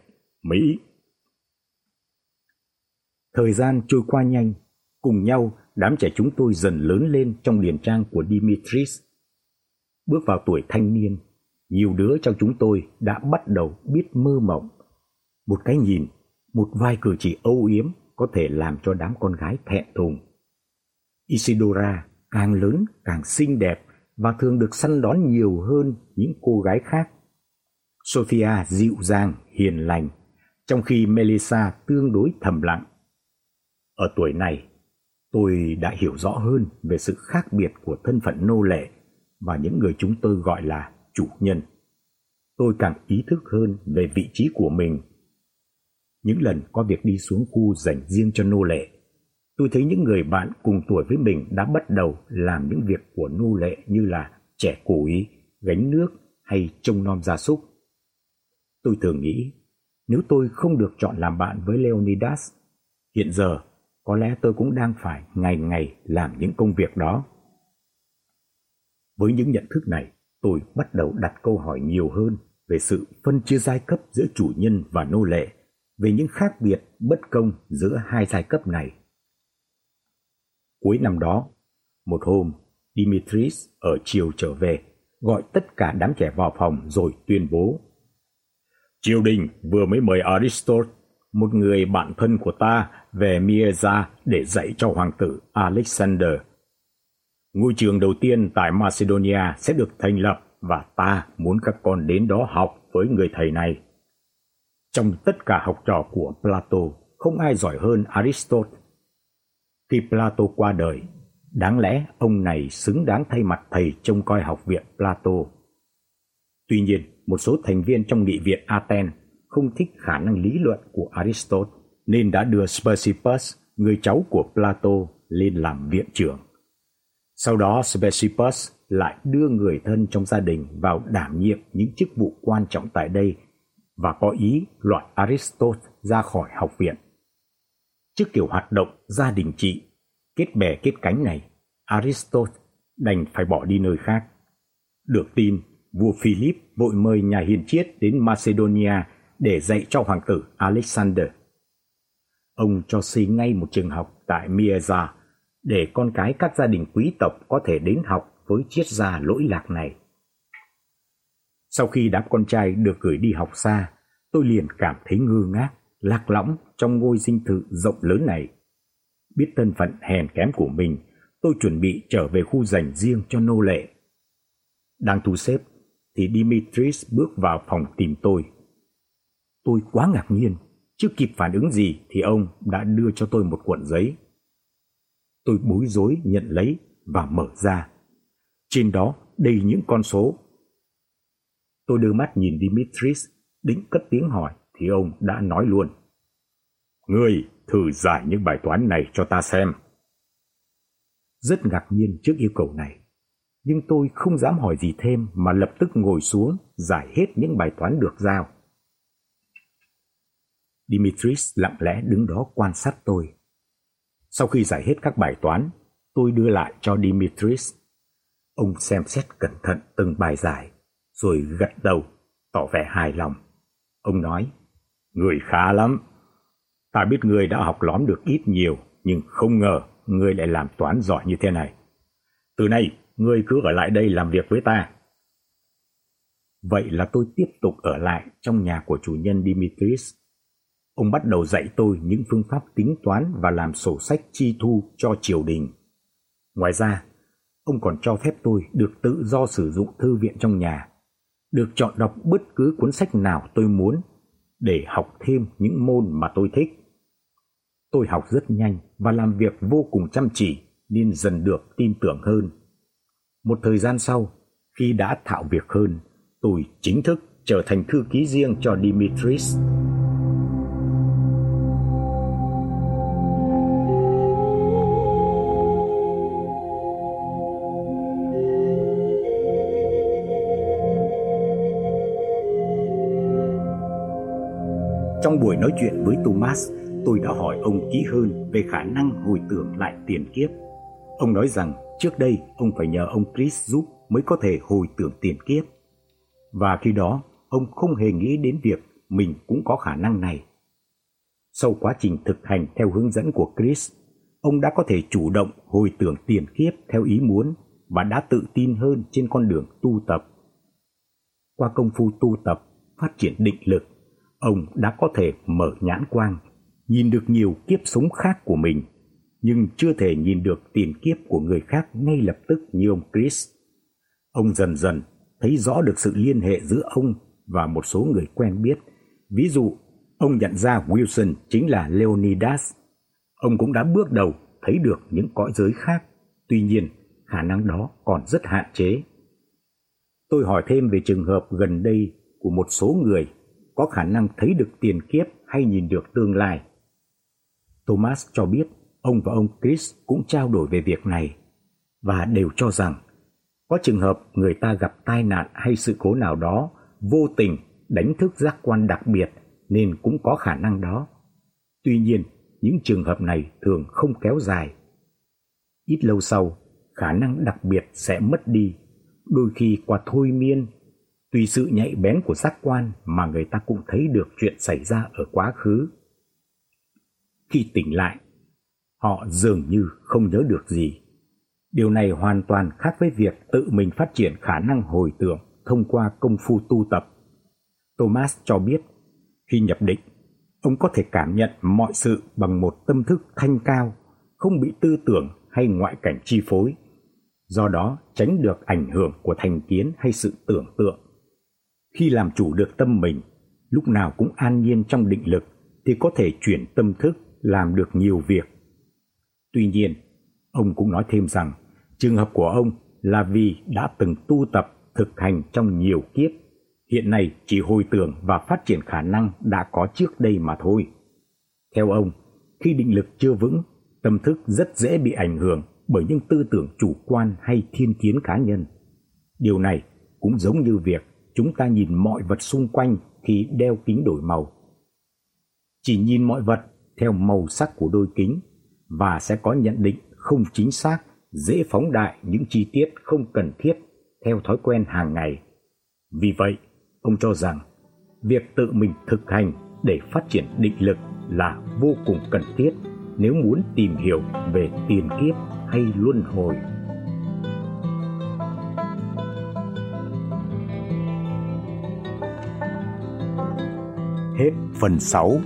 mỹ Thời gian trôi qua nhanh, cùng nhau đám trẻ chúng tôi dần lớn lên trong điền trang của Dimitris. Bước vào tuổi thanh niên, nhiều đứa trong chúng tôi đã bắt đầu biết mơ mộng. Một cái nhìn, một vài cử chỉ âu yếm có thể làm cho đám con gái thẹn thùng. Isidora càng lớn càng xinh đẹp và thường được săn đón nhiều hơn những cô gái khác. Sophia dịu dàng, hiền lành, trong khi Melissa tương đối thầm lặng. Ở tuổi này, tôi đã hiểu rõ hơn về sự khác biệt của thân phận nô lệ và những người chúng tôi gọi là chủ nhân. Tôi càng ý thức hơn về vị trí của mình. Những lần có việc đi xuống khu dành riêng cho nô lệ, tôi thấy những người bạn cùng tuổi với mình đã bắt đầu làm những việc của nô lệ như là trẻ củi, gánh nước hay trông nom gia súc. Tôi thường nghĩ, nếu tôi không được chọn làm bạn với Leonidas, hiện giờ có lẽ tôi cũng đang phải ngày ngày làm những công việc đó. Với những nhận thức này, tôi bắt đầu đặt câu hỏi nhiều hơn về sự phân chia giai cấp giữa chủ nhân và nô lệ, về những khác biệt bất công giữa hai giai cấp này. Cuối năm đó, một hôm, Dimitris ở chiều trở về, gọi tất cả đám trẻ vào phòng rồi tuyên bố. Triều đình vừa mới mời Aristotle, một người bạn thân của ta, về Mieza để dạy cho hoàng tử Alexander. Ngôi trường đầu tiên tại Macedonia sẽ được thành lập và ta muốn các con đến đó học với người thầy này. Trong tất cả học trò của Plato, không ai giỏi hơn Aristotle. Khi Plato qua đời, đáng lẽ ông này xứng đáng thay mặt thầy trông coi học viện Plato. Tuy nhiên, một số thành viên trong nghị viện Athens không thích khả năng lý luận của Aristotle nên đã đưa Speusippus, người cháu của Plato, lên làm viện trưởng. Sau đó Speusippus lại đưa người thân trong gia đình vào đảm nhiệm những chức vụ quan trọng tại đây và có ý loại Aristotle ra khỏi học viện. Trước kiểu hoạt động gia đình trị, kết bè kết cánh này, Aristotle đành phải bỏ đi nơi khác. Được tin, vua Philip vội mời nhà hiền triết đến Macedonia để dạy cho hoàng tử Alexander. Ông cho xây ngay một trường học tại Mieza để con cái các gia đình quý tộc có thể đến học với triết gia lỗi lạc này. Sau khi đám con trai được gửi đi học xa, tôi liền cảm thấy ngơ ngác, lạc lõng trong ngôi dinh thự rộng lớn này. Biết thân phận hèn kém của mình, tôi chuẩn bị trở về khu dành riêng cho nô lệ. Đang thu xếp thì Dimitris bước vào phòng tìm tôi. Tôi quá ngạc nhiên, chưa kịp phản ứng gì thì ông đã đưa cho tôi một cuộn giấy. Tôi bối rối nhận lấy và mở ra. Trên đó đầy những con số. Tôi đưa mắt nhìn Dimitris, định cất tiếng hỏi thì ông đã nói luôn. Ngươi thử giải những bài toán này cho ta xem. Rất ngạc nhiên trước yêu cầu này, nhưng tôi không dám hỏi gì thêm mà lập tức ngồi xuống giải hết những bài toán được giao. Dimitris lặng lẽ đứng đó quan sát tôi. Sau khi giải hết các bài toán, tôi đưa lại cho Dimitris. Ông xem xét cẩn thận từng bài giải, rồi gật đầu, tỏ vẻ hài lòng. Ông nói, Người khá lắm. Ta biết người đã học lóm được ít nhiều, nhưng không ngờ người lại làm toán giỏi như thế này. Từ nay, ngươi cứ ở lại đây làm việc với ta. Vậy là tôi tiếp tục ở lại trong nhà của chủ nhân Dimitris. Ông bắt đầu dạy tôi những phương pháp tính toán và làm sổ sách chi thu cho triều đình. Ngoài ra, ông còn cho phép tôi được tự do sử dụng thư viện trong nhà, được chọn đọc bất cứ cuốn sách nào tôi muốn để học thêm những môn mà tôi thích. Tôi học rất nhanh và làm việc vô cùng chăm chỉ nên dần được tin tưởng hơn. Một thời gian sau, khi đã thạo việc hơn, tôi chính thức trở thành thư ký riêng cho Dimitris. Trong buổi nói chuyện với Thomas, tôi đã hỏi ông kỹ hơn về khả năng hồi tưởng lại tiền kiếp. Ông nói rằng trước đây ông phải nhờ ông Chris giúp mới có thể hồi tưởng tiền kiếp. Và khi đó, ông không hề nghĩ đến việc mình cũng có khả năng này. Sau quá trình thực hành theo hướng dẫn của Chris, ông đã có thể chủ động hồi tưởng tiền kiếp theo ý muốn và đã tự tin hơn trên con đường tu tập. Qua công phu tu tập, phát triển định lực, ông đã có thể mở nhãn quang, nhìn được nhiều kiếp sống khác của mình nhưng chưa thể nhìn được tiền kiếp của người khác ngay lập tức như ông Chris. Ông dần dần thấy rõ được sự liên hệ giữa ông và một số người quen biết. Ví dụ, ông nhận ra Wilson chính là Leonidas. Ông cũng đã bước đầu thấy được những cõi giới khác. Tuy nhiên, khả năng đó còn rất hạn chế. Tôi hỏi thêm về trường hợp gần đây của một số người có khả năng thấy được tiền kiếp hay nhìn được tương lai. Thomas cho biết ông và ông Chris cũng trao đổi về việc này và đều cho rằng có trường hợp người ta gặp tai nạn hay sự cố nào đó vô tình đánh thức giác quan đặc biệt nên cũng có khả năng đó. Tuy nhiên, những trường hợp này thường không kéo dài. Ít lâu sau, khả năng đặc biệt sẽ mất đi, đôi khi qua thôi miên, tùy sự nhạy bén của giác quan mà người ta cũng thấy được chuyện xảy ra ở quá khứ. Khi tỉnh lại, họ dường như không nhớ được gì. Điều này hoàn toàn khác với việc tự mình phát triển khả năng hồi tưởng thông qua công phu tu tập. Thomas cho biết, khi nhập định, ông có thể cảm nhận mọi sự bằng một tâm thức thanh cao, không bị tư tưởng hay ngoại cảnh chi phối, do đó tránh được ảnh hưởng của thành kiến hay sự tưởng tượng. Khi làm chủ được tâm mình, lúc nào cũng an nhiên trong định lực thì có thể chuyển tâm thức làm được nhiều việc. Tuy nhiên, ông cũng nói thêm rằng trường hợp của ông là vì đã từng tu tập thực hành trong nhiều kiếp, hiện nay chỉ hồi tưởng và phát triển khả năng đã có trước đây mà thôi. Theo ông, khi định lực chưa vững, tâm thức rất dễ bị ảnh hưởng bởi những tư tưởng chủ quan hay thiên kiến cá nhân. Điều này cũng giống như việc chúng ta nhìn mọi vật xung quanh khi đeo kính đổi màu. Chỉ nhìn mọi vật theo màu sắc của đôi kính và sẽ có nhận định không chính xác, dễ phóng đại những chi tiết không cần thiết theo thói quen hàng ngày. Vì vậy, ông cho rằng việc tự mình thực hành để phát triển định lực là vô cùng cần thiết nếu muốn tìm hiểu về tiền kiếp hay luân hồi. Hết phần 6